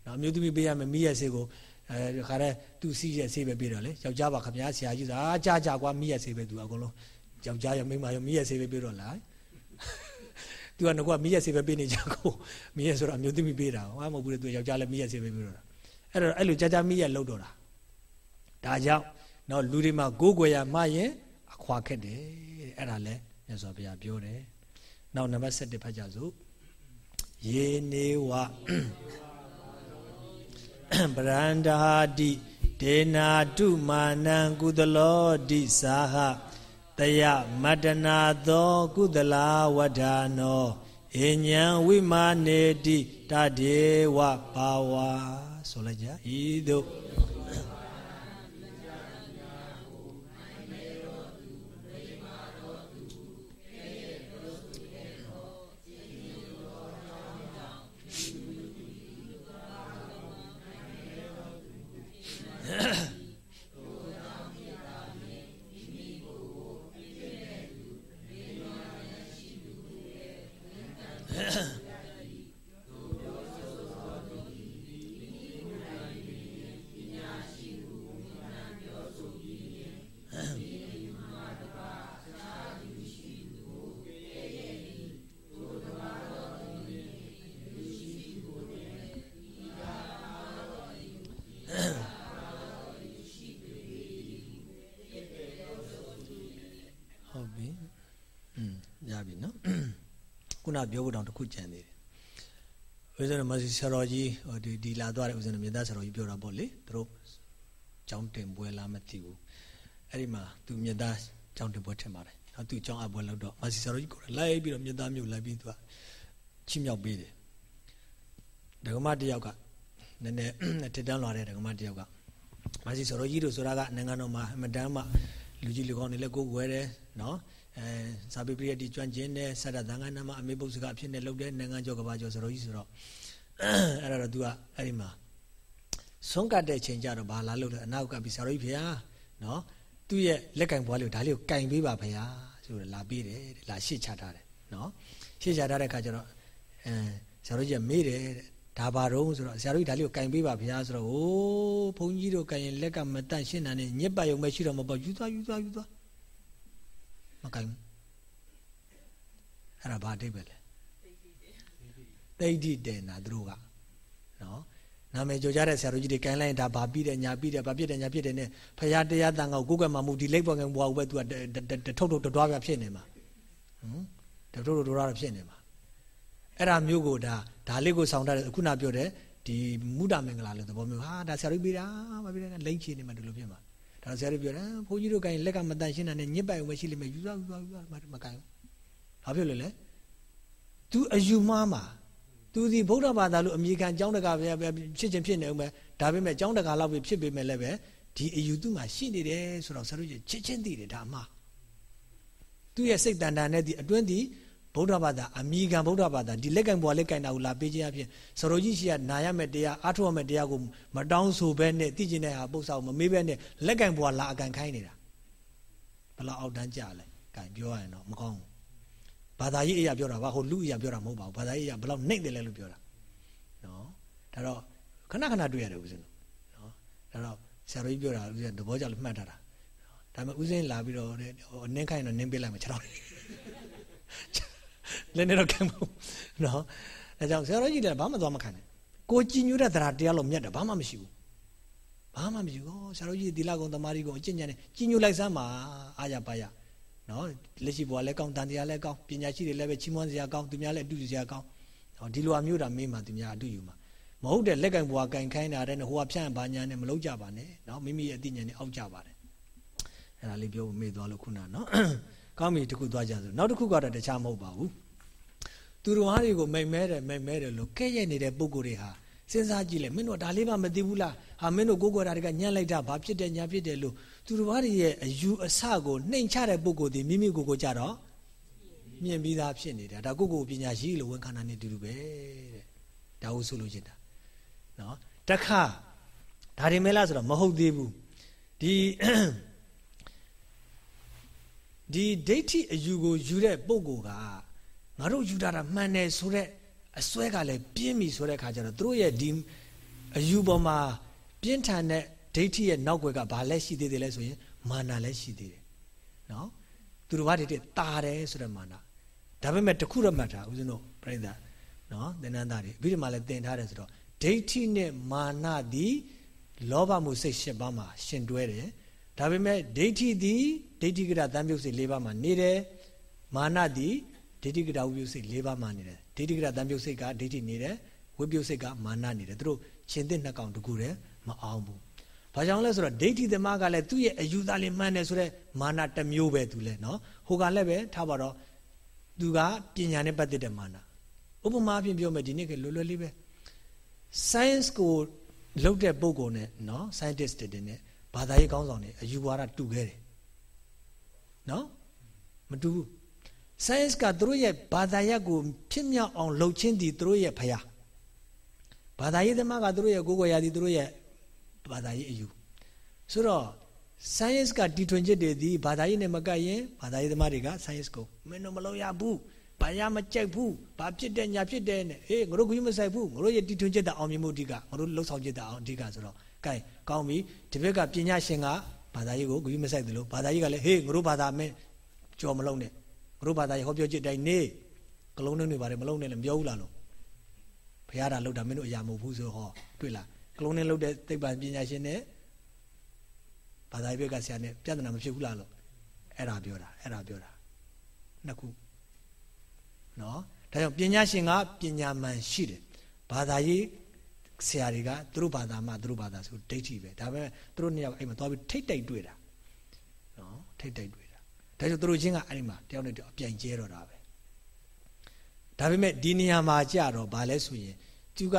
နော်အမျိုးသမီးပေးရမယ်မီးရဆေးကိုအဲခါတဲ့သူစီးရဆေးပဲပေးတော့လေယောက်ျားပါခမည်းဆရာကြီးဆိုအာကြာကြာကွာမီးရဆေးပဲသူအကုန်လုံးယောက်ျားရမိန်းမရမီးရဆေးပဲပေးတော့လားသူကငါကမီးရဆေးပဲပေးနေကြကိုမီးရဆိုတော့အမျိုးသမီးပေးတာဟာမဟုတ်ဘူးလေသူယောက်ျားလည်းမီးရဆေးပဲပေးတော့တာအဲ့တော့အဲ့လိုကြာကြာမီးရလောက်တော့တာဒါကြောင့်တော့လူတွေမှာကိုးကွယ်ရမှရင်အခွာခက်တယ်အဲ့ဒါလဲမြတ်စွာဘုရားပြောတယ် နောက်နံပါတ်7ဖတ်ကြစို့ယေနေဝပရန္တာတိဒေနာတုမာနံကုသလောတိသာဟတယမတနာသောကုသလာဝဋ္ဌာနောအညံဝိမာနေတိတတေဝပါဝါဆိုလိုက်ကြဤသို့ Yeah. နပြောဖို့တောင်တခုကြံသေးတယ်ဦးဇင်းမဆီဆရာကြီးဒီဒီလာသွားတဲ့ဦးဇင်းမြေသားဆရာကြီးပြောတာပေါ့လေသူတို့ကျောင်းတင်ပွဲလားမသိဘူးအဲ့ဒီမှာသူမြေသားကျောင်းတင်ပွဲထင်ပါတယ်နောက်သူကျောင်းအပွဲလောက်တော့မဆီဆရာကြီးကိုလိုက်ပြီးတော့မြေသားမျိုးလိုက်ပြီးသူကချီးမြှောက်ပေးတယ်ဒကမတယောက်ကနည်းနည်းထက်တန်းလာတဲ့ဒကမတယောက်ကမဆီဆရာကြီးတို့ဆိုတာကနိုင်ငံတော်မှာအမတန်းမှလူကြီးလူကောင်းတွေလည်းကိုယ်ွယ်တယ်နော် အဲဇာပိပရိယတိကျွမ်းကျင်တဲ့ဆရသံဃာနာမအမေပုစကအဖြစ်နဲ့လုပ်တဲ့နိုင်ငံကျော်ကဘာကျော်စတော်ကြီးဆိုတော့အဲ့ဒါတော့ तू ကအဲ့ဒီမှာဆုံးကတ်တဲ့ချိန်ကျတော့ဘာလာလို့လဲအနောက်ကပြီးဆရာတော်ကြီးဖေဟာနော်သူ့ရဲ့လက်ကင်ဘွားလေးကိုဒါလေးကိုကင်ပေးပါဖေဟာဆိုတော့လာပေးတယ်လာရှေ့ချထားတယ်နော်ရှေ့ချထားတဲ့ခါကျတော့အဲဆရာတော်ကြီးကမေးတယ်ဒါပါတော့ဆိုတော့ဆရာတော်ကြီးဒါလေးကိုကင်ပေးပါဖေဟာဆိုတော့ဟိုးဘုန်းကြီးတို့ကင်ရင်လက်ကမတန့်ရှင်းတာနဲ့ညစ်ပတ်ရုံပဲရှိတော့မပေါ့ယူသွားယူသွားယူသွား မကိုင်ဘူးအဲ့ဒါဘာအတိတ်ပဲလဲတိတ်တိတယ်နာသူတို့ကနော်နာမည်ကြော်ကြတဲ့ဆရာတို့ကြီးတွေကိုင်းလိုက်ဒါဘာပြီးတယ်ညာပြီးတယ်ဘာပြစ်တယ်ညာပြစ်တယ်နဲ့ဖရာတရားတန်ကောကိုယ်ကမှမူဒီလိပ်ပေါ်ကဘွားဦးပဲသူကထုတ်ထုတ်တွားပြဖြစ်နေမှာဟမ်ထုတ်ထုတ်တွားဖြစ်နေမှာအဲ့ဒါမျိုးကိုဒါဒါလေးကိုဆောင်းထားတယ်ခုနပြောတဲ့ဒီမုဒ္ဒမင်္ဂလာလို့သဘောမျိုးဟာဒါဆရာတို့ပြီးတာမပြီးတယ်လိမ့်ချနေမှာဒီလိုဖြစ်မှာ ဒါဆရာတို့ပြောတယ်ဘုန်းကြီးတို့ကိုင်လက်ကမတန်ရှင်းတာနဲ့ညစ်ပိုင်ဝင်ရှိလိမ့်မယ်ယူသွားယူသွားယူသွားမကိုင်ဘူးဘာဖြစ်လို့လဲ तू အယူမှားမှာ तू ဒီဗုဒ္ဓဘာသာလို့အမိခံကျောင်းတကာပဲဖြစ်ချင်းဖြစ်နေဦးမယ်ဒါပေမဲ့ကျောင်းတကာလောက်ပဲဖြစ်ပေမဲ့လည်းပဲဒီအယူသူ့မှာရှိနေတယ်ဆိုတော့ဆရာတို့ချစ်ချင်းသိတယ်ဒါမှသူ့ရဲ့စိတ်တန်တန်နဲ့ဒီအတွင်းဒီ ဗုဒ္ဓဘာသာအမိခံဗုဒ္ဓဘာသာဒီလက်ကင်ဘွားလက်ကင်တာကိုလာပေးခြင်းအဖြစ်စရောကြီးရှိကနာရမဲ့တရားအားထုတ်ရမဲ့တရားကိုမတောင်းဆိုဘဲနဲ့သိကျင်တဲ့ဟာပု္ပ္ပာကိုမမေးဘဲနဲ့လက်ကင်ဘွားလာအကန်ခိုင်းနေတာဘလောက်အောက်တန်းကြလဲကင်ပြောရရင်တော့မကောင်းဘူးဘာသာရေးအရာပြောတာပါဟိုလူအရာပြောတာမဟုတ်ပါဘူးဘာသာရေးအရာဘလောက်နှိမ့်တယ်လဲလို့ပြောတာနော်ဒါတော့ခဏခဏတွေ့ရတယ်ဦးဇင်းတို့နော်ဒါတော့ဆရာတော်ကြီးပြောတာဦးဇင်းသဘောကျလို့မှတ်ထားတာဒါပေမဲ့ဦးဇင်းလာပြီးတော့အနင်းခိုင်းတော့နင်းပေးလိုက်မှာခြေထောက် လည်းနေတော့ခံမို့နော်ဒါကြောင့်ဆရာတော်ကြီးလည်းဘာမှသွားမခံနဲ့ကိုကြည်ညိုတဲ့တရားတရားလို့မြတ်တယ်ဘာမှမရှိဘူးဘာမှမရှိဘူးဟောဆရာတော်ကြီးဒီလာကုံတမာရီကိုအကျင့်ကြံနေကြည်ညိုလိုက်စမ်းပါအားရပါရနော်လက်ရှိဘဝလည်းကောင်းတန်တရားလည်းကောင်းပညာရှိတွေလည်းပဲချီးမွမ်းစရာကောင်းသူများလည်းအတူတူစရာကောင်းဟောဒီလိုအမျိုးတာမေးမှသူများအတူယူမှာမဟုတ်တဲ့လက်ကင်ဘဝကင်ခိုင်းတာတဲ့ဟိုကဖြန့်ဘာညာနဲ့မလုံးကြပါနဲ့နော်မိမိရဲ့အသိဉာဏ်နဲ့အောက်ကြပါတယ်အဲ့ဒါလေးပြောမေးသွားလို့ခုနနော် ကောင်းပြီတခုသွားကြဆိုနောက်တစ်ခုကတော့တခြားမဟုတ်ပါဘူးသူတော်ဟာတွေကိုမိတ်မဲတယ်မိတ်မဲတယ်လို့ကဲ့ရဲ့နေတဲ့ပုံကိုယ်တွေဟာစဉ်းစားကြည့်လေမင်းတို့ဒါလေးမှမသိဘူးလားဟာမင်းတို့ကိုကိုယ်တာတွေကညှက်လိုက်တာဘာဖြစ်တယ်ညာဖြစ်တယ်လို့သူတော်ဘာတွေရဲ့အယူအဆကိုနှိမ်ချတဲ့ပုံကိုယ်တွေမိမိကိုယ်ကိုကြတော့မြင်ပြီးသားဖြစ်နေတာဒါကိုကိုပညာရှိလို့ဝန်ခံတာနဲ့တူတူပဲတဲ့ဒါဟုတ်ဆိုလို့ချင်တာနော်တခါဒါတွေမဲလားဆိုတော့မဟုတ်သေးဘူးဒီ ဒီဒိဋ္ဌိအယူကိုယူတဲ့ပုံကိုကငါတို့ယူတာတာမှန်တယ်ဆိုတဲ့အစွဲကလည်းပြင်းပြီဆိုတဲ့ခါကျတော့သူတို့ရဲ့ဒီအယူပေါ်မှာပြင်းထန်တဲ့ဒိဋ္ဌိရဲ့နောက်ွယ်ကဘာလဲရှိသေးတယ်လဲဆိုရင်မာနလည်းရှိသေးတယ်နော်သူတို့ဘာတွေတာတယ်ဆိုတဲ့မာနဒါပေမဲ့တခုတော့မှတ်ထားဦးဇင်းတို့ပြိဿနော်သင်္นานသားတွေအဘိဓမ္မာလည်းသင်ထားတယ်ဆိုတော့ဒိဋ္ဌိနဲ့မာနသည်လောဘမှုစိတ်ရှစ်ပါးမှာရှင်တွဲတယ် ဒါပေမဲ့ဒိဋ္ဌိသည်ဒိဋ္ဌိကရတန်ပြုတ်စိတ်၄ပါးမှာနေတယ်မာနသည်ဒိဋ္ဌိကရဝိပုစိတ်၄ပါးမှာနေတယ်ဒိဋ္ဌိကရတန်ပြုတ်စိတ်ကဒိဋ္ဌိနေတယ်ဝိပုစိတ်ကမာနနေတယ်သူတို့ရှင်သစ်နှစ်ကောင်တကူတည်းမအောင်ဘူးဘာကြောင့်လဲဆိုတော့ဒိဋ္ဌိသမားကလည်းသူ့ရဲ့အယူသားလေးမှန်တယ်ဆိုတော့မာနတစ်မျိုးပဲသူလဲနော်ဟိုကလည်းပဲထားပါတော့သူကပညာနဲ့ပတ်သက်တဲ့မာနဥပမာအဖြစ်ပြောမယ်ဒီနေ့ကလွယ်လွယ်လေးပဲ science ကိုလုပ်တဲ့ပုံကိုနဲ့နော် scientist တွေနဲ့ ဘာသာရေးကောင်းဆောင်တွေအယူဝါဒတူခဲ့တယ်နော်မတူဘူး science ကသူတို့ရဲ့ဘာသာရပ်ကိုဖြစ်မြောက်အောင်လှုပ်ချင်းတည်သူတို့ရဲ့ဖျားဘာသာရေးသမားကသူတို့ရဲ့ကိုယ်ကိုယ်ရာဒီသူတို့ရဲ့ဘာသာရေးအယူဆိုတော့ science ကတီထွင်ချက်တွေဒီဘာသာရေးနဲ့မကပ်ရင်ဘာသာရေးသမားတွေက science ကိုမင်းတို့မလုပ်ရဘူးဘာရမကြိုက်ဘူးဘာဖြစ်တယ်ညာဖြစ်တယ်နဲ့အေးငါတို့ကမဆိုင်ဘူးငါတို့ရဲ့တီထွင်ချက်တာအောင်မြင်မှုအဓိကငါတို့လှုပ်ဆောင်ချက်တာအောင်အဓိကဆိုတော့ ကဲကောင်းပြီဒီဘက်ကပညာရှင်ကဘာသာရေးကိုဂရုမစိုက်သလိုဘာသာရေးကလည်းဟေးငါတို့ဘာသာမင်းကြော်မလုံးနဲ့ငါတို့ဘာသာရေးဟောပြောချက်တိုင်းနေကလုံးနဲ့နေပါတယ်မလုံးနဲ့လည်းမပြောဘူးလားလို့ဘုရားတာလောက်တာမင်းတို့အရာမဟုတ်ဘူးဆိုဟောတွေ့လားကလုံးနဲ့လောက်တဲ့သိပ္ပံပညာရှင်နဲ့ဘာသာရေးဘက်ကဆရာနဲ့ပြဿနာမဖြစ်ဘူးလားလို့အဲ့ဒါပြောတာအဲ့ဒါပြောတာနှစ်ခုနော်ဒါကြောင့်ပညာရှင်ကပညာမှန်ရှိတယ်ဘာသာရေး ဆရာတွေကသူတို့ဘာသာမှသူတို့ဘာသာဆိုဒိဋ္ဌိပဲဒါပေမဲ့သူတို့နှစ်ယောက်အဲ့မှာသွားပြီးထိတ်တိုက်တွေ့တာနော်ထိတ်တိုက်တွေ့တာဒါကြောင့်သူတို့ချင်းကအဲ့ဒီမှာတယောက်နဲ့တယောက်အပြိုင်ကျဲတော့တာပဲဒါပေမဲ့ဒီနေရာမှာကြတော့ဘာလဲဆိုရင်သူက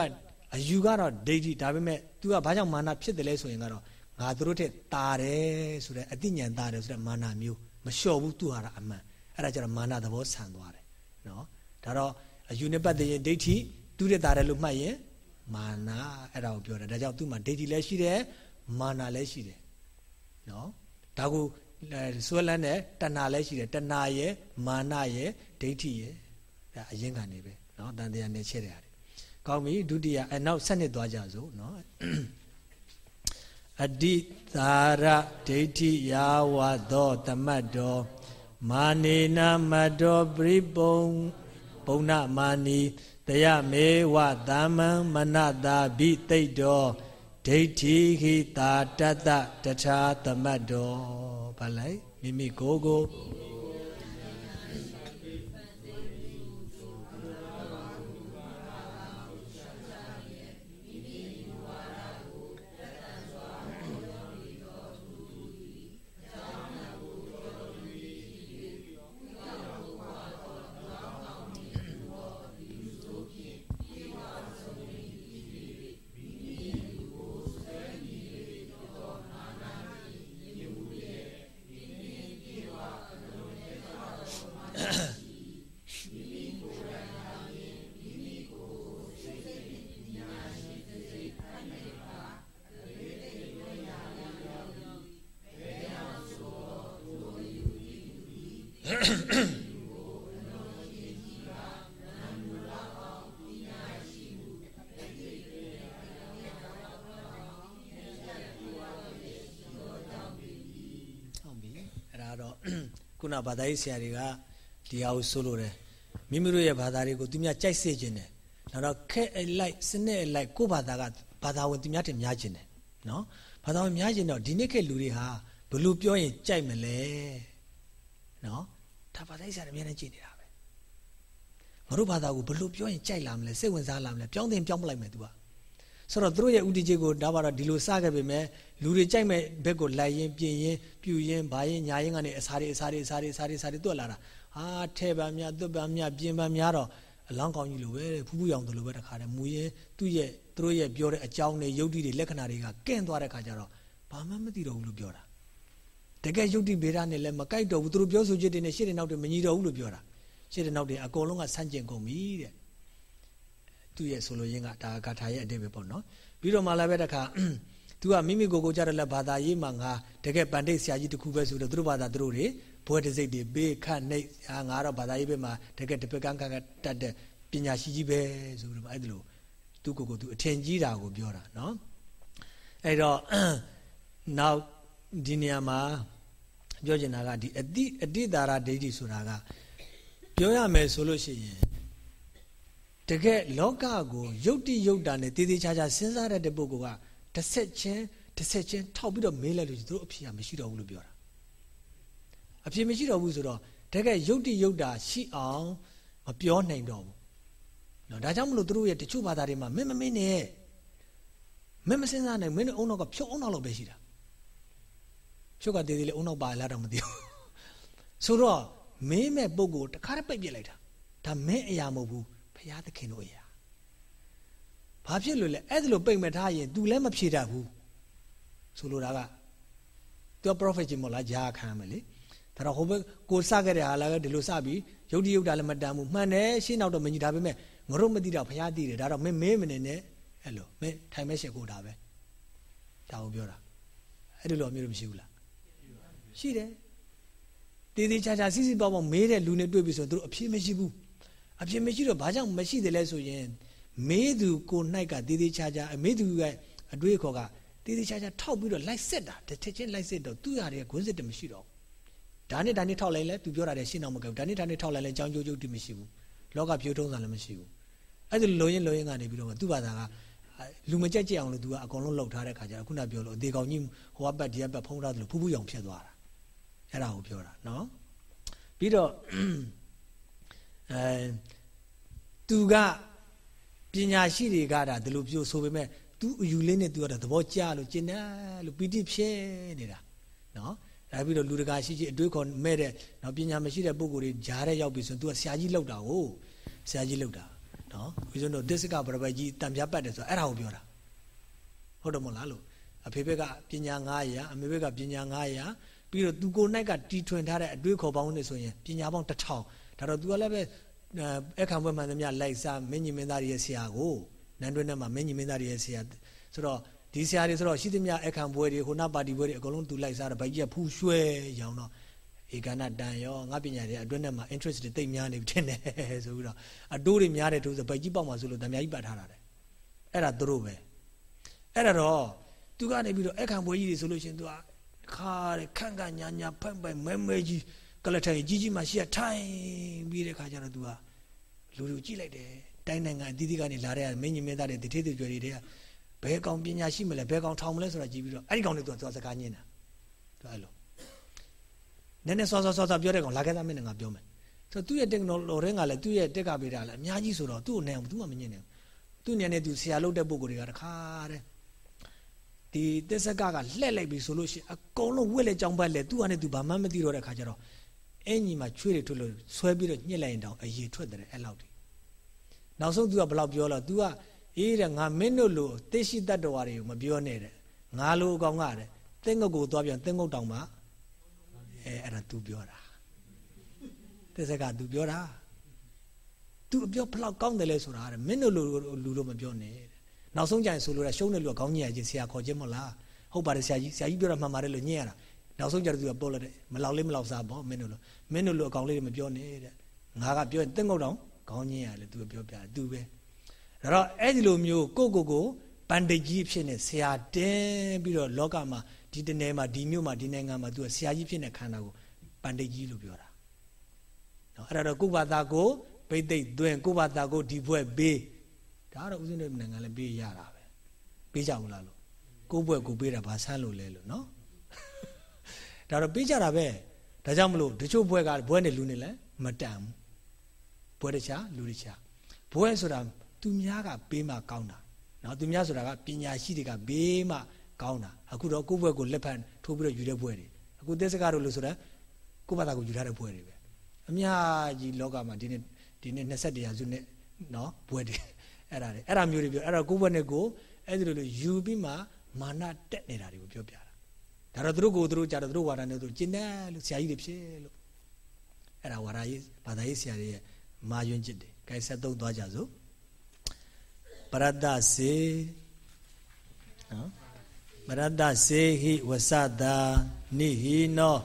အယူကတော့ဒိဋ္ဌိဒါပေမဲ့သူကဘာကြောင့်မာနဖြစ်တယ်လဲဆိုရင်ကတော့ငါတို့ထက်တာတယ်ဆိုတဲ့အသိဉာဏ်တာတယ်ဆိုတဲ့မာနမျိုးမလျှော့ဘူးသူဟာအမှန်အဲ့ဒါကြတော့မာနသဘောဆန်သွားတယ်နော်ဒါတော့အယူနဲ့ပတ်သက်ရင်ဒိဋ္ဌိသူတဲ့တာတယ်လို့မှတ်ရင် မာနအဲ့ဒါကိုပြောတယ်ဒါကြောင့်သူ့မှာဒိဋ္ဌိလည်းရှိတယ်မာနလည်းရှိတယ်နော်ဒါကိုဆွဲလန်းတဲ့တဏှာလည်းရှိတယ်တဏှာရဲ့မာနရဲ့ဒိဋ္ဌိရဲ့ဒါအရင်ကနေပဲနော်တန်တရားနဲ့ချက်ရတယ်ကောင်းပြီဒုတိယအနောက်ဆက်နှစ်သွားကြစို့နော်အတိသာရဒိဋ္ဌိယာဝသောတမတ်တော်မာနေနမတ်တော်ပရိပုံဘုံနာမာနီ တယမေဝသမ္မံမနတာဘိတိတ်တော်ဒိဋ္ဌိခိတာတတ္တတထာသမတ်တော်ဘာလိုက်မိမိကိုယ်ကို နဘာသာရေးဆရာတွေကဒီဟာကိုဆိုလိုတယ်မိမိတို့ရဲ့ဘာသာတွေကိုသူများကြိုက်စေခြင်းတယ်နောက်တော့ခက်အလိုက်စနစ်အလိုက်ကိုယ့်ဘာသာကဘာသာဝင်သူများတင်များခြင်းတယ်နော်ဘာသာဝင်များခြင်းတော့ဒီနေ့ခေတ်လူတွေဟာဘလို့ပြောရင်ကြိုက်မလဲနော်ဒါဘာသာရေးဆရာတွေအများနဲ့ကြည့်နေတာပဲငါတို့ဘာသာကိုဘလို့ပြောရင်ကြိုက်လာမလဲစိတ်ဝင်စားလာမလဲပြောင်းတင်ပြောင်းမလိုက်မယ်သူကဆိုတော့သူတို့ရဲ့ဥတီချေကိုဒါပါတော့ဒီလိုစခဲ့ပေမဲ့ လူတွေကြိုက်မဲ့ဘက်ကိုလိုက်ရင်ပြင်ရင်ပြူရင်ဘာရင်ညာရင်ကနေအစာတွေအစာတွေအစာတွေအစာတွေအစာတွေတွက်လာတာဟာထဲပါမြတွက်ပါမြပြင်ပါမြတော့အလောင်းကောင်းကြီးလိုပဲဖူးဖူးရောင်တို့လိုပဲတခါတည်းမူရင်သူ့ရဲ့သူတို့ရဲ့ပြောတဲ့အကြောင်းတွေယုတ်တိတွေလက္ခဏာတွေကကင့်သွားတဲ့ခါကျတော့ဘာမှမသိတော့ဘူးလို့ပြောတာတကယ်ယုတ်တိဗေဒနဲ့လည်းမကိုက်တော့ဘူးသူတို့ပြောဆိုချက်တွေနဲ့ရှေ့တဲ့နောက်တွေမညီတော့ဘူးလို့ပြောတာရှေ့တဲ့နောက်တွေအကုန်လုံးကဆန့်ကျင်ကုန်ပြီတဲ့သူ့ရဲ့ဆိုလိုရင်းကဒါဂါထာရဲ့အတိတ်ပဲပေါ့နော်ပြီးတော့မှလည်းပဲတခါ သူကမိမိကိုယ်ကိုကြတော့လည်းဘာသာရေးမှာငါတကယ်ပန္တိတ်ဆရာကြီးတခုပဲဆိုတော့သူတို့ဘာသာသူတို့တွေဘွဲတစိတ်တွေဘေးခတ်နေဟာငါတော့ဘာသာရေးဘက်မှာတကယ်တပကန်းကတတ်တဲ့ပညာရှိကြီးပဲဆိုတော့အဲ့ဒါလို့သူကိုယ်ကိုသူအထင်ကြီးတာကိုပြောတာနော်အဲ့တော့နောက်ဒီနေရာမှာပြောချင်တာကဒီအတိအတိတာရဒိဋ္ဌိဆိုတာကပြောရမယ်ဆိုလို့ရှိရင်တကယ်လောကကိုယုတ်တိယုတ်တာနဲ့တည်တည်ချာချာစဉ်းစားရတဲ့ပုဂ္ဂိုလ်က တစ်ဆက်ချင်းတစ်ဆက်ချင်းထောက်ပြီးတော့မေးလိုက်လို့သူတို့အဖြေမရှိတော့ဘူးလို့ပြောတာအဖြေမရှိတော့ဘူးဆိုတော့တကယ်ယုတ်တိယုတ်တာရှိအောင်မပြောနိုင်တော့ဘူးနော်ဒါကြောင့်မလို့သူတို့ရဲ့တချို့ဘာသာတွေမှာမင်းမမင်းနဲ့မင်းမစဉ်းစားနိုင်မင်းတို့အုံနောက်ကဖြုတ်အုံနောက်လောက်ပဲရှိတာဖြုတ်ကတည်တည်လေးအုံနောက်ပါလာတော့မသိဘူးဆိုတော့မင်းမဲ့ပုဂ္ဂိုလ်တခါတည်းပိတ်ပြစ်လိုက်တာဒါမင်းအရာမဟုတ်ဘူးဘုရားသခင်တို့အရာ ဘာဖြစ်လို့လဲအဲ့ဒါလိုပိတ်မထားရင် तू လည်းမဖြေတတ်ဘူးဆိုလိုတာကသူက prophet ကြီးမဟုတ်လားဂျာခံမယ်လေဒါတော့ဟိုဘက်ကိုစခဲ့တဲ့ဟာလည်းဒီလိုစပြီးယုတ်တိယုတ်တာလည်းမတန်ဘူးမှန်တယ်ရှင်းတော့တော့မညီဒါပေမဲ့ငါတို့မသိတော့ဘုရားသိတယ်ဒါတော့မင်းမေးမနေနဲ့အဲ့လိုမင်းထိုင်မဲရှေကိုတာပဲဒါကိုပြောတာအဲ့ဒီလိုအမျိုးမရှိဘူးလားရှိတယ်တည်တည်ချာချာစီစီပေါပေါမေးတဲ့လူနဲ့တွေ့ပြီဆိုရင်သူတို့အဖြေမရှိဘူးအဖြစ်မရှိတော့ဘာကြောင့်မရှိတယ်လဲဆိုရင် မေးသူကို၌ကတည်တည်ချာချာမေးသူရဲ့အတွေးခေါ်ကတည်တည်ချာချာထောက်ပြီးတော့လိုက်ဆက်တာတစ်ချက်ချင်းလိုက်ဆက်တော့သူ့ဟာရဲ့ဂွန်းစစ်တမရှိတော့ဒါနဲ့ဒါနဲ့ထောက်လိုက်လဲသူပြောတာတဲ့ရှင်းအောင်မကောက်ဒါနဲ့ဒါနဲ့ထောက်လိုက်လဲကြောင်းကြိုးကြိုးတိမရှိဘူးလောကပြိုးထုံးတာလည်းမရှိဘူးအဲ့ဒီလိုရင်းလိုရင်းကနေပြီးတော့သူ့ဘာသာကလူမကြက်ကြက်အောင်လို့သူကအကုန်လုံးလှုပ်ထားတဲ့ခါကျတော့ခုနပြောလို့အသေးကောင်ကြီးဟိုဘက်ဒီဘက်ဖုံးထားသလိုဖူးဖူးရောင်ဖြစ်သွားတာအဲ့ဒါကိုပြောတာနော်ပြီးတော့အဲသူကပ ညာရှိတွေကဒါဒီလိုပြောဆိုပေမဲ့သူအယူလေးနဲ့သူကသဘောကျလို့ကျင်တယ်လို့ပီတိဖြစ်နေတာနော်ဒါပြီးတော့လူတကာရှိရှိအတွေးခေါ်မဲ့တဲ့နော်ပညာမရှိတဲ့ပုံကိုယ်တွေဂျားတဲ့ရောက်ပြီဆိုရင် तू ကဆရာကြီးလောက်တာကိုဆရာကြီးလောက်တာနော်ဦးဇင်းတို့ဒစ္စကပရပတ်ကြီးတံပြတ်ပတ်တယ်ဆိုအဲ့ဒါကိုပြောတာဟုတ်တယ်မဟုတ်လားလို့အဖေဘက်ကပညာ900အမေဘက်ကပညာ900ပြီးတော့သူကိုယ်၌ကတီထွင်ထားတဲ့အတွေးခေါ်ပေါင်းနေဆိုရင်ပညာပေါင်း1000ဒါတော့ तू ကလည်းပဲ အခမ်းပွဲမှန်သမျှလိုက်စားမင်းကြီးမင်းသားတွေရဲ့ဆရာကိုနန်းတွင်းထဲမှာမင်းကြီးမင်းသားတွေရဲ့ဆရာဆိုတော့ဒီဆရာတွေဆိုတော့ရှိသမျှအခမ်းပွဲတွေဟိုနာပါတီပွဲတွေအကုန်လုံးသူလိုက်စားတယ်ဗိုက်ကြီးကဖူးရွှဲရောင်တော့ဧကနာတန်ရောငါပညာတွေအတွင်းထဲမှာ interest တွေတိတ်များနေပြီထင်တယ်ဆိုပြီးတော့အတိုးတွေများတယ်သူဆိုဗိုက်ကြီးပေါက်မှာဆိုလို့တံမြာကြီးပတ်ထားတာတယ်အဲ့ဒါသူတို့ပဲအဲ့ဒါတော့သူကနေပြီးတော့အခမ်းပွဲကြီးတွေဆိုလို့ရှင်သူကခါတယ်ခန့်ခန့်ညာညာဖိုင်ဖိုင်မဲမဲကြီး ကလထိုင်ကြီးကြီးမှရှိရထိုင်ပြီးတဲ့ခါကျတော့သူကလူလူကြည့်လိုက်တယ်တိုင်းနိုင်ငံအသီးသီးကနေလာတဲ့မင်းကြီးမင်းသားတွေတထေးတွေကြွယ်တွေကဘယ်ကောင်ပညာရှိမလဲဘယ်ကောင်ထောင်မလဲဆိုတာကြည့်ပြီးတော့အဲ့ဒီကောင်တွေသူကစကားညင်းတာသူအဲ့လိုနည်းနည်းစောစောစောစောပြောတဲ့ကောင်လာခဲ့သားမင်းနဲ့ငါပြောမယ်ဆိုတော့သူ့ရဲ့ technology ကလည်းသူ့ရဲ့တက်ကပေးတာလည်းအများကြီးဆိုတော့သူ့ကိုနိုင်အောင်သူမှမညင်းနိုင်ဘူးသူ့ညနေသူဆရာလုပ်တဲ့ပုံကိုယ်တွေကတခါတဲ့ဒီသစ္စကကလှက်လိုက်ပြီဆိုလို့ရှိရင်အကုန်လုံးဝက်လက်ကြောင်းပတ်လက်သူ့ဟာနဲ့သူဘာမှမသိတော့တဲ့ခါကျတော့ အင်ကြီးမှာချွေးတွေထွက်လို့ဆွဲပြီးတော့ညှစ်လိုက်ရင်တောင်အရေထွက်တယ်အဲ့လောက်တည်းနောက်ဆုံး तू ကဘယ်လောက်ပြောလဲ तू ကအေးတဲ့ငါမင်းတို့လိုသိရှိတတ်တော်တွေကိုမပြောနဲ့တဲ့ငါလိုအကောင်ကတဲ့တင်းငုတ်ကိုသွားပြန်တင်းငုတ်တောင်မှအဲအဲ့ဒါ तू ပြောတာသစ္စက तू ပြောတာ तू အပြောဘလောက်ကောင်းတယ်လဲဆိုတာတဲ့မင်းတို့လိုလူလိုမပြောနဲ့တဲ့နောက်ဆုံးကြရင်ဆိုလို့ရရှုံးတဲ့လူကခေါင်းညင်ရချင်းဆရာခေါ်ခြင်းမဟုတ်လားဟုတ်ပါတယ်ဆရာကြီးဆရာကြီးပြောတာမှန်ပါတယ်လို့ညင်ရတာ နောက်ဆုံးကြတော့သူကပေါ်လာတယ်မလောက်လေးမလောက်စားပေါ့မင်းတို့လို မင်းတို့လိုအကောင်လေးတွေမပြောနဲ့တဲ့ငါကပြောရင်တင်းငုတ်တောင်ခေါင်းညင်းရလေသူပြောပြတယ်သူပဲဒါတော့အဲ့ဒီလိုမျိုးကိုကိုကိုပန်တိတ်ကြီးဖြစ်နေဆရာတင်းပြီးတော့လောကမှာဒီတနယ်မှာဒီမြို့မှာဒီနိုင်ငံမှာသူကဆရာကြီးဖြစ်နေခန္ဓာကိုပန်တိတ်ကြီးလို့ပြောတာနော်အဲ့ဒါတော့ကုဘာသာကိုပိတ်သိမ့်သွင်းကုဘာသာကိုဒီဘွဲ့ပေးဒါတော့ဦးဇင်းတို့နိုင်ငံလည်းပေးရတာပဲပေးကြဘူးလားလို့ကိုဘွဲ့ကိုပေးတာဘာဆန်းလို့လဲလို့နော်ဒါတော့ပေးကြတာပဲ ဒါကြောင့်မလို့တချို့ဘွဲ့ကဘွဲ့နဲ့လူနဲ့လည်းမတန်ဘူးဘွဲ့တခြားလူတခြားဘွဲ့ဆိုတာသူများကပေးမှကောင်းတာနော်သူများဆိုတာကပညာရှိတွေကပေးမှကောင်းတာအခုတော့ကိုယ့်ဘွဲ့ကိုလက်ဖက်ထိုးပြီးတော့ယူတဲ့ဘွဲ့တွေအခုသစ္စကားတို့လို့ဆိုတာကိုယ့်ဘာသာကိုယူထားတဲ့ဘွဲ့တွေပဲအများကြီးလောကမှာဒီနေ့ဒီနေ့21ရာစုနှစ်နော်ဘွဲ့တွေအဲ့ဒါတွေအဲ့ဒါမျိုးတွေပြောအဲ့တော့ကိုယ့်ဘွဲ့နဲ့ကိုအဲ့ဒီလိုလိုယူပြီးမှမာနတက်နေတာတွေကိုပြောပြတာ ဒါတော့သူတို့ကိုသူတို့ကြတော့သူတို့ဝါဒနဲ့သူကျင့်တယ်လို့ဆရာကြီးတွေဖြစ်လို့အဲ့ဒါဝါဒရေးဘာသာရေးဆရာတွေရဲ့မာယွန်းจิตတွေ gain ဆက်သုံးသွားကြစို့ပရတ္တစေနော်ပရတ္တစေဟိဝဆတာနိဟိနော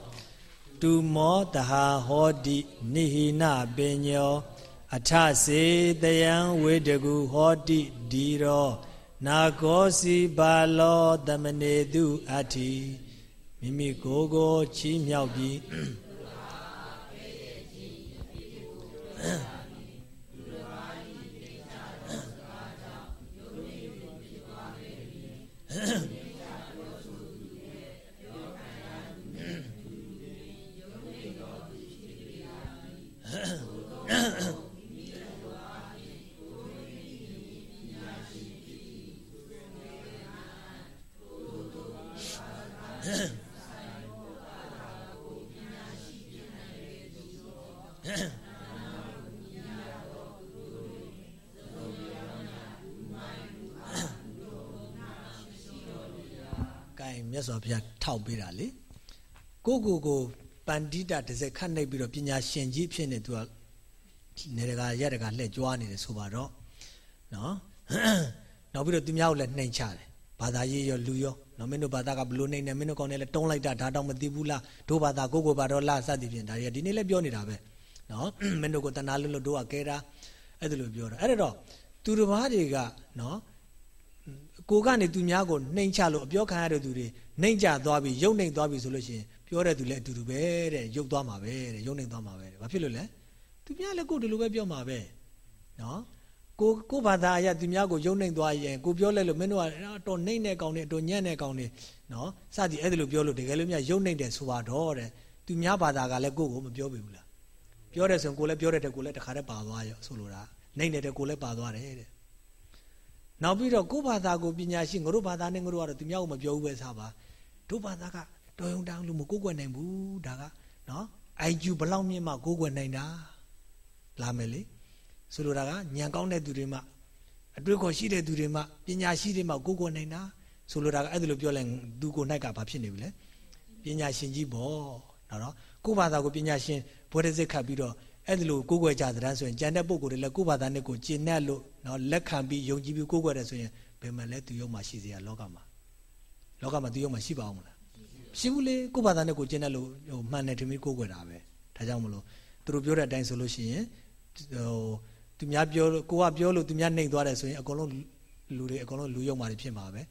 တုမောတဟာဟောတိနိဟိနပညောအထစေတယံဝေတကူဟောတိဒီရောနာကောစီဘာလောတမနေတုအတ္ထိ မိမိကိုယ်ကိုချီးမြှောက်ပြီး မြတ်စွာဘုရားထောက်ပေးတာလေကိုကိုကိုပန္တိတတစ်စက်ခတ်နှိပ်ပြီးတော့ပညာရှင်ကြီးဖြစ်နေသူကနေတကာရက်တကာလှည့်ကြွားနေတယ်ဆိုပါတော့နော်နောက်ပြီးတော့သူများကိုလည်းနှိမ်ချတယ်ဘာသာရေးရောလူရောနော်မင်းတို့ဘာသာကဘလို့နှိမ်နေမင်းတို့ကောင်းတယ်လဲတုံးလိုက်တာဒါတော့မသိဘူးလားတို့ဘာသာကိုကိုဘာတော့လားစသည်ဖြင့်ဒါတွေကဒီနေ့လည်းပြောနေတာပဲ နော်မင်းတို့ကိုတနာလို့လို့တို့ကကဲတာအဲ့ဒါလိုပြောတာအဲ့တော့သူတစ်ပါးတွေကနော်ကိုကနေသူများကိုနှိမ်ချလို့အပြောခံရတဲ့သူတွေနှိမ်ချသွားပြီးယုံနှိမ်သွားပြီဆိုလို့ရှိရင်ပြောတဲ့သူလည်းအတူတူပဲတဲ့ယုတ်သွားမှာပဲတဲ့ယုံနှိမ်သွားမှာပဲတဲ့ဘာဖြစ်လို့လဲသူများလည်းကိုဒီလိုပဲပြောမှာပဲနော်ကိုကိုဘာသာအရသူများကိုယုံနှိမ်သွားရင်ကိုပြောလဲလို့မင်းတို့ကတော့နှိမ်တဲ့ကောင်တွေအတော်ညံ့တဲ့ကောင်တွေနော်စသည်အဲ့ဒါလိုပြောလို့တကယ်လို့များယုံနှိမ်တယ်ဆိုပါတော့တဲ့သူများဘာသာကလည်းကိုကိုမပြောပြီဘူးလား ပြောတယ်ဆိုရင်ကိုလည်းပြောတဲ့တဲ့ကိုလည်းတခါတည်းပါသွားရောဆိုလိုတာနှိမ်တဲ့ကိုလည်းပါသွားတယ်တဲ့နောက်ပြီးတော့ကိုယ့်ဘာသာကိုပညာရှိငါတို့ဘာသာနဲ့ငါတို့ကတော့သူများကိုမပြောဘူးပဲစားပါတို့ဘာသာကတော်ရုံတောင်းလို့မကိုးကွယ်နိုင်ဘူးဒါကနော် IQ ဘလောက်မြင့်မှကိုးကွယ်နိုင်တာလာမယ်လေဆိုလိုတာကညံကောင်းတဲ့သူတွေမှအတွေ့အခေါ်ရှိတဲ့သူတွေမှပညာရှိတွေမှကိုးကွယ်နိုင်တာဆိုလိုတာကအဲ့ဒါလိုပြောလိုက်သူကိုနိုင်ကဘာဖြစ်နေပြီလဲပညာရှင်ကြီးပေါ့နော်ကိုယ့်ဘာသာကိုပညာရှင် ဘွဲရစစ်ခတ်ပြီးတော့အဲ့ဒီလိုကိုးကွယ်ကြတဲ့ဆိုရင်ကြံတဲ့ပုံကိုယ်တွေလည်းကိုယ့်ဘာသာနဲ့ကိုကျင့်내လို့နော်လက်ခံပြီးယုံကြည်ပြီးကိုးကွယ်တယ်ဆိုရင်ဘယ်မှာလဲသူယုံမှရှိစေရလောကမှာလောကမှာသူယုံမှရှိပါအောင်မလားရှိဘူးလေကိုယ့်ဘာသာနဲ့ကိုကျင့်내လို့ဟိုမှန်တယ်ထင်ပြီးကိုးကွယ်တာပဲဒါကြောင့်မလို့သူတို့ပြောတဲ့အတိုင်းဆိုလို့ရှိရင်ဟိုသူများပြောကိုကပြောလို့သူများနှိမ်သွားတယ်ဆိုရင်အကုန်လုံးလူတွေအကုန်လုံးလူယုံမှတွေဖြစ်မှာပဲ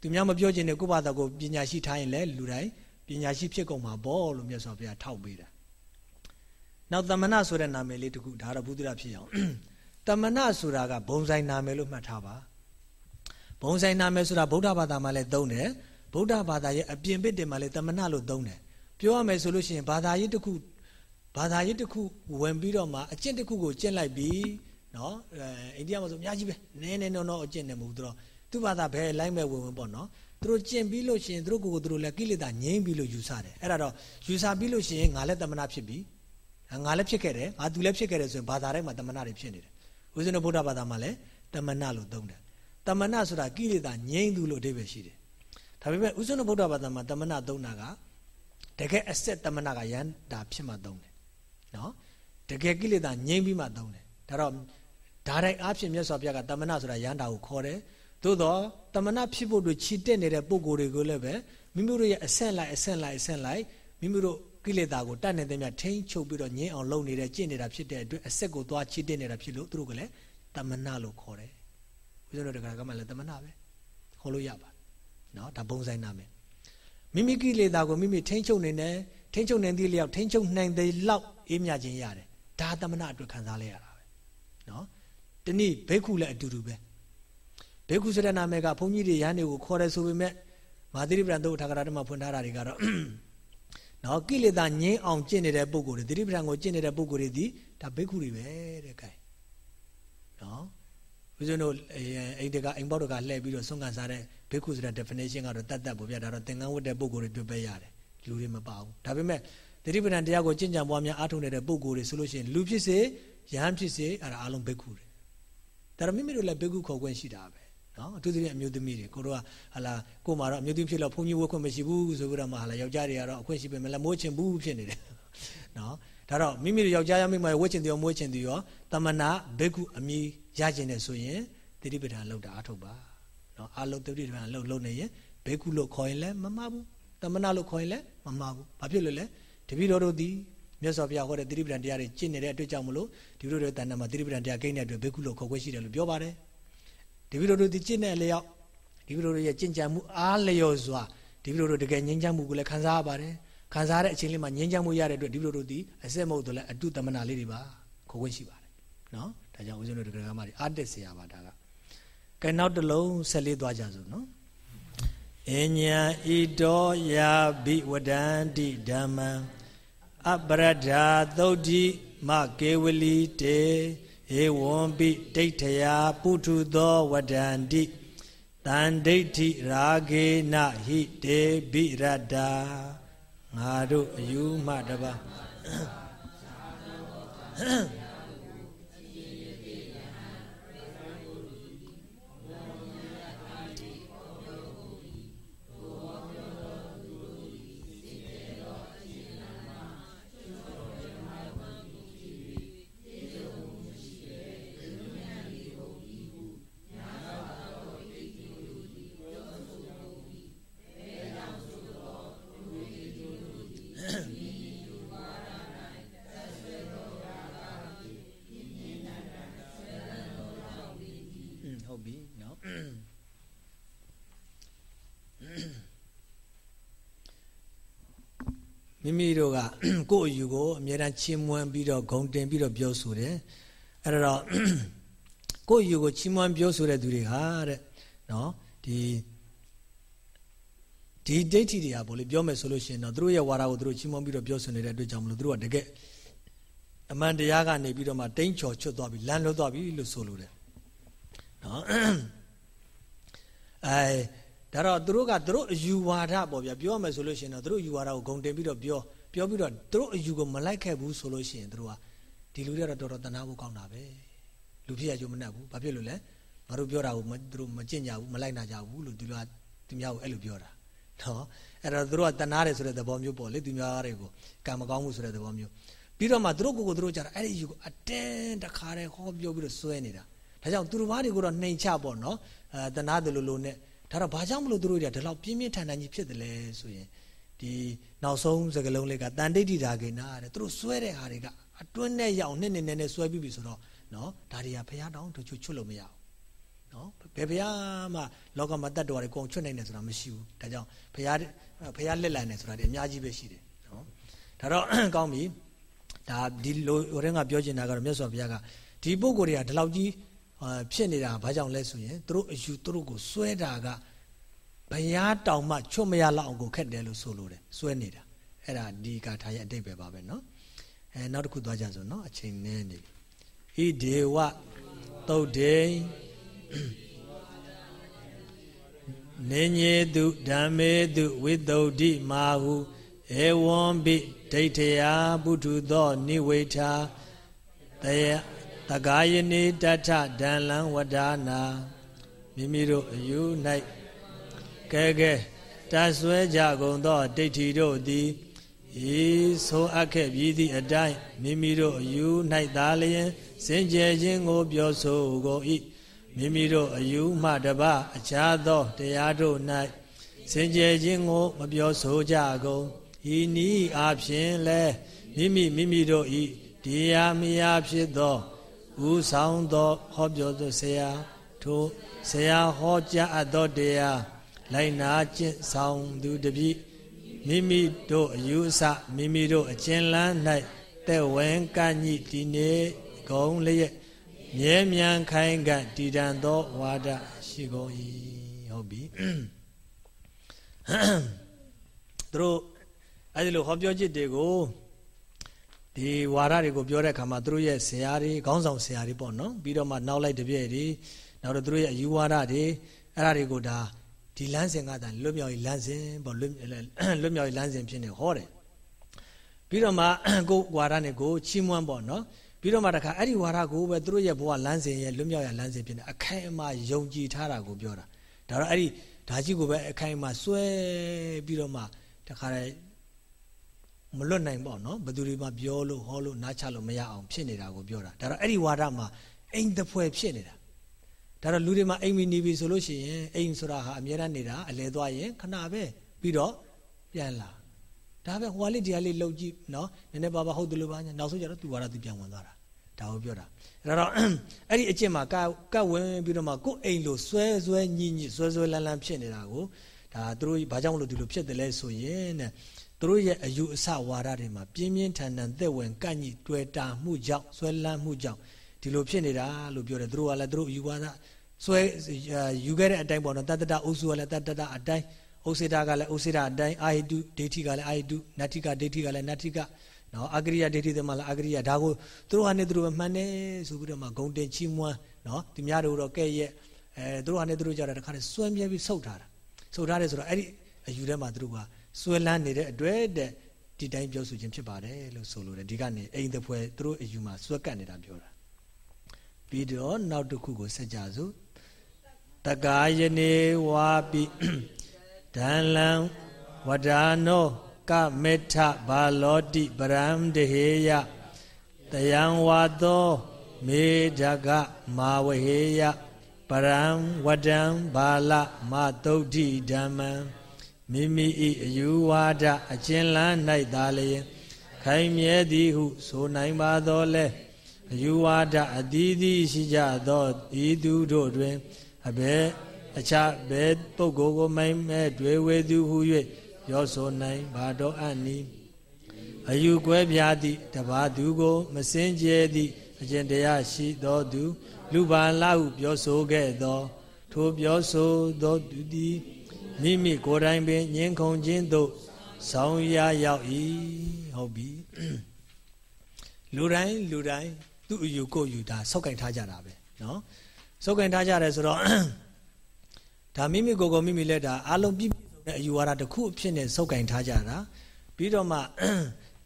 သူများမပြောချင်တဲ့ကိုယ့်ဘာသာကိုပညာရှိထားရင်လည်းလူတိုင်းပညာရှိဖြစ်ကုန်မှာပေါ့လို့မြတ်စွာဘုရားထောက်ပေးတာ နောက်တမဏဆိုတဲ့နာမည်လေးတခုဒါတော့ဘုဒ္ဓရဖြစ်အောင်တမဏဆိုတာကဘုံဆိုင်နာမည်လို့မှတ်ထားပါဘုံဆိုင်နာမည်ဆိုတာဗုဒ္ဓဘာသာမှာလည်းသုံးတယ်ဗုဒ္ဓဘာသာရဲ့အပြင်ဘစ်တင်မှာလည်းတမဏလို့သုံးတယ်ပြောရမယ်ဆိုလို့ရှိရင်ဘာသာရေးတစ်ခုဘာသာရေးတစ်ခုဝင်ပြီးတော့မှအကျင့်တစ်ခုကိုကျင့်လိုက်ပြီးနော်အိန္ဒိယမှာဆိုအများကြီးပဲနည်းနည်းတော့အကျင့်နေမှုသူတော့သူ့ဘာသာဘယ်လိုက်မဲ့ဝင်ဝင်ပေါ့နော်သူတို့ကျင့်ပြီးလို့ရှိရင်သူတို့ကိုယ်ကိုသူတို့လည်းကိလေသာငြိမ်းပြီးလို့ယူဆတယ်အဲ့ဒါတော့ယူဆပြီးလို့ရှိရင်ငါလည်းတမဏဖြစ်ပြီ ငါလည်းဖြစ်ခဲ့တယ်ငါသူလည်းဖြစ်ခဲ့တယ်ဆိုရင်ဘာသာတိုင်းမှာတမနာတွေဖြစ်နေတယ်ဦးဇင်းတို့ဗုဒ္ဓဘာသာမှာလည်းတမနာလို့သုံးတယ်တမနာဆိုတာကိလေသာငြိမ့်သူလို့အဓိပ္ပာယ်ရှိတယ်ဒါပေမဲ့ဦးဇင်းတို့ဗုဒ္ဓဘာသာမှာတမနာသုံးတာကတကယ်အစစ်တမနာကရန်တာဖြစ်မှသုံးတယ်နော်တကယ်ကိလေသာငြိမ့်ပြီးမှသုံးတယ်ဒါတော့ဓာတ်ရိုက်အားဖြင့်မြတ်စွာဘုရားကတမနာဆိုတာရန်တာကိုခေါ်တယ်သို့တော့တမနာဖြစ်ဖို့တို့ချီတက်နေတဲ့ပုံကိုယ်တွေကိုလည်းပဲမိမိတို့ရဲ့အဆက်လိုက်အဆက်လိုက်အဆက်လိုက်မိမိတို့ ကိလေသာကိုတတ်နေတဲ့မြတ်ထိန်းချုပ်ပြီးတော့ငြင်းအောင်လုပ်နေတဲ့ကျင့်နေတာဖြစ်တဲ့အတွက်အဆက်ကိုသွားချီတက်နေတာဖြစ်လို့သူတို့ကလည်းတမနာလို့ခေါ်တယ်ဦးဇင်းတို့တက္ကရာကမှလည်းတမနာပဲခေါ်လို့ရပါနော်ဒါပုံဆိုင်နာမယ်မိမိကိလေသာကိုမိမိထိန်းချုပ်နေတယ်ထိန်းချုပ်နိုင်သည့်လျောက်ထိန်းချုပ်နိုင်တဲ့လောက်အေးမြခြင်းရတယ်ဒါတမနာအတွက်ခံစားလဲရတာပဲနော်တနည်းဘိက္ခုလည်းအတူတူပဲဘိက္ခုဆိုတဲ့နာမည်ကဘုန်းကြီးတွေရဟန်းတွေကိုခေါ်တယ်ဆိုပေမဲ့မာသရိပရံတို့ထာဂရဓမ္မဖွင့်ထားတာတွေကတော့ နော်ကိလေသာငြင်းအောင်ကျင့်နေတဲ့ပုဂ္ဂိုလ်တွေသတိပ္ပံကိုကျင့်နေတဲ့ပုဂ္ဂိုလ်တွေဒီဒါဘိက္ခုတွေပဲတဲ့ကဲနော်ဦးဇင်းတို့အိမ်တကအိမ်ပေါက်တကလှည့်ပြီးတော့ဆုံးခံစားတဲ့ဘိက္ခုဆိုတဲ့ definition ကတော့တတ်တတ်ပေါ့ဗျာဒါတော့သင်္ကန်းဝတ်တဲ့ပုဂ္ဂိုလ်တွေတွေ့ပဲရတယ်လူတွေမပါဘူးဒါပေမဲ့သတိပဋ္ဌာန်တရားကိုကျင့်ကြံပွားများအားထုတ်နေတဲ့ပုဂ္ဂိုလ်တွေဆိုလို့ရှိရင်လူဖြစ်စေယဟန်ဖြစ်စေအဲ့ဒါအားလုံးဘိက္ခုတွေဒါတော့မိမိတို့လည်းဘိက္ခုခေါ်ခွင့်ရှိတာပဲ နော်အထူးသဖြင့်အမျိုးသမီးတွေကိုတို့ကဟာလာကိုမှတော့အမျိုးသမီးဖြစ်တော့ဘုန်းကြီးဝတ်ခွင့်မရှိဘူးဆိုပြီးတော့မှဟာလာယောက်ျားတွေကတော့အခွင့်ရှိပေမဲ့လည်းမိုးချင်ဘူးဖြစ်နေတယ်နော်ဒါတော့မိမိတို့ယောက်ျားရမိမဝတ်ချင်တယ်ရောမိုးချင်တယ်ရောတမနာဘိက္ခုအမိရကျင်တယ်ဆိုရင်သတိပဋ္ဌာန်လောက်တာအားထုတ်ပါနော်အာလုံးသတိပဋ္ဌာန်လောက်လုံးနေရင်ဘိက္ခုလို့ခေါ်ရင်လည်းမမှားဘူးတမနာလို့ခေါ်ရင်လည်းမမှားဘူးဘာဖြစ်လို့လဲတပည့်တော်တို့ဒီမြတ်စွာဘုရားဟောတဲ့သတိပဋ္ဌာန်တရားတွေကျင့်နေတဲ့အတွက်ကြောင့်မလို့ဒီလိုတွေတဏ္ဍာမှာသတိပဋ္ဌာန်တရားကိန်းတဲ့အတွက်ဘိက္ခုလို့ခေါ်ခွင့်ရှိတယ်လို့ပြောပါတယ် တပည့်တော်တို့ဒီကျင့်တဲ့လျောက်တပည့်တော်တို့ရဲ့ကျင့်ကြံမှုအားလျော်စွာတပည့်တော်တို့တကယ်ငြိမ်းချမ်းမှုကိုလည်းခံစားရပါတယ်ခံစားရတဲ့အချိန်လေးမှာငြိမ်းချမ်းမှုရတဲ့အတွက်တပည့်တော်တို့ဒီအစစ်မဟုတ်တော့လဲအတုတမနာလေးတွေပါခေါ်ခွင့်ရှိပါတယ်နော်ဒါကြောင့်ဦးဇင်းတို့တကယ်ကမှဒီအားတက်เสียပါဒါကကဲနောက်တစ်လုံးဆက်လေးသွားကြစို့နော်အညာဣတောယာဘိဝဒန္တိဓမ္မံအပရဒာသုတ်တိမကေဝလီတေ ဧဝံပိဒိဋ္ဌယာပုထုသောဝဒန္တိတန်ဒိဋ္ဌိရာဂေနဟိတေဘိရတ္တာငါတို့အယူမှတပါ မိမိတို့ကကိုယ့်အယူကိုအမြဲတမ်းချီးမွမ်းပြီးတော့ဂုံတင်ပြီးတော့ပြောဆိုတယ်အဲ့တော့ကိုယ့်အယူကိုချီးမွမ်းပြောဆိုတဲ့သူတွေဟာတဲ့နော်ဒီ ဒီဒိဋ္ဌိတွေကဘို့လေပြောမယ်ဆိုလို့ရှိရင်တော့သူတို့ရဲ့ဝါဒကိုသူတို့ချီးမွမ်းပြီးတော့ပြောဆိုနေတဲ့အတွက်ကြောင့်မလို့သူတို့ကတကယ်အမှန်တရားကနေပြီးတော့မှတိမ့်ချော်ချွတ်သွားပြီလမ်းလွတ်သွားပြီလို့ဆိုလိုတယ်နော်အဲဒါတော့သူတို့ကသူတို့အယူဝါဒပေါ့ဗျာပြောရမယ်ဆိုလို့ရှိရင်တော့သူတို့အယူဝါဒကိုဂုံတင်ပြီးတော့ပြောပြောပြီးတော့သူတို့အယူကိုမလိုက်ခဲ့ဘူးဆိုလို့ရှိရင်သူတို့ကဒီလူတွေကတော့တော်တော်တနာဖို့ကောင်းတာပဲလူဖြစ်ရကြုံမနှက်ဘူးဘာဖြစ်လို့လဲငါတို့ပြောတာကိုသူတို့မကြင့်ကြဘူးမလိုက်နာကြဘူးလို့သူတို့ကသူများကိုအဲ့လိုပြောတာ နော်အဲ့တော့သူတို့ကတနာတယ်ဆိုတဲ့သဘောမျိုးပေါ့လေသူများတွေကိုကံမကောင်းမှုဆိုတဲ့သဘောမျိုးပြီးတော့မှသူတို့ကိုယ်ကိုသူတို့ကြတာအဲ့ဒီအယူကိုအတင်းတခါတည်းဟောပြောပြီးတော့စွဲနေတာဒါကြောင့်သူတို့ဘာတွေကိုတော့နှိမ်ချပေါ့နော်အဲတနာတယ်လို့လို့နဲ့ဒါတော့ဘာကြောင့်မလို့သူတို့တွေကဒီလောက်ပြင်းပြင်းထန်ထန်ကြီးဖြစ်တယ်လဲဆိုရင်ဒီနောက်ဆုံးစကလုံးလေးကတန်တိဋ္ဌိဓာကိနာတဲ့သူတို့စွဲတဲ့ဟာတွေကအတွင်းနဲ့ရောက်နှစ်နှစ်နဲ့နဲ့စွဲပြီးပြီဆိုတော့နော်ဒါတွေကဘုရားတောင်းတို့ချွတ်လို့မရဘူး နော်ဘယ်ဘုရားမှလောကမှာတတ်တော်တွေအကုန်ချွတ်နိုင်တယ်ဆိုတာမရှိဘူးဒါကြောင့်ဘုရားဘုရားလက်လံတယ်ဆိုတာဒီအများကြီးပဲရှိတယ်နော်ဒါတော့ကောင်းပြီဒါဒီလိုဟိုတဲ့ကပြောချင်တာကတော့မြတ်စွာဘုရားကဒီပုံကိုယ်တွေကဒီလောက်ကြီးဖြစ်နေတာဘာကြောင့်လဲဆိုရင်သူတို့အယူသူတို့ကိုစွဲတာကဘုရားတောင်မှချွတ်မရလောက်အောင်ကိုခက်တယ်လို့ဆိုလိုတယ်စွဲနေတာအဲ့ဒါဒီကာထာရဲ့အတိတ်ပဲပါပဲနော်အဲနောက်တစ်ခုသွားကြစို့နော်အချိန်နည်းနေပြီဣဒေဝသုတ်တိ နေညေတုဓမ္မေတုဝိသုဒ္ဓိမာဟုဧဝံပိဒိဋ္ဌယာပုထုသောနိဝေထာတယတကာယနေတထဒံလံဝဒါနာမိမိတို့အယူ၌ကဲကဲတဆွဲကြကုန်သောဒိဋ္ဌိတို့သည်ဤဆိုအပ်ခဲ့ပြီးသည့်အတိုင်းမိမိတို့အယူ၌သာလျင်စင်ကြယ်ခြင်းကိုပြောဆိုကုန်၏ မိမိတို့အယူမှတပအခြားသောတရားတို့၌စင်ကြယ်ခြင်းကိုမပြောဆိုကြကုန်ဤနည်းအားဖြင့်လဲမိမိမိမိတို့ဤတရားမယာဖြစ်သောဥဆောင်သောဟောပြောသောဆရာထိုဆရာဟောကြားအပ်သောတရားလိုက်နာကျင့်ဆောင်သူတပည့်မိမိတို့အယူအဆမိမိတို့အကျဉ်းလန်း၌တဲ့ဝင်ကညိဒီနေဂုံလျက် မြဲမြံခိုင်ကတည်တံသောဝါဒရှိကုန်၏ဟုတ်ပြီသူတို့အဲဒီလိုဟောပြောจิตတွေကိုဒီဝါဒတွေကိုပြောတဲ့အခါမှာသူတို့ရဲ့ဆရာတွေခေါင်းဆောင်ဆရာတွေပေါ့နော်ပြီးတော့မှနောက်လိုက်တပြည့်တွေနောက်တော့သူတို့ရဲ့အယူဝါဒတွေအဲ့ဒါတွေကိုဒါဒီလမ်းစဉ်ကသာလွတ်မြောက်ရေးလမ်းစဉ်ပေါ့လွတ်လွတ်မြောက်ရေးလမ်းစဉ်ဖြစ်နေဟောတယ်ပြီးတော့မှကိုဝါဒနဲ့ကိုချီးမွမ်းပေါ့နော် ပြီးတော့မှတခါအဲ့ဒီဝါဒကိုပဲသူတို့ရဲ့ဘဝလမ်းစဉ်ရဲ့လွတ်မြောက်ရလမ်းစဉ်ဖြစ်နေအခိုင်အမာယုံကြည်ထားတာကိုပြောတာဒါတော့အဲ့ဒီဓာကြီးကိုပဲအခိုင်အမာစွဲပြီးတော့မှတခါတည်းမလွတ်နိုင်ပေါ့နော်ဘယ်သူတွေမှပြောလို့ဟောလို့နားချလို့မရအောင်ဖြစ်နေတာကိုပြောတာဒါတော့အဲ့ဒီဝါဒမှာအိမ်တဖွဲဖြစ်နေတာဒါတော့လူတွေမှာအိမ်မီနေပြီဆိုလို့ရှိရင်အိမ်ဆိုတာဟာအများရန်နေတာအလဲသွားရင်ခဏပဲပြီးတော့ပြန်လာ ဒါပဲဟိုကလေးတရားလေးလှုပ်ကြည့်နော်နည်းနည်းပါးပါဟုတ်တယ်လို့ပါညာနောက်ဆုံးကျတော့သူဝါဒသူပြန်ဝင်သွားတာဒါကိုပြောတာအဲ့တော့အဲ့ဒီအကျင့်မှာကကဝင်ပြီးတော့မှကိုယ်အိမ်လို့ဆွဲဆွဲညှိညှိဆွဲဆွဲလန်းလန်းဖြစ်နေတာကိုဒါသူတို့ဘာကြောင့်လို့ဒီလိုဖြစ်တယ်လဲဆိုရင်တဲ့သူတို့ရဲ့အယူအဆဝါဒတွေမှာပြင်းပြင်းထန်ထန်သက်ဝင်ကန့်ညိတွေ့တာမှုကြောင့်ဆွဲလန်းမှုကြောင့်ဒီလိုဖြစ်နေတာလို့ပြောတယ်သူတို့ကလည်းသူတို့ယူဝါဒဆွဲယူခဲ့တဲ့အတိုင်းပေါ့နော်တတ္တတအုပ်စုကလည်းတတ္တတအတိုင်း ဥစေတာကလည်းဥစေတာအတိုင်းအာဟိတုဒိဋ္ဌိကလည်းအာဟိတုနတ္ထိကဒိဋ္ဌိကလည်းနတ္ထိကနော်အဂရိယဒိဋ္ဌိသမလည်းအဂရိယဒါကိုသူတို့ဟာနေသူတို့ပဲမှန်တယ်ဆိုပြီးတော့မှဂုံတင်ချီးမွမ်းနော်ဒီများတို့တော့ကဲ့ရဲ့အဲသူတို့ဟာနေသူတို့ကြတာတခါတည်းစွဲမြဲပြီးဆုတ်ထားတာဆုတ်ထားတယ်ဆိုတော့အဲ့ဒီအယူထဲမှာသူတို့ကစွဲလန်းနေတဲ့အတွက်တဲ့ဒီတိုင်းပြောဆိုခြင်းဖြစ်ပါတယ်လို့ဆိုလိုတယ်ဒီကနေအိမ်တပွဲသူတို့အယူမှာစွဲကပ်နေတာပြောတာပြီးတော့နောက်တစ်ခုကိုဆက်ကြစို့တကာယနေဝါပိ ဒံလံဝဒါနောကမေထဘာလောတိပရံတဟေယတယံဝါသောမေဓကမာဝဟေယပရံဝဒံဘာလမသုဒ္ဓိဓမ္မံမိမိ၏အယူဝါဒအကျဉ်းလန်း၌သာလျင်ခိုင်မြဲသည်ဟု ဆိုနိုင်ပါသောလဲအယူဝါဒအသီးသီးရှိကြသောဤသူတို့တွင်အဘယ် အခြားဘယ်ပုဂ္ဂိုလ်ကိုမိုင်းမဲ့တွေဝေသူဟု၍ရောဆိုနိုင်ဘာတော်အနိအယူကွဲပြားသည့်တပါသူကို မစင်ကြဲသည့်အကျင့်တရားရှိသောသူ လူပါလာဟုပြောဆိုခဲ့သော ထိုပြောဆိုသောသူသည်မိမိကိုယ်တိုင်ပင်ညှင်းခုန်ခြင်းသို့ဆောင်ရရောက်၏ဟုတ်ပြီလူတိုင်းလူတိုင်းသူ့အယူကိုယူတာစောက်ကင်ထားကြတာပဲเนาะစောက်ကင်ထားကြတယ်ဆိုတော့ ဒါမိမိကိုယ်ကိုမိမိလက်ဒါအလုံးပြည့်ပြည့်စုံတဲ့အယူဝါဒတစ်ခုအဖြစ်နဲ့စောက်ကင်ထားကြတာပြီးတော့မှ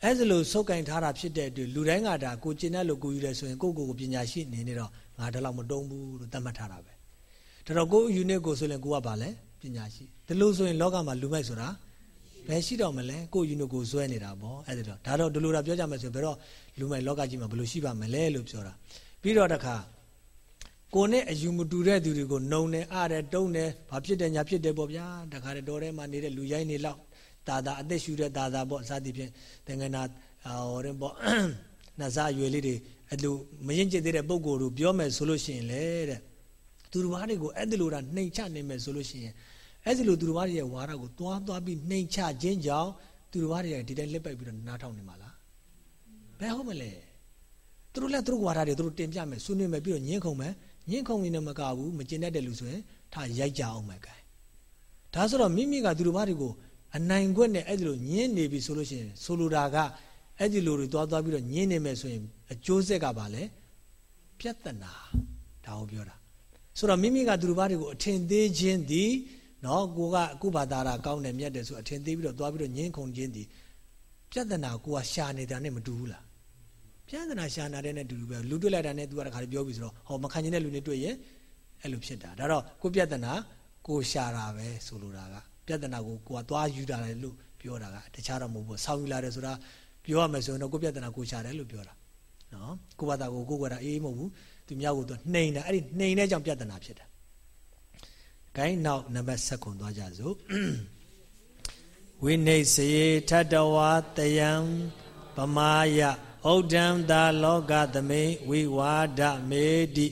အဲ့ဒါလို့စောက်ကင်ထားတာဖြစ်တဲ့အတွက်လူတိုင်းကဒါကိုကျင်တဲ့လို့ကိုယူတယ်ဆိုရင်ကိုယ့်ကိုယ်ကိုပညာရှိနေနေတော့ငါဒါတော့မတုံးဘူးလို့သတ်မှတ်ထားတာပဲဒါတော့ကိုယ်ယူနစ်ကိုဆိုရင်ကိုကဘာလဲပညာရှိဒီလိုဆိုရင်လောကမှာလူမိုက်ဆိုတာဘယ်ရှိတော့မလဲကိုယူနစ်ကိုဇွဲနေတာပေါ့အဲ့ဒါတော့ဒါတော့ဒီလိုတာပြောကြမယ်ဆိုရင်ဘယ်တော့လူမိုက်လောကကြီးမှာဘယ်လိုရှိပါမလဲလို့ပြောတာပြီးတော့တခါ ကိုနဲ့အယူမတူတဲ့သူတွေကိုနှုံတယ်အားတယ်တုံးတယ်ဘာဖြစ်တယ်ညာဖြစ်တယ်ပေါ့ဗျာတခါတည်းတော်ထဲမှာနေတဲ့လူရိုင်းနေလောက်တာတာအသက်ရှူတဲ့တာတာပေါ့စသည်ဖြင့်တန်ငနာဟောရင်ပေါ့နှစားရွယ်လေးတွေအဲ့လိုမရင်ကျစ်သေးတဲ့ပုံကိုယ်တို့ပြောမယ်ဆိုလို့ရှိရင်လေတဲ့သူတို့ဘာတွေကိုအဲ့ဒီလိုတာနှိမ်ချနေမယ်ဆိုလို့ရှိရင်အဲ့ဒီလိုသူတို့ဘာတွေရဲ့ဝါဒကိုသွားသွားပြီးနှိမ်ချခြင်းကြောင့်သူတို့ဘာတွေကဒီတိုင်းလက်ပိုက်ပြီးတော့နားထောင်နေမှာလားဘယ်ဟုတ်မလဲသူတို့လည်းသူတို့ဝါဒတွေသူတို့တင်ပြမယ်ဆွေးနွေးမယ်ပြီးတော့ညှင်းခုန်မယ် ညှင်းခုန်နေမကဘူးမကျင်တတ်တဲ့လူဆိုရင်ထားရိုက်ကြအောင်မယ်ကဲဒါဆိုတော့မိမိကသူတို့ဘာတွေကိုအနိုင်ခွက်နဲ့အဲ့ဒီလိုညင်းနေပြီဆိုလို့ရှိရင်ဆိုလိုတာကအဲ့ဒီလိုတွေသွားသွားပြီးတော့ညင်းနေမယ်ဆိုရင်အကျိုးဆက်ကဘာလဲပြဿနာဒါကိုပြောတာဆိုတော့မိမိကသူတို့ဘာတွေကိုအထင်သေးခြင်းသည်နော်ကိုကကုဘာသာရာကောင်းတယ်မြတ်တယ်ဆိုအထင်သေးပြီးတော့သွားပြီးတော့ညင်းခုန်ခြင်းသည်ပြဿနာကိုကရှာနေတာနဲ့မတူဘူးလား ပြဿနာရှာနာတဲ့နဲ့တူတူပဲလူတွေ့လိုက်တာနဲ့ तू ကတခါတည်းပြောပြီးဆိုတော့ဟောမခံကျင်တဲ့လူနဲ့တွေ့ရင်အဲ့လိုဖြစ်တာဒါတော့ကိုပြဿနာကိုရှာတာပဲဆိုလိုတာကပြဿနာကိုကိုကသွားယူတာလေလို့ပြောတာကတခြားတော့မဟုတ်ဘူးဆောင်းယူလာတယ်ဆိုတာပြောရမယ်ဆိုရင်တော့ကိုပြဿနာကိုရှာတယ်လို့ပြောတာနော်ကိုဘာသာကိုကိုကွယ်တာအေးမဟုတ်ဘူးသူသူများကိုသူနှိမ်တယ်အဲ့ဒီနှိမ်တဲ့ကြောင့်ပြဿနာဖြစ်တယ်။ခိုင်းနောက်နံပါတ်7ခွန်သွားကြစို့ဝိနေစေထတဝါတယံပမာယ ဩဒံသာလောကသမိဝိဝါဒမေတိ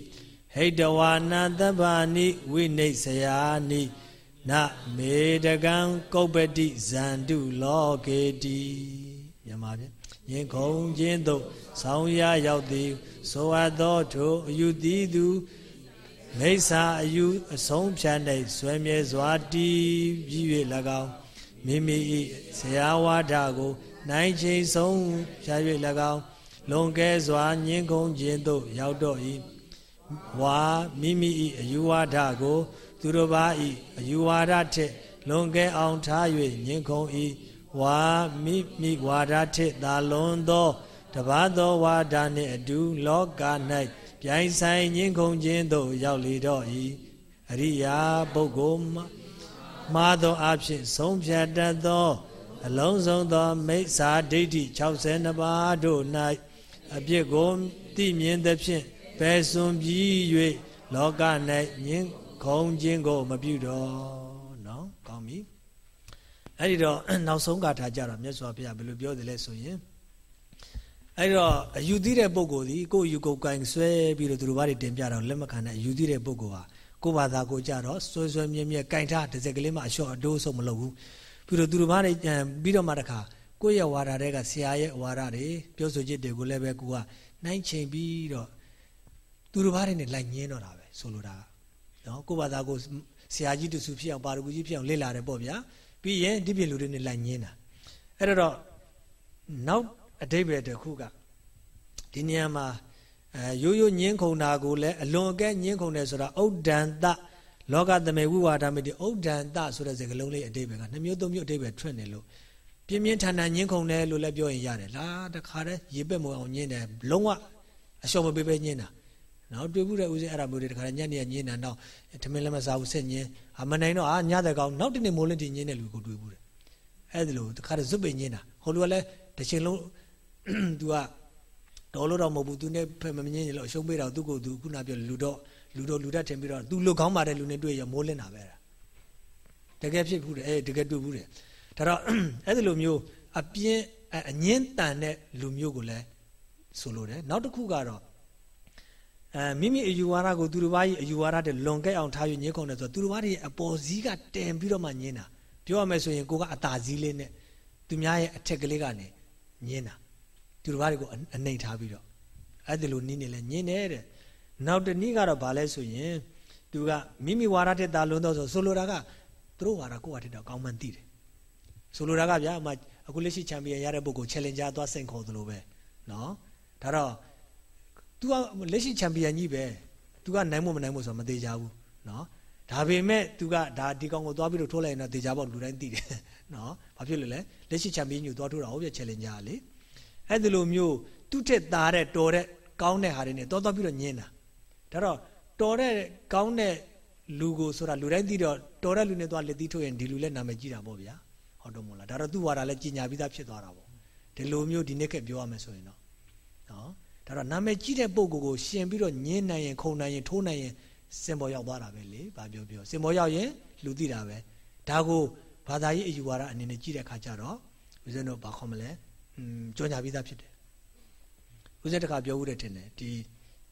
ဟိတဝါနာတဗ္ဗာနိဝိနေစယာနိနမေတကံကုပ္ပတိဇန္တုလောကေတိမြန်မာပြန်ရင်ခုံခြင်းသို့ဆောင်းရရောက်သည်ဆိုအပ်သောထိုအယူသည်သူမိစ္ဆာအယူအဆုံးဖြတ်၌ဆွေမြဲစွာတည်ပြီး၍၎င်းမိမိ၏ဇရာဝါဒကို နိုင်ချိန်ဆုံးဖြတ်၍၎င်းလွန်ကဲစွာညှင်းခုံခြင်းသို့ရောက်တော့၏ဝါမိမိ၏အယူဝါဒကို သူတို့ဘာ၏အယူဝါဒထက်လွန်ကဲအောင်ထား၍ညှင်းခုံ၏ဝါမိမိဝါဒထက်သာလွန်သောတပါသောဝါဒနှင့်အတူလောက၌ပြိုင်ဆိုင်ညှင်းခုံခြင်းသို့ရောက်လေတော့၏အရိယာပုဂ္ဂိုလ်မှားသောအဖြစ်ဆုံးဖြတ်တတ်သော အလုံးစုံသောမိစ္ဆာဒိဋ္ဌိ62ပါးတို့၌အပြစ်ကိုသိမြင်သဖြင့်ပယ်စွန်ပြီး၍လောက၌ညှင်းခုံခြင်းကိုမပြုတော့နော်ကောင်းပြီအဲ့ဒီတော့နောက်ဆုံးကာထာကြတော့မြတ်စွာဘုရားဘယ်လိုပြောတယ်လဲဆိုရင်အဲ့တော့အယူသီးတဲ့ပုဂ္ဂိုလ်ဒီကိုယ်ယူကိုယ်ကင်ဆွဲပြီးတော့သူတို့ဘာတွေတင်ပြတော့လက်မခံတဲ့အယူသီးတဲ့ပုဂ္ဂိုလ်ဟာကိုယ်ဘာသာကိုကြတော့ဆွဲဆွဲမြဲမြဲကင်ထားတစ်စက်ကလေးမှအလျှော့အတိုးဆုံးမလုပ်ဘူး ပြီးတော့သူတို့ဘာတွေပြီးတော့မှတခါကိုယ့်ရဲ့ဝါဒတွေကဆရာရဲ့ဝါဒတွေပြောဆိုချက်တွေကိုလည်းပဲကိုကနိုင်ချိန်ပြီးတော့သူတို့ဘာတွေနဲ့လိုက်ညင်းတော့တာပဲဆိုလိုတာနော်ကိုယ့်ဘာသာကိုဆရာကြီးတူစုဖြစ်အောင်ပါရဂူကြီးဖြစ်အောင်လေ့လာတယ်ပေါ့ဗျာပြီးရင်ဒီပြင်လူတွေနဲ့လိုက်ညင်းတာအဲ့တော့နောက်အတိပ္ပယ်တစ်ခုကဒီနေရာမှာအဲရိုးရိုးညင်းခုန်တာကိုလည်းအလွန်အကဲညင်းခုန်တယ်ဆိုတာဥဒ္ဒန္တ လောကသမေဝိဝါဒမတိဥဒ္ဒန္တဆိုတဲ့စကားလုံးလေးအတိပဲကနှမျိုးသုံးမျိုးအတိပဲထွက်နေလို့ပြင်းပြင်းထန်ထန်ညှင်းခုန်တယ်လို့လည်းပြောရင်ရတယ်လားတခါတည်းရေပက်မအောင်ညှင်းတယ်လုံးဝအလျှော်မပေးပဲညှင်းတာနော်တွေ့ဘူးတဲ့ဦးစင်းအဲ့ဒါမျိုးတွေတခါတည်းညက်နေညှင်းတာတော့ထမင်းလည်းမစားဘူးဆက်ညှင်းအမနိုင်တော့အာညတဲ့ကောင်နောက်တနေ့မိုးလင်းတီညှင်းတဲ့လူကိုတွေ့ဘူးတဲ့အဲ့ဒါလို့တခါတည်းဇွတ်ပင်ညှင်းတာဟိုလူကလည်းတစ်ချိန်လုံး तू ကတော်လို့တော့မဟုတ်ဘူး तू နဲ့ဖယ်မမြင်ရလို့အရှုံးပေးတော့သူ့ကိုသူခုနပြောလူတော့ လူတော့လူတတ်ထင်ပြီးတော့ तू လူကောင်းပါတယ်လူနဲ့တွေ့ရမိုးလင်းတာပဲတကယ်ဖြစ်ဘူးတယ်အဲတကယ်တွေ့ဘူးတယ်ဒါတော့အဲ့ဒီလိုမျိုးအပြင်းအငင်းတန်တဲ့လူမျိုးကိုလည်းဆိုလိုတယ်နောက်တစ်ခုကတော့အဲမိမိအယူဝါဒကိုသူတို့ဘာကြီးအယူဝါဒတဲ့လွန်ကဲအောင်ထားယူညင်းခုန်တယ်ဆိုတော့သူတို့ဘာတွေအပေါ်စည်းကတင်ပြီးတော့မှညင်းတာပြောရမယ်ဆိုရင်ကိုကအตาစည်းလေးနဲ့သူများရဲ့အထက်ကလေးကနေညင်းတာသူတို့ဘာတွေကိုအနှိမ်ထားပြီးတော့အဲ့ဒီလိုနီးနေလဲညင်းတယ်တဲ့ နောက်တနည်းကတော့ဘာလဲဆိုရင်သူကမိမိဝါဒတဲ့တာလွန်တော့ဆိုဆိုလိုတာကသူတို့ဝါဒကိုယ့်ဝါဒတဲ့တော့ကောင်းမှန်းသိတယ်ဆိုလိုတာကဗျာအမအခုလက်ရှိချန်ပီယံရတဲ့ပုဂ္ဂိုလ် challenger သွားစိန်ခေါ်သလိုပဲနော်ဒါတော့ तू ကလက်ရှိချန်ပီယံကြီးပဲ तू ကနိုင်မို့မနိုင်မို့ဆိုတော့မသေးကြဘူးနော်ဒါပေမဲ့ तू ကဒါဒီကောင်ကိုသွားပြီးတော့ထိုးလိုက်ရင်တော့သေချာပေါ့လူတိုင်းသိတယ်နော်ဘာဖြစ်လို့လဲလက်ရှိချန်ပီယံကြီးကိုသွားထိုးတာဟုတ်ပြ challenger လေအဲ့ဒီလိုမျိုးသူ့ထက်သားတဲ့တော်တဲ့ကောင်းတဲ့ဟာတွေနဲ့တော်တော်ပြီးတော့ညင်းတာ ဒါတော့တော်တဲ့ကောင်းတဲ့လူကိုဆိုတာလူတိုင်းသိတော့တော်တဲ့လူနဲ့သွားလက်သီးထုတ်ရင်ဒီလူလည်းနာမည်ကြီးတာပေါ့ဗျာဟုတ်တော့မို့လားဒါတော့သူ့ဝါဒလည်းကြီးညာပြီးသားဖြစ်သွားတာပေါ့ဒီလိုမျိုးဒီနေ့ကပြောရမယ်ဆိုရင်တော့နော်ဒါတော့နာမည်ကြီးတဲ့ပုံကိုကိုရှင်ပြီးတော့ညင်းနိုင်ရင်ခုံနိုင်ရင်ထိုးနိုင်ရင်စင်ပေါ်ရောက်သွားတာပဲလေဘာပြောပြောစင်ပေါ်ရောက်ရင်လူသိတာပဲဒါကိုဘာသာရေးအယူဝါဒအနေနဲ့ကြည့်တဲ့အခါကျတော့ဦးဇင်းတို့ဘာခေါ်မလဲကြောညာပြီးသားဖြစ်တယ်ဦးဇင်းတခါပြောဦးတယ်ထင်တယ်ဒီ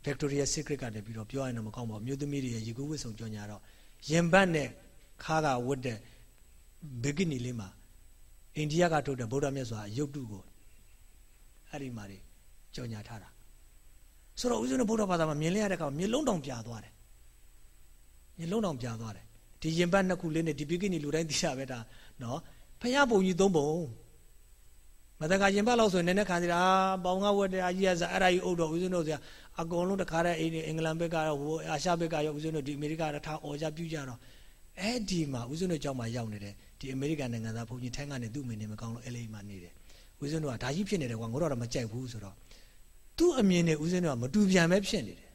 Victoria Secret ကနေပြီးတော့ပြောရင်တော့မကောင်းပါဘူးမြို့သမီးတွေရဲ့ရေကူးဝတ်စုံကြောညာတော့ရင်ဘတ်နဲ့ခါကဝတ်တဲ့ဘီကီနီလေးမှာအိန္ဒိယကထုတ်တဲ့ဗုဒ္ဓမြတ်စွာရုပ်တုကိုအဲ့ဒီမှာတွေကြောညာထားတာဆိုတော့ဦးဇင်းတို့ဗုဒ္ဓဘာသာမှာမြင်လဲရတဲ့ကောင်မျက်လုံးတောင်ပြာသွားတယ်မျက်လုံးတောင်ပြာသွားတယ်ဒီရင်ဘတ်နှစ်ခုလေးနဲ့ဒီဘီကီနီလူတိုင်းသိရပဲဒါနော်ဖះပုံကြီးသုံးပုံ မတကရင်ပတ်လို့ဆိုရင်နည်းနည်းခံစီတာပေါင်ကဝတ်တဲ့အကြီးအစားအဲ့ဒါကြီးအုပ်တော့ဦးဇင်းတို့ဆရာအကုန်လုံးတခါတည်းအိမ်အင်္ဂလန်ဘက်ကရောဟိုအာရှဘက်ကရောဦးဇင်းတို့ဒီအမေရိကတော့ထားအော်ကြပြုကြတော့အဲ့ဒီမှာဦးဇင်းတို့ကြောက်မှရောက်နေတယ်ဒီအမေရိကန်နိုင်ငံသားဘုန်းကြီးထိုင်းကနေသူ့မိနေမကောင်းလို့အဲ့လေးမှာနေတယ်ဦးဇင်းတို့ကဒါကြီးဖြစ်နေတယ်ကွာငါတို့တော့မကြိုက်ဘူးဆိုတော့သူ့အမြင်နဲ့ဦးဇင်းတို့ကမတူပြန်ပဲဖြစ်နေတယ်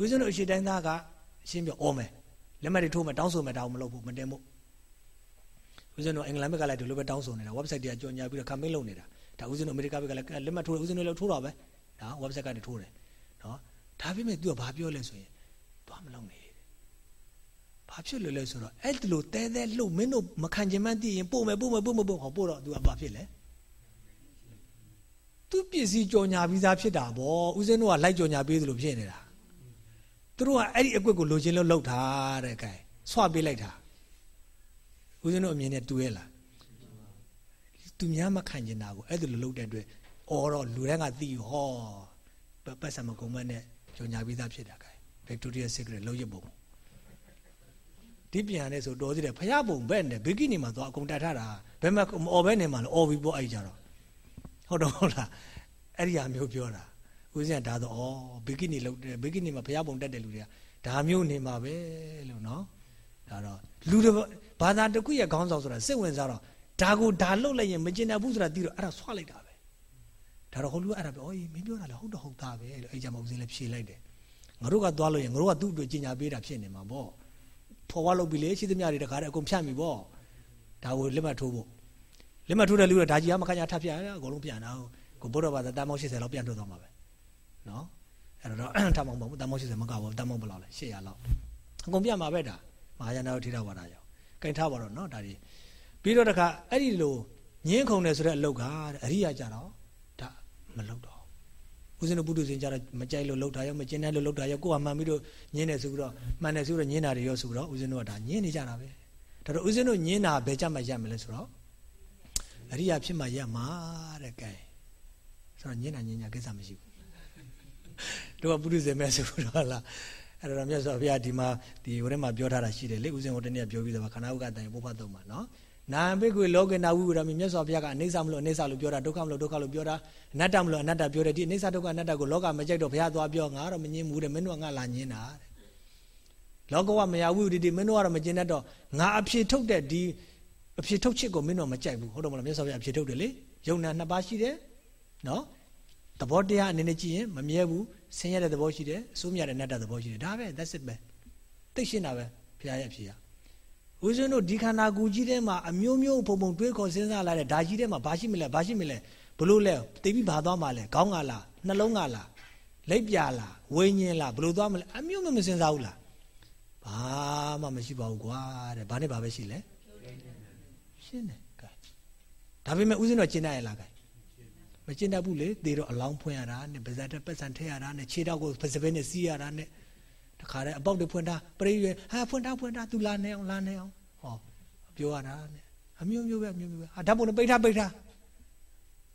ဦးဇင်းတို့အရှိတိုင်းသားကအရှင်းပြောအော်မယ်လက်မှတ်တွေထိုးမယ်တောင်းဆိုမယ်ဒါမှမလုပ်ဘူးမတင်ဘူးဦးဇင်းတို့အင်္ဂလန်ဘက်ကလည်းဒီလိုပဲတောင်းဆိုနေတာ website တွေကကြော်ညာပြီးတော့ campaign လုပ်နေတာ ဒါဦးဇင်းတို့အမေရိကဘက်ကလည်းလက်မှတ်ထိုးတယ်ဦးဇင်းတို့လည်းထိုးတာပဲဒါ website ကနေထိုးတယ်နော်ဒါဒါပေမဲ့ तू ကဘာပြောလဲဆိုရင်သွားမလုံးနဲ့ဘာဖြစ်လို့လဲဆိုတော့အဲ့ဒီလိုတဲတဲလှုပ်မင်းတို့မခံချင်မှန်းသိရင်ပို့မယ်ပို့မယ်ပို့မယ်ပို့ဟောပို့တော့ तू ကဘာဖြစ်လဲသူပစ္စည်းကြော်ညာပြီးသားဖြစ်တာဗောဦးဇင်းတို့ကလိုက်ကြော်ညာပေးသလိုဖြစ်နေတာသူတို့ကအဲ့ဒီအကွက်ကိုလိုချင်လို့လှုပ်တာတဲ့ကဲဆွပေးလိုက်တာဦးဇင်းတို့အမြင်နဲ့တူရဲ့လား သူများမခံကျင်တာကိုအဲ့ဒါလိုလုပ်တဲ့အတွက်အော်တော့လူတိုင်းကသိဟောပတ်စံမကုံမနဲ့ကြော်ညာပြီးသားဖြစ်တာကဲ Victoria Secret လောက်ရပုံဒီပြန်လဲဆိုတော်သေးတယ်ဖျားပုံဘက်နဲ့ဘီကီနီမှာသွားအကုန်တက်ထားတာဘယ်မှာအော်ဘဲနေမှာလဲအော်ပြီးပေါ့အဲ့ကြတော့ဟုတ်တော့ဟုတ်လားအဲ့ဒီဟာမျိုးပြောတာဦးဇင်းကဒါတော့ဩဘီကီနီလောက်တယ်ဘီကီနီမှာဖျားပုံတက်တဲ့လူတွေကဒါမျိုးနေမှာပဲလို့နော်ဒါတော့လူတွေဘာသာတစ်ခုရဲ့ခေါင်းဆောင်ဆိုတာစိတ်ဝင်စားတော့ ဒါကိုဒါလှုပ်လိုက်ရင်မကျင်တတ်ဘူးဆိုတာသိတော့အဲ့ဒါဆွလိုက်တာပဲဒါတော့ဟိုလူကအဲ့ဒါပြောအေးမင်းပြောတာလေဟုတ်တော့ဟုတ်သားပဲလို့အဲ့ကြမှာဦးဇင်းလည်းဖြေလိုက်တယ်ငါတို့ကသွားလို့ရင်ငါတို့ကသူ့အတွက်ကျင်ညာပေးတာဖြစ်နေမှာပေါ့ဖော်ဝါလုပ်ပြီးလေရှိသမျှတွေတခါတည်းအကုန်ဖြတ်မိပေါ့ဒါကိုလက်မှတ်ထိုးဖို့လက်မှတ်ထိုးတဲ့လူကဒါကြီးကမခညာထပ်ပြအကုန်လုံးပြန်တာကိုဘုရားဘာသာတန်ပေါင်း80လောက်ပြန်ထုတ်သွားမှာပဲနော်အဲ့တော့ထပ်မောင်းပေါ့တန်ပေါင်း80မကဘူးတန်ပေါင်းဘယ်လောက်လဲ800လောက်အကုန်ပြန်မှာပဲဒါမဟာယာနာထိထောက်ပါတာကြောင့်ကင်ထားပါတော့နော်ဒါကြီး ပြီးတော့တခါအဲ့ဒီလိုညင်းခုန်တယ်ဆိုတဲ့အလုတ်ကအရိယာကြတော့ဒါမလုတ်တော့ဦးဇင်းတို့ပုထုဇဉ်ကြတော့မကြိုက်လို့လုတ်တာရောမကျင်တဲ့လို့လုတ်တာရောကိုယ်ကမှန်ပြီးတော့ညင်းတယ်ဆိုပြီးတော့မှန်တယ်ဆိုပြီးတော့ညင်းတာတွေရောဆိုပြီးတော့ဦးဇင်းတို့ကဒါညင်းနေကြတာပဲဒါတော့ဦးဇင်းတို့ညင်းတာဘယ်ကြမှာရက်မလဲဆိုတော့အရိယာဖြစ်မှရက်မှာတဲ့ကဲဆိုတော့ညင်းတာညင်းညာကိစ္စမရှိဘူးတို့ကပုထုဇဉ်မဲ့ဆိုတော့လားအဲ့တော့မြတ်စွာဘုရားဒီမှာဒီဟိုထဲမှာပြောထားတာရှိတယ်လေဦးဇင်းဟိုတနေ့ပြောပြီးတော့ခန္ဓာဥက္ကတိုင်ပုပ္ပသုံးမှာနော် နာဘိကွေလောကေနာဝိဝရမိမြတ်စွာဘုရားကအနိစ္စမလို့အနိစ္စလို့ပြောတာဒုက္ခမလို့ဒုက္ခလို့ပြောတာအနတ္တမလို့အနတ္တပြောတယ်ဒီအနိစ္စဒုက္ခအနတ္တကိုလောကမကြိုက်တော့ဘုရားသွားပြောငါတော့မငင်းဘူးတဲ့မင်းတို့ကငါလာငင်းတာတဲ့လောကဝမယဝိဝတိမင်းတို့ကတော့မကျင်တတ်တော့ငါအဖြေထုတ်တဲ့ဒီအဖြေထုတ်ချစ်ကိုမင်းတို့မကြိုက်ဘူးဟုတ်တော့မလားမြတ်စွာဘုရားအဖြေထုတ်တယ်လေယုံနာနှစ်ပါးရှိတယ်နော်သဘောတရားအနေနဲ့ကြည့်ရင်မမြဲဘူးဆင်းရဲတဲ့သဘောရှိတယ်အဆိုးမြတဲ့နတ္တသဘောရှိတယ်ဒါပဲ that's it ပဲသိရှင်းတာပဲဘုရားရဲ့အဖြေက ဦးဇင်းတို့ဒီခန္ဓာကိုယ်ကြီးထဲမှာအမျိုးမျိုးပုံပုံတွေးခေါ်စဉ်းစားလာတဲ့ဓာကြီးထဲမှာဘာရှိမလဲဘာရှိမလဲဘလို့လဲသိပြီးဘာသွားမှာလဲခေါင်းကလားနှလုံးကလားလက်ပြလားဝိညာဉ်လားဘလို့သွားမလဲအမျိုးမျိုးမစဉ်းစားဘူးလားဘာမှမရှိပါဘူးကွာတဲ့ဘာနဲ့ဘာပဲရှိလဲရှင်းတယ်ကဲဒါပေမဲ့ဦးဇင်းတို့ကျင့်တတ်ရလားကဲမကျင့်တတ်ဘူးလေသေတော့အလောင်းဖွင့်ရတာနဲ့ပါဇက်တက်ပတ်စံထည့်ရတာနဲ့ခြေထောက်ကိုပစပင်းနဲ့စီးရတာနဲ့တ ခါတည်းအပေါက်တွေဖွင့်ထားပရိရွယ်ဟာဖွင့်ထားဖွင့်ထားသူလာနေအောင်လာနေအောင်ဟောပြောရတာနဲ့အမျိုးမျိုးပဲအမျိုးမျိုးပဲဟာဓာတ်ပုံနဲ့ပိတ်ထားပိတ်ထား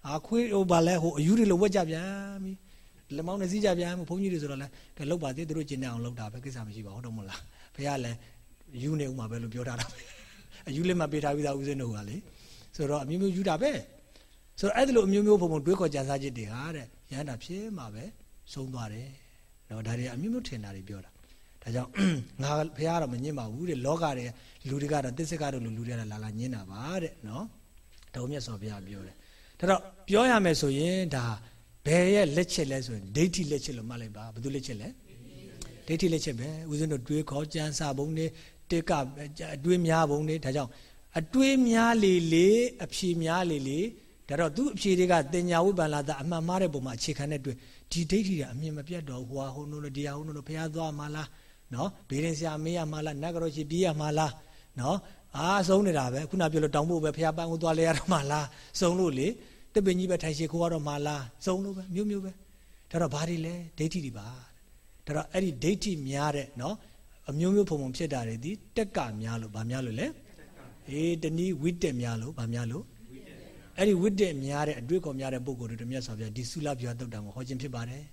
အာခွေးဟိုဗာလဲဟိုအယူတွေလိုဝက်ကြပြန်ပြီလက်မောင်းနဲ့စီးကြပြန်ဘုန်းကြီးတွေဆိုတော့လဲကဲလောက်ပါသေးသူတို့ကျင်နေအောင်လောက်တာပဲကိစ္စမရှိပါဘူးဟုတ်တော့မလားဘုရားလည်းယူနေဦးမှာပဲလို့ပြောထားတာပဲအယူလက်မှပေးထားပြီးသားဦးဇင်းတို့ကလေဆိုတော့အမျိုးမျိုးယူတာပဲဆိုတော့အဲ့ဒီလိုအမျိုးမျိုးဘုံဘုံတွေးခေါ်ကြံစားခြင်းတွေဟာတဲ့ရဟန္တာဖြစ်မှာပဲဆုံးသွားတယ်နော်ဒါတွေအမျိုးမျိုးထင်တာတွေပြောတာ ဒါကြောင့်ငါဘုရားတော့မညင်ပါဘူးတဲ့လောကတွေလူတွေကတော့တစ္ဆကတော့လူလူတွေကလာလာညင်တာပါတဲ့နော်တော်မြတ်စွာဘုရားပြောတယ်ဒါတော့ပြောရမယ်ဆိုရင်ဒါဘယ်ရဲ့လက်ချက်လဲဆိုရင်ဒိဋ္ဌိလက်ချက်လို့မှတ်လိုက်ပါဘယ်သူလက်ချက်လဲဒိဋ္ဌိလက်ချက်ပဲဦးဇင်းတို့တွေးခေါ်ကြံစာပုံတွေတက်ကအတွေးများပုံတွေဒါကြောင့်အတွေးများလေလေအဖြေများလေလေဒါတော့သူ့အဖြေတွေကတင်ညာဝိပ္ပန္လာတာအမှန်မှားတဲ့ပုံမှာအခြေခံတဲ့တွေ့ဒီဒိဋ္ဌိကအမြင်မပြတ်တော့ဟွာဟိုနို့လို့တရားဟိုနို့လို့ဘုရားသွားမှာလား နော်ဘေးရင်ဆရာမေးရမှာလားနတ်ကတော်ရှိပြေးရမှာလားနော်အာဆုံးနေတာပဲခုနပြောလို့တောင်ဖို့ပဲဘုရားပန်းကိုသွားလဲရတော့မှာလားဆုံးလို့လေတပင်ကြီးပဲထိုင်ရှိခိုးရတော့မှာလားဆုံးလို့ပဲမျိုးမျိုးပဲဒါတော့ဘာတွေလဲဒိဋ္ဌိတွေပါဒါတော့အဲ့ဒီဒိဋ္ဌိများတဲ့နော်အမျိုးမျိုးဖုံဖုံဖြစ်တာတွေဒီတက်ကများလို့ဗာများလို့လဲအေးတနည်းဝိတက်များလို့ဗာများလို့အဲ့ဒီဝိတက်များတဲ့အတွေ့အခေါ်များတဲ့ပုဂ္ဂိုလ်တွေမြတ်စွာဘုရားဒီသုလဗျာတုတ်တံကိုဟောခြင်းဖြစ်ပါတယ်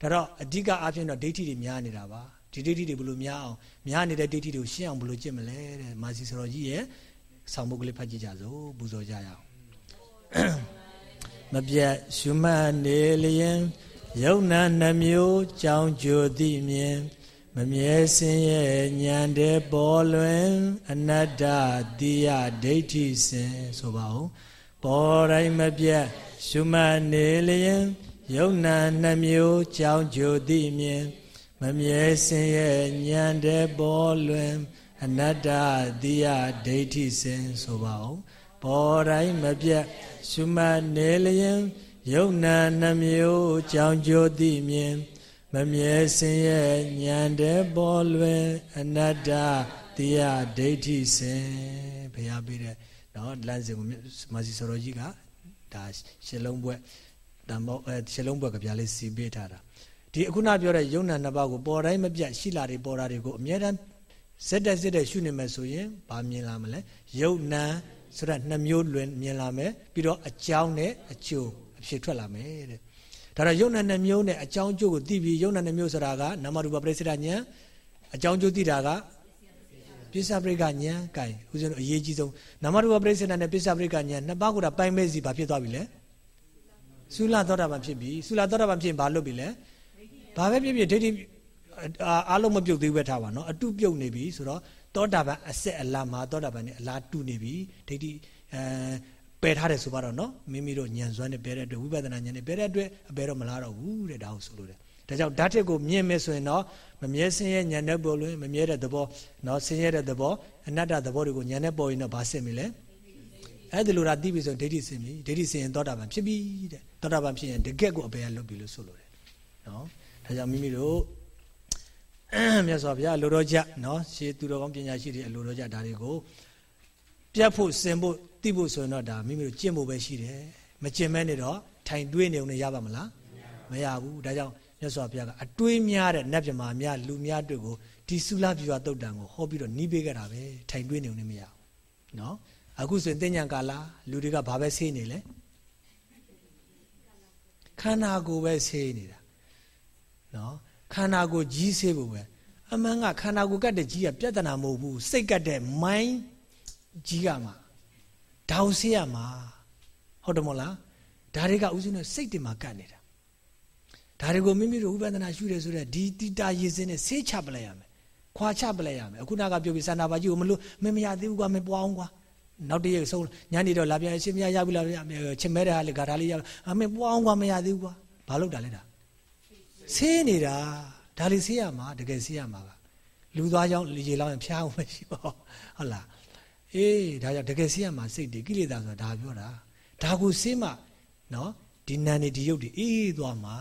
ဒါတော့အဓိကအားဖြင့်တော့ဒိဋ္ဌိတွေများနေတာပါ ဒီဒိဋ္ဌိတွေဘယ်လိုများအောင်များနေတဲ့ဒိဋ္ဌိတွေကိုရှင်းအောင်ဘယ်လိုကျင့်မလဲတဲ့မာစီစရောကြီးရဲ့ဆောင်းပုဒ်ကလေးဖတ်ကြည့်ကြစို့ပူဇော်ကြရအောင်မပြတ်ရှုမှတ်နေလျင်ယုံနာနှမျိုးကြောင်းကြိုသည်မြင်မမြဲစင်ရဲ့ဉာဏ်တဲ့ပေါ်လွင် အနတ္တတိယဒိဋ္ဌိစင်ဆိုပါဦးပေါ်တိုင်းမပြတ်ရှုမှတ်နေလျင်ယုံနာနှမျိုးကြောင်းကြိုသည်မြင် မမြဲစင်ရဲ့ဉာဏ်တဲ့ပေါ်လွင်အနတ္တတိယဒိဋ္ဌိစင်ဆိုပါဦးပေါ်တိုင်းမပြတ်ရှုမှတ်နေလျင်ယုံနာနှမျိုးကြောင်းကြိုသည်မြင်မမမြဲစင်ရဲ့ညံတဲ့ပေါ်လွင်အနတ္တတရားဒိဋ္ဌိစင်ဘုရားပေးတဲ့နော်လမ်းစဉ်ကိုမာစီစောတော်ကြီးကဒါရှစ်လုံးဘွဲ့တမောအဲရှစ်လုံးဘွဲ့ကဗျာလေးစီပေးထားတာ ဒီအခုနပြောတဲ့ယုံနာနှစ်ပါးကိုပေါ်တိုင်းမပြတ်ရှိလာတွေပေါ်တာတွေကိုအမြဲတမ်းစက်တက်စက်တက်ရှုနေမယ်ဆိုရင်ဘာမြင်လာမလဲယုံနာဆိုတော့နှစ်မျိုးလွင်မြင်လာမယ်ပြီးတော့အကြောင်းနဲ့အကျိုးအဖြစ်ထွက်လာမယ်တဲ့ဒါတော့ယုံနာနှစ်မျိုးနဲ့အကြောင်းကျိုးကိုသိပြီးယုံနာနှစ်မျိုးဆိုတာကနာမရူပပရိစ္ဆေဒဉာဏ်အကြောင်းကျိုးသိတာကပစ္စပရိကဉာဏ်ကဲဦးဇင်းတို့အရေးကြီးဆုံးနာမရူပပရိစ္ဆေဒနဲ့ပစ္စပရိကဉာဏ်နှစ်ပါးကိုတာပိုင်မဲ့စီဘာဖြစ်သွားပြီလဲသုလသောတာပန်ဖြစ်ပြီသုလသောတာပန်ဖြစ်ရင်ဘာလုပ်ပြီလဲ ဘာပဲဖြစ်ဖြစ်ဒိဋ္ဌိအားလုံးမပြုတ်သေးပဲထားပါနော်အတုပြုတ်နေပြီဆိုတော့သောတာပန်အဆက်အလာမှာသောတာပန်နဲ့အလားတူနေပြီဒိဋ္ဌိအဲပယ်ထားတယ်ဆိုပါတော့နော်မိမိတို့ညံစွမ်းနဲ့ပယ်တဲ့အတွက်ဝိပဿနာဉာဏ်နဲ့ပယ်တဲ့အတွက်အပယ်တော့မလားတော့ဘူးတဲ့ဒါကိုဆိုလို့တယ်ဒါကြောင့်ဓာတ်ထက်ကိုမြင်မယ်ဆိုရင်တော့မမြဲစင်းရဲ့ဉာဏ်နဲ့ပေါ်လို့မမြဲတဲ့သဘောနော်ဆင်းရဲတဲ့သဘောအနတ္တသဘောတွေကိုဉာဏ်နဲ့ပေါ်ရင်တော့ဘာစစ်မလဲအဲ့ဒီလိုတာသိပြီဆိုဒိဋ္ဌိစင်ပြီဒိဋ္ဌိစင်ရင်သောတာပန်ဖြစ်ပြီတဲ့သောတာပန်ဖြစ်ရင်တကက်ကိုအပယ်ကလွတ်ပြီလို့ဆိုလို့တယ်နော် ဒါကြောင့်မိမိတို့မြတ်စွာဘုရားလိုတော်ကြနော်ရှေးသူတော်ကောင်းပညာရှိတွေအလိုတော်ကြဒါတွေကိုပြတ်ဖို့စင်ဖို့သိဖို့ဆိုရင်တော့ဒါမိမိတို့ကျင့်ဖို့ပဲရှိတယ်မကျင့်မဲနေတော့ထိုင်တွေးနေုံနဲ့ရပါမလားမရဘူးဒါကြောင့်မြတ်စွာဘုရားကအတွေးများတဲ့နတ်ပြမာများလူများတွေ့ကိုဒီသုလပြွာတုတ်တံကိုဟောပြီးတော့နီးပေးခဲ့တာပဲထိုင်တွေးနေုံနဲ့မရဘူးနော်အခုဆိုရင်တင်ညာကာလာလူတွေကဘာပဲဆေးနေလဲခန္ဓာကိုယ်ပဲဆေးနေတာ နော်ခန္ဓာကိုယ်ကြီးဆေးဖို့ပဲအမှန်ကခန္ဓာကိုယ်ကတ်တဲ့ကြီးကပြဿနာမဟုတ်ဘူးစိတ်ကတ်တဲ့မိုင်းကြီးကမှာဒါကိုဆေးရမှာဟုတ်တယ်မို့လားဒါတွေကဥစဉ်နဲ့စိတ်တွေမှာကတ်နေတာဒါတွေကိုမိမိတို့ဥပဒနာရှုတယ်ဆိုတော့ဒီတိတာရည်စင်းနဲ့ဆေးချပလိုက်ရမယ်ခွာချပလိုက်ရမယ်အခုနကပြောပြီးစန္ဒပါကြီးကိုမလို့မမရသေးဘူးကွာမပွားအောင်ကွာနောက်တည့်ရဆုံးညနေတော့လာပြန်အရှင်မရရပြီလားချင်မဲတဲ့ဟာလေဂါထာလေးရအမေပွားအောင်ကွာမရသေးဘူးကွာဘာလို့တာလဲဒါ ဆေးနေတာဒါလေးဆေးရမှာတကယ်ဆေးရမှာကလူသားကြောင့်ရေလောင်းရင်ဖျားအောင်မရှိပါဟုတ်လားအေးဒါကြောင့်တကယ်ဆေးရမှာစိတ်တွေကိလေသာဆိုတာဒါပြောတာဒါကိုဆေးမှနော်ဒီနန်နေဒီရုပ်တွေအေးသွားမှာ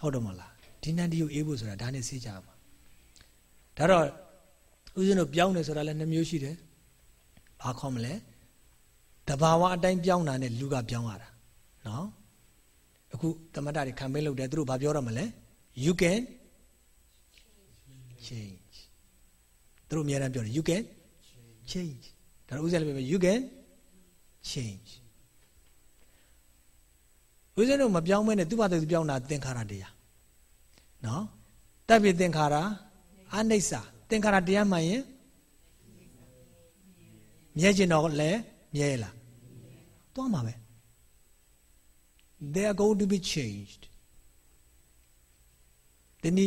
ဟုတ်တယ်မလားဒီနန်ဒီရုပ်အေးဖို့ဆိုတာဒါနဲ့ဆေးကြမှာဒါတော့ဦးဇင်းတို့ပြောင်းတယ်ဆိုတာလည်းနှမျိုးရှိတယ်ဘာခေါ်မလဲတဘာဝအတိုင်းပြောင်းတာနဲ့လူကပြောင်းရတာနော် အခုသမတတွေခံပေးလုပ်တယ်သူတို့ဘာပြောရမလဲ you can change သူတို့အများအားပြောတယ် you can change ဒါတော့ဦးဇင်းလည်းပြော you can change ဦးဇင်းတို့မပြောင်းမဲနဲ့သူ့ဘာသူပြောင်းတာသင်္ခါရတရားနော်တပ်ပြသင်္ခါရအနိစ္စသင်္ခါရတရားမှန်ရင်မြဲကျင်တော့လဲမြဲလားသွားမှာပဲ they are going to be changed then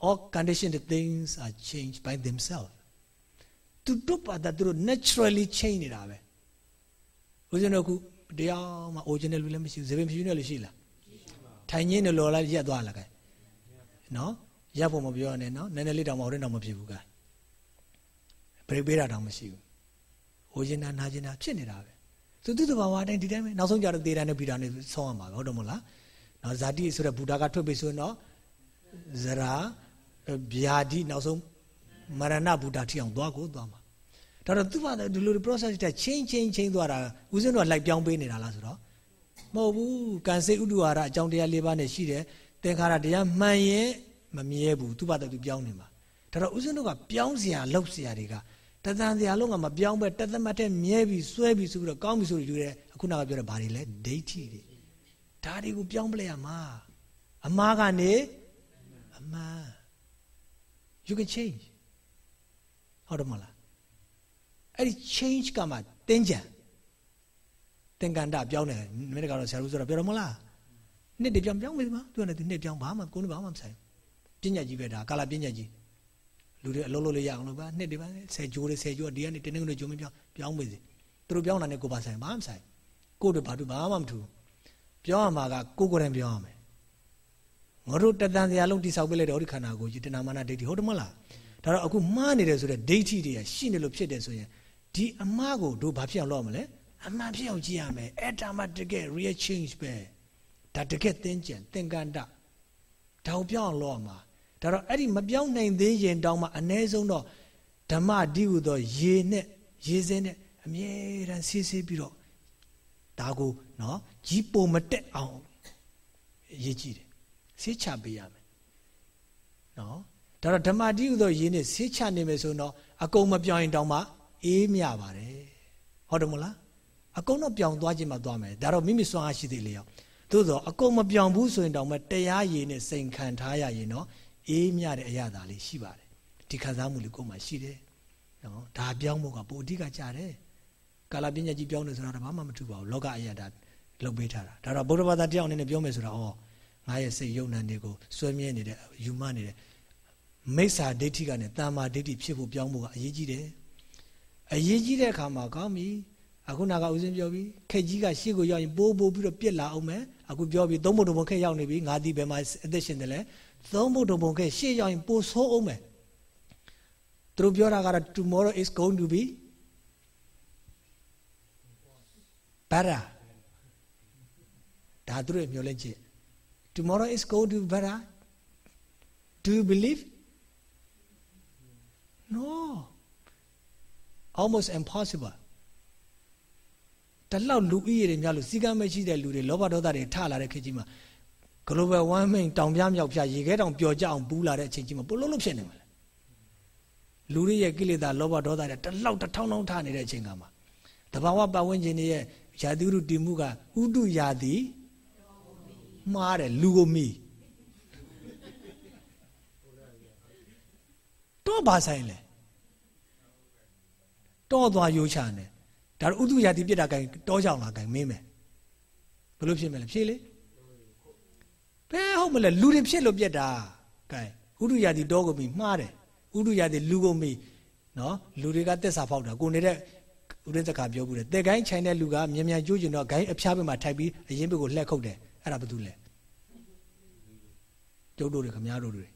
all conditioned things are changed by themselves သူတို့ပါတာသူတို့ naturally change နေတာပဲဦးဇင်းတို့ခုတရားမှ original လူလည်းမရှိဘူးဇေဘင်ဖြူနေလို့ရှိလားထိုင်ရင်းနဲ့လော်လိုက်ရက်သွားလားကဲနော်ရက်ဖို့မပြောနဲ့နော်နည်းနည်းလေးတောင်မဟုတ်တဲ့တောင်မဖြစ်ဘူးကဲဘရိတ်ပေးတာတောင်မရှိဘူးဟိုရင်နာနာကျင်တာဖြစ်နေတာပဲ သူသူတဘာဝအတိုင်းဒီတိုင်းပဲနောက်ဆုံးကြတော့သေတာနဲ့ပြီတာနဲ့ဆုံးရမှာပဲဟုတ်တယ်မို့လားနော်ဇာတိဆိုတဲ့ဘုရားကထွက်ပြီဆိုရင်တော့ဇရာဗျာတိနောက်ဆုံးမရဏဘုရားထိအောင်သွားကိုသွားမှာဒါတော့သူကဒီလို process တက်ချင်းချင်းချင်းသွားတာဦးဇင်းတို့ကလိုက်ပြောင်းပေးနေတာလားဆိုတော့မဟုတ်ဘူးကံစိတ်ဥဒ္ဒဝါရအကြောင်းတရား၄ပါးနဲ့ရှိတယ်သင်္ခါရတရားမှန်ရင်မမြဲဘူးသူ့ဘာသာသူပြောင်းနေမှာဒါတော့ဦးဇင်းတို့ကပြောင်းစရာလောက်စရာတွေက တသံတရားလုံးကမပြောင်းပဲတသမတ်တဲ့မြဲပြီးစွဲပြီးဆိုပြီးတော့ကောင်းပြီဆိုပြီးယူတယ်အခုနကပြောတဲ့ဘာတွေလဲဒိဋ္ဌိတွေဒါတွေကိုပြောင်းပလိုက်ရမှာအမှားကနေအမှား you can change ဟုတ်တယ်မလားအဲ့ဒီ change ကမှတင်းကြံသင်္ကန္တပြောင်းတယ်မင်းကတော့ဆရာတို့ဆိုတော့ပြောတော့မလားနှစ်တပြောင်းပြောင်းပြီမှာသူကလည်းသူနှစ်ပြောင်းဘာမှကိုယ်ကဘာမှမဆိုင်ပညာကြီးပဲဒါကာလပညာကြီး လူတွေအလုံးလုံးလေးရအောင်လို့ပါနှစ်တွေပါဆယ်ကြိုးလေးဆယ်ကြိုးဒီကနေတင်းတင်းနဲ့ကြိုးမပြောင်းပြောင်းပြီစီသူတို့ပြောင်းတာနဲ့ကိုပါဆိုင်ဘာမှဆိုင်ကိုတို့ဘာတို့ဘာမှမထူပြောင်းရမှာကကိုကိုယ်တိုင်ပြောင်းရမယ်ငါတို့တတန်စရာလုံးတိဆောက်ပေးလိုက်တော့ဒီခန္ဓာကိုယ်ကြီးတဏမာနဒိဋ္ဌိဟုတ်တယ်မလားဒါတော့အခုမှားနေတယ်ဆိုတဲ့ဒိဋ္ဌိတွေကရှိနေလို့ဖြစ်တယ်ဆိုရင်ဒီအမှားကိုတို့ဘာဖြစ်အောင်လုပ်မလဲအမှန်ဖြစ်အောင်ကြည့်ရမယ်အဲ့ဒါမှတကယ် real change ပဲဒါတကယ်သင်ကြံသင်္ကန္တဒါကိုပြောင်းအောင်လုပ်ရမှာ ဒါတော့အဲ့ဒီမပြောင်းနိုင်သေးရင်တောင်မှအ ਨੇ ဆုံးတော့ဓမ္မတိဟုသောရေနဲ့ရေစင်းနဲ့အမြဲတမ်းဆေးဆေးပြီးတော့ဒါကိုနော်ကြီးပုံမတက်အောင်ရေးကြည့်တယ်ဆေးချပေးရမယ်နော်ဒါတော့ဓမ္မတိဟုသောရေနဲ့ဆေးချနေမယ်ဆိုတော့အကုန်မပြောင်းရင်တောင်မှအေးမြပါတယ်ဟုတ်တယ်မလားအကုန်တော့ပြောင်းသွားခြင်းမှသွားမယ်ဒါတော့မိမိစွမ်းအားရှိသေးလေရောက်သို့သောအကုန်မပြောင်းဘူးဆိုရင်တောင်မှတရားရည်နဲ့စိန်ခံထားရရင်တော့ အေးမြတဲ့အရာသာလေးရှိပါတယ်ဒီခံစားမှုလေးကိုယ်မှရှိတယ်နော်ဒါပြောင်းဖို့ကပိုအဓိကကြတယ်ကာလပညာကြီးပြောင်းတယ်ဆိုတာဘာမှမထူပါဘူးလောကအရာဒါလုပ်ပေးထားတာဒါတော့ဗုဒ္ဓဘာသာတရားအနေနဲ့ပြောမယ်ဆိုတာဩငါရဲ့စိတ်ယုံနာတွေကိုစွဲမြဲနေတဲ့ယူမနေတဲ့မိစ္ဆာဒိဋ္ဌိကနဲ့တမ္မာဒိဋ္ဌိဖြစ်ဖို့ပြောင်းဖို့ကအရေးကြီးတယ်အရေးကြီးတဲ့အခါမှာကောင်းပြီအခုနာကဦးစင်းပြောပြီးခက်ကြီးကရှေ့ကိုရောက်ရင်ပိုးပိုးပြီးတော့ပြစ်လာအောင်မယ်အခုပြောပြီးသုံးဖို့တုံဘုံခက်ရောက်နေပြီငါဒီဘယ်မှာအသက်ရှင်တယ်လဲ သုံးဖို့တုံဘုံခက်ရှေ့ရောက်ရင်ပိုးဆိုးအောင်မယ်သူတို့ပြောတာကတော့ tomorrow is going to be better ဒါသူတို့မျှော်လင့်ချက် tomorrow is going to be better do you believe no almost impossible တလောက်လူဦးရေတွေများလို့စီကံမရှိတဲ့လူတွေလောဘဒေါသတွေထလာတဲ့ခေတ်ကြီးမှာ global warming တောင်ပြမြောက်ပြရေခဲတောင်ပျော်ကြအောင်ပူးလာတဲ့အချိန်ကြီးမှာဘလို့လို့ဖြစ်နေမှာလဲလူတွေရဲ့ကိလေသာလောဘဒေါသတွေတလောက်တထောင်းထောင်းထနေတဲ့အချိန်ကမှာတဘာဝပတ်ဝန်းကျင်တွေရဲ့ယာတိရုတည်မှုကဥတုယာတိမှားတယ်လူကိုမိတော့ဘာဆိုင်လဲတော့သွားရိုးချနေဒါတော့ဥတုယာတိပြစ်တာကင်တောကြောင်လာကင်မင်းမယ်ဘလို့ဖြစ်မလဲဖြေလေ ဘယ်ဟုတ်မလဲလူတွေဖြစ်လို့ပြက်တာကင်ဥတုယာတိတောကိုမိမှားတယ်ဥတုယာတိလူကိုမိနော်လူတွေကတက်စာဖောက်တာကိုနေတဲ့ဥရင်းစကားပြောဘူးလေတဲ့ကိုင်းခြိုင်တဲ့လူကမြန်မြန်ကြိုးကျင်တော့ဂိုင်းအဖျားဘက်မှာထိုက်ပြီးအရင်ဘက်ကိုလှက်ခုတ်တယ်အဲ့ဒါဘာတူလဲကျုပ်တို့တွေခမားတို့တွေ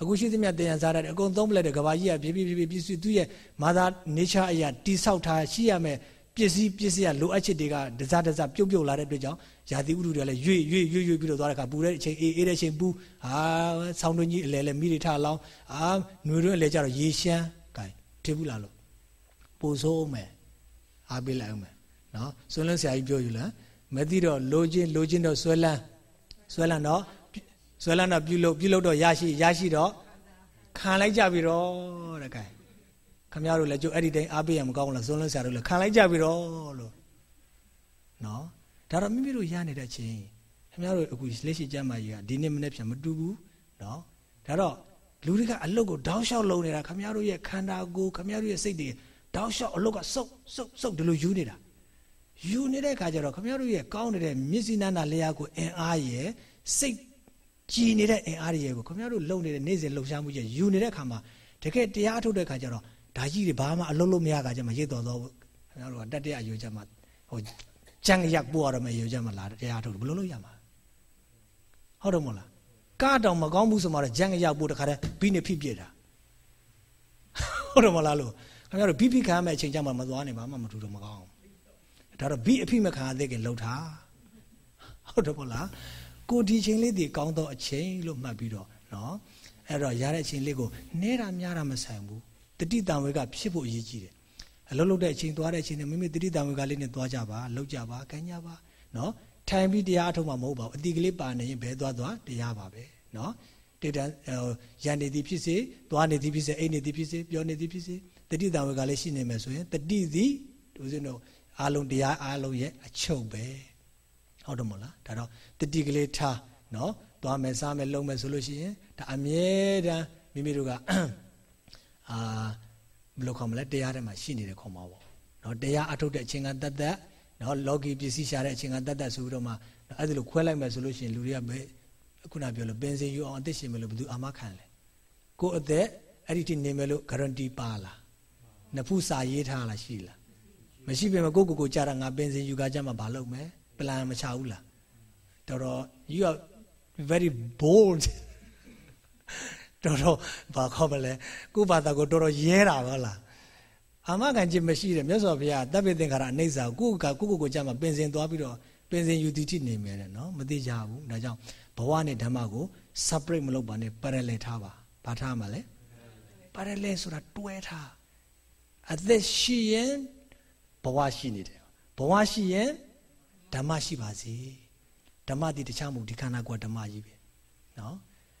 အခုရှိသမျှတယံစားတဲ့အကုန်သုံးပလက်တဲ့ကဘာကြီးကပြပြပြပြပြသူ့ရဲ့မာသာ nature အရာတိဆောက်ထားရှိရမယ် ပစ္စည်းပစ္စည်းကလိုအပ်ချက်တွေကဒဇဒဇပြုတ်ပြုတ်လာတဲ့အတွက်ကြောင့်ယာတိဥရုတွေလည်းရွေ့ရွေ့ရွေ့ရွေ့ပြီးတော့သွားတဲ့အခါပူတဲ့အချိန်အေးအေးတဲ့အချိန်ပူဟာဆောင်းတွင်းကြီးအလဲလဲမိတွေထလောင်းအာຫນွေတွင်းအလဲကြတော့ရေရှမ်းကဲထေဘူးလာလို့ပူဆိုးမယ်အားပေးလိုက်အောင်မယ်နော်ဆွဲလန်းဆရာကြီးပြောယူလားမသိတော့လိုချင်းလိုချင်းတော့ဆွဲလန်းဆွဲလန်းတော့ဆွဲလန်းတော့ပြုလုပ်ပြုလုပ်တော့ရရှိရရှိတော့ခံလိုက်ကြပြီတော့တဲ့ကဲ ခမရတို့လည်းကြိုအဲ့ဒီတိုင်းအားပေးရမကောင်းဘူးလားဆွဲလန်းဆရာတို့လည်းခံလိုက်ကြပြီတော့လို့နော်ဒါတော့မိမိတို့ရနေတဲ့အချိန်ခမရတို့အခုလက်ရှိကြမ်းမာကြီးကဒီနေ့မနေ့ပြန်မတူဘူးနော်ဒါတော့လူတွေကအလုတ်ကိုတောင်းလျှောက်လုံနေတာခမရတို့ရဲ့ခန္ဓာကိုယ်ခမရတို့ရဲ့စိတ်တွေတောက်လျှောက်အလုတ်ကစုပ်စုပ်စုပ်ဒီလိုယူနေတာယူနေတဲ့ခါကျတော့ခမရတို့ရဲ့ကောင်းနေတဲ့မျက်စိနန္ဒလျာကိုအင်အားရဲ့စိတ်ကြည်နေတဲ့အင်အားရဲ့ကိုခမရတို့လုံနေတဲ့နေ့စဉ်လှုပ်ရှားမှုရဲ့ယူနေတဲ့ခါမှာတကယ်တရားထုတ်တဲ့ခါကျတော့ ဒါကြီးတွေဘာမှအလုပ်လုပ်မရခါကျမှရိတ်တော်တော့ခမရတို့ကတတရအယူချက်မှဟိုကြံရက်ပို့ရမယ်ယူချက်မှလာတရားထုတ်ဘယ်လိုလုပ်ရမှာဟုတ်တယ်မို့လားကားတောင်မကောင်းဘူးဆိုမှတော့ကြံရက်ပို့တခါတည်းပြီးနေဖြစ်ပြတာဟုတ်တယ်မလားလို့ခင်ဗျားတို့ဘိဖိခံရမယ့်အချိန်ကျမှမသွားနေပါမှမထူတော့မကောင်းဒါတော့ဘိအဖိမခံရသေးခင်လှုပ်တာဟုတ်တယ်ပေါ့လားကိုဒီချိန်လေးဒီကောင်းတော့အချိန်လို့မှတ်ပြီးတော့နော်အဲ့တော့ရတဲ့အချိန်လေးကိုနဲတာများတာမဆိုင်ဘူး တတိတံဝေကဖြစ်ဖို့အရေးကြီးတယ်အလုပ်လုပ်တဲ့အချိန်သွားတဲ့အချိန်နဲ့မိမိတတိတံဝေကလေးနဲ့သွားကြပါလှုပ်ကြပါကန်ကြပါနော်ထိုင်ပြီးတရားအထုတ်မှမဟုတ်ပါဘူးအတိကလေးပါနေရင်ဘဲသွားသွားတရားပါပဲနော်တေတံရန်နေသည်ဖြစ်စေသွားနေသည်ဖြစ်စေအိတ်နေသည်ဖြစ်စေပြောနေသည်ဖြစ်စေတတိတံဝေကလည်းရှိနေမယ်ဆိုရင်တတိသည်ဦးဇင်းတို့အားလုံးတရားအားလုံးရဲ့အချုပ်ပဲဟုတ်တယ်မို့လားဒါတော့တတိကလေးထားနော်သွားမယ်စားမယ်လုံမယ်ဆိုလို့ရှိရင်ဒါအမြဲတမ်းမိမိတို့က အာဘယ်လိုခေါ်မလဲတရားထဲမှာရှိနေတယ်ခေါ်မှာပေါ့နော်တရားအထုတ်တဲ့အချိန်ကတတ်တတ်နော်လောကီပစ္စည်းရှာတဲ့အချိန်ကတတ်တတ်ဆိုပြီးတော့မှအဲ့ဒါလိုခွဲလိုက်မယ်ဆိုလို့ရှိရင်လူတွေကဘယ်ခုနပြောလို့ပင်စင်ယူအောင်အသက်ရှင်မယ်လို့ဘယ်သူအာမခံလဲကိုယ်အသက်အဲ့ဒီတိနေမယ်လို့ guarantee ပါလားနဖူးစာရေးထားလားရှိလားမရှိပေမဲ့ကိုကိုကိုကြတာငါပင်စင်ယူကားကြမှာမလုပ်မယ်ပလန်မချဘူးလားတော်တော် you are very bold တော်တော်ဘာခေါ်မလဲကိုဘာသာကိုတော်တော်ရဲတာပါလားအာမခံခြင်းမရှိတယ်မြတ်စွာဘုရားတပ်ပိသင်္ခါရအိဋ္ဌာကိုကကိုကိုကိုကြမှာပင်စင်သွားပြီးတော့ပင်စင်ယူတိတိနေမယ်တဲ့နော်မသိကြဘူးဒါကြောင့်ဘဝနဲ့ဓမ္မကို separate မလုပ်ပါနဲ့ parallel ထားပါဘာထားမှာလဲ parallel ဆိုတာတွဲထားအသက်ရှိရင်ဘဝရှိနေတယ်ဘဝရှိရင်ဓမ္မရှိပါစေဓမ္မတိတခြားမဟုတ်ဒီခန္ဓာကိုယ်ဓမ္မကြီးပဲနော်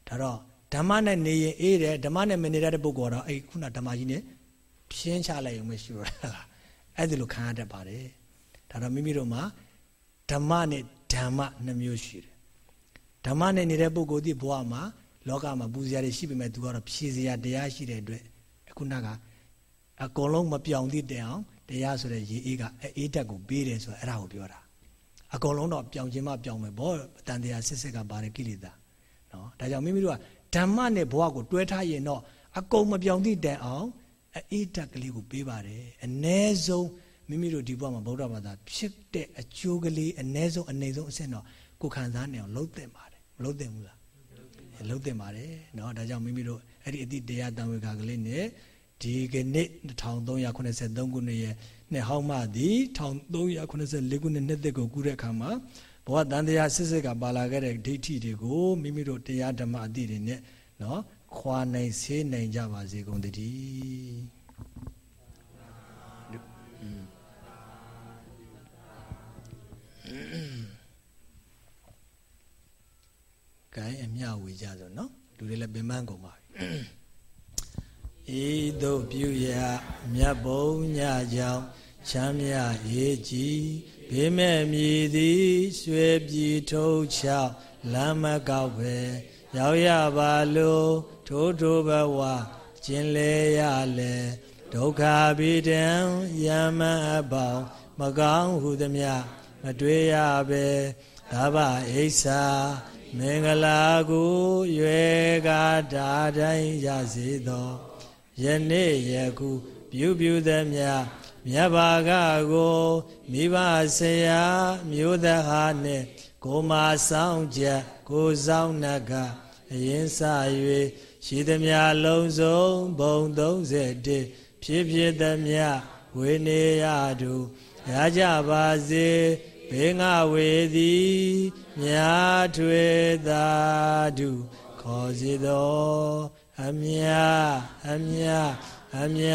ဒါတော့ ဓမ္မနဲ့နေရင်အေးတယ်ဓမ္မနဲ့မနေရတဲ့ပုဂ္ဂိုလ်ကတော့အဲ့ခုနဓမ္မကြီးနဲ့ဖြင်းချလိုက်ရုံပဲရှိတော့တာအဲ့ဒီလိုခံရတတ်ပါတယ်ဒါတော့မိမိတို့မှာဓမ္မနဲ့ဓမ္မနှမျိုးရှိတယ်ဓမ္မနဲ့နေတဲ့ပုဂ္ဂိုလ်ဒီဘဝမှာလောကမှာပူဇော်ရရှိပေမဲ့သူကတော့ဖြည့်စရာတရားရှိတဲ့အတွက်အခုနကအကုန်လုံးမပြောင်းသည့်တန်အောင်တရားဆိုတဲ့ရေအေးကအေးတက်ကိုပေးတယ်ဆိုတော့အဲ့ဒါကိုပြောတာအကုန်လုံးတော့ပြောင်းခြင်းမပြောင်းမယ်ဘောတန်တရားစစ်စစ်ကပါတယ်ကိလေသာနော်ဒါကြောင့်မိမိတို့က ဓမ္မနဲ့ဘဝကိုတွဲထားရင်တော့အကုန်မပြောင်းသည့်တန်အောင်အေးတက်ကလေးကိုပေးပါတယ်အ ਨੇ ဆုံးမိမိတို့ဒီဘဝမှာဗုဒ္ဓဘာသာဖြစ်တဲ့အကျိုးကလေးအ ਨੇ ဆုံးအနေဆုံးအဆင့်တော့ကိုခံစားနေအောင်လှုပ်သင့်ပါတယ်မလှုပ်သင့်ဘူးလားလှုပ်သင့်ပါတယ်เนาะဒါကြောင့်မိမိတို့အဲ့ဒီအတိတရားတန်ဝေခါကလေးနဲ့ဒီကနေ့1383ခုနှစ်ရဲ့နှစ်ဟောင်းမှသည်1384ခုနှစ်နှစ်သက်ကိုကူးတဲ့အခါမှာ ဘဝတန်တရားစစ်စစ်ကပါလာခဲ့တဲ့ဒိဋ္ဌိတွေကိုမိမိတို့တရားဓမ္မအသည့်တွေနဲ့နော်ခွာနိုင်ဆေးနိုင်ကြပါစေကုန်တည်းကဲအမျှဝေကြစို့နော်လူတွေလည်းပင်ပန်းကုန်ပါပြီဤသို့ပြုရမြတ်ဘုံညကြောင့်ချမ်းမြေ့ရေးကြည် ဘေးမဲ့မြည်သည်ရွှေပြည်ထုတ်ချောက်လမ်းမကောက်ပဲရောက်ရပါလို့ထိုးထိုးဘဝကျင်လေရလေဒုက္ခဘိတံယမအပေါင်းမကောင်းဟုသည်မြမတွေ့ရပဲဒါဗအိဆာမင်္ဂလာကိုရွယ်ကားတာတိုင်းရစေသောယနေ့ယခုပြုပြုသမျှ မြတ်ဘာကကိုမိဘဆရာမျိုးသဟာနှင့်ကိုမာဆောင်ချက်ကိုဆောင်နကအရင်စ၍ရှိသမျှလုံးစုံဘုံ31ဖြစ်ဖြစ်သမျှဝေနေရတုရကြပါစေဘေငါဝေသည်မြာထွေသာဓုခေါ်စေသောအမြအမြအမြ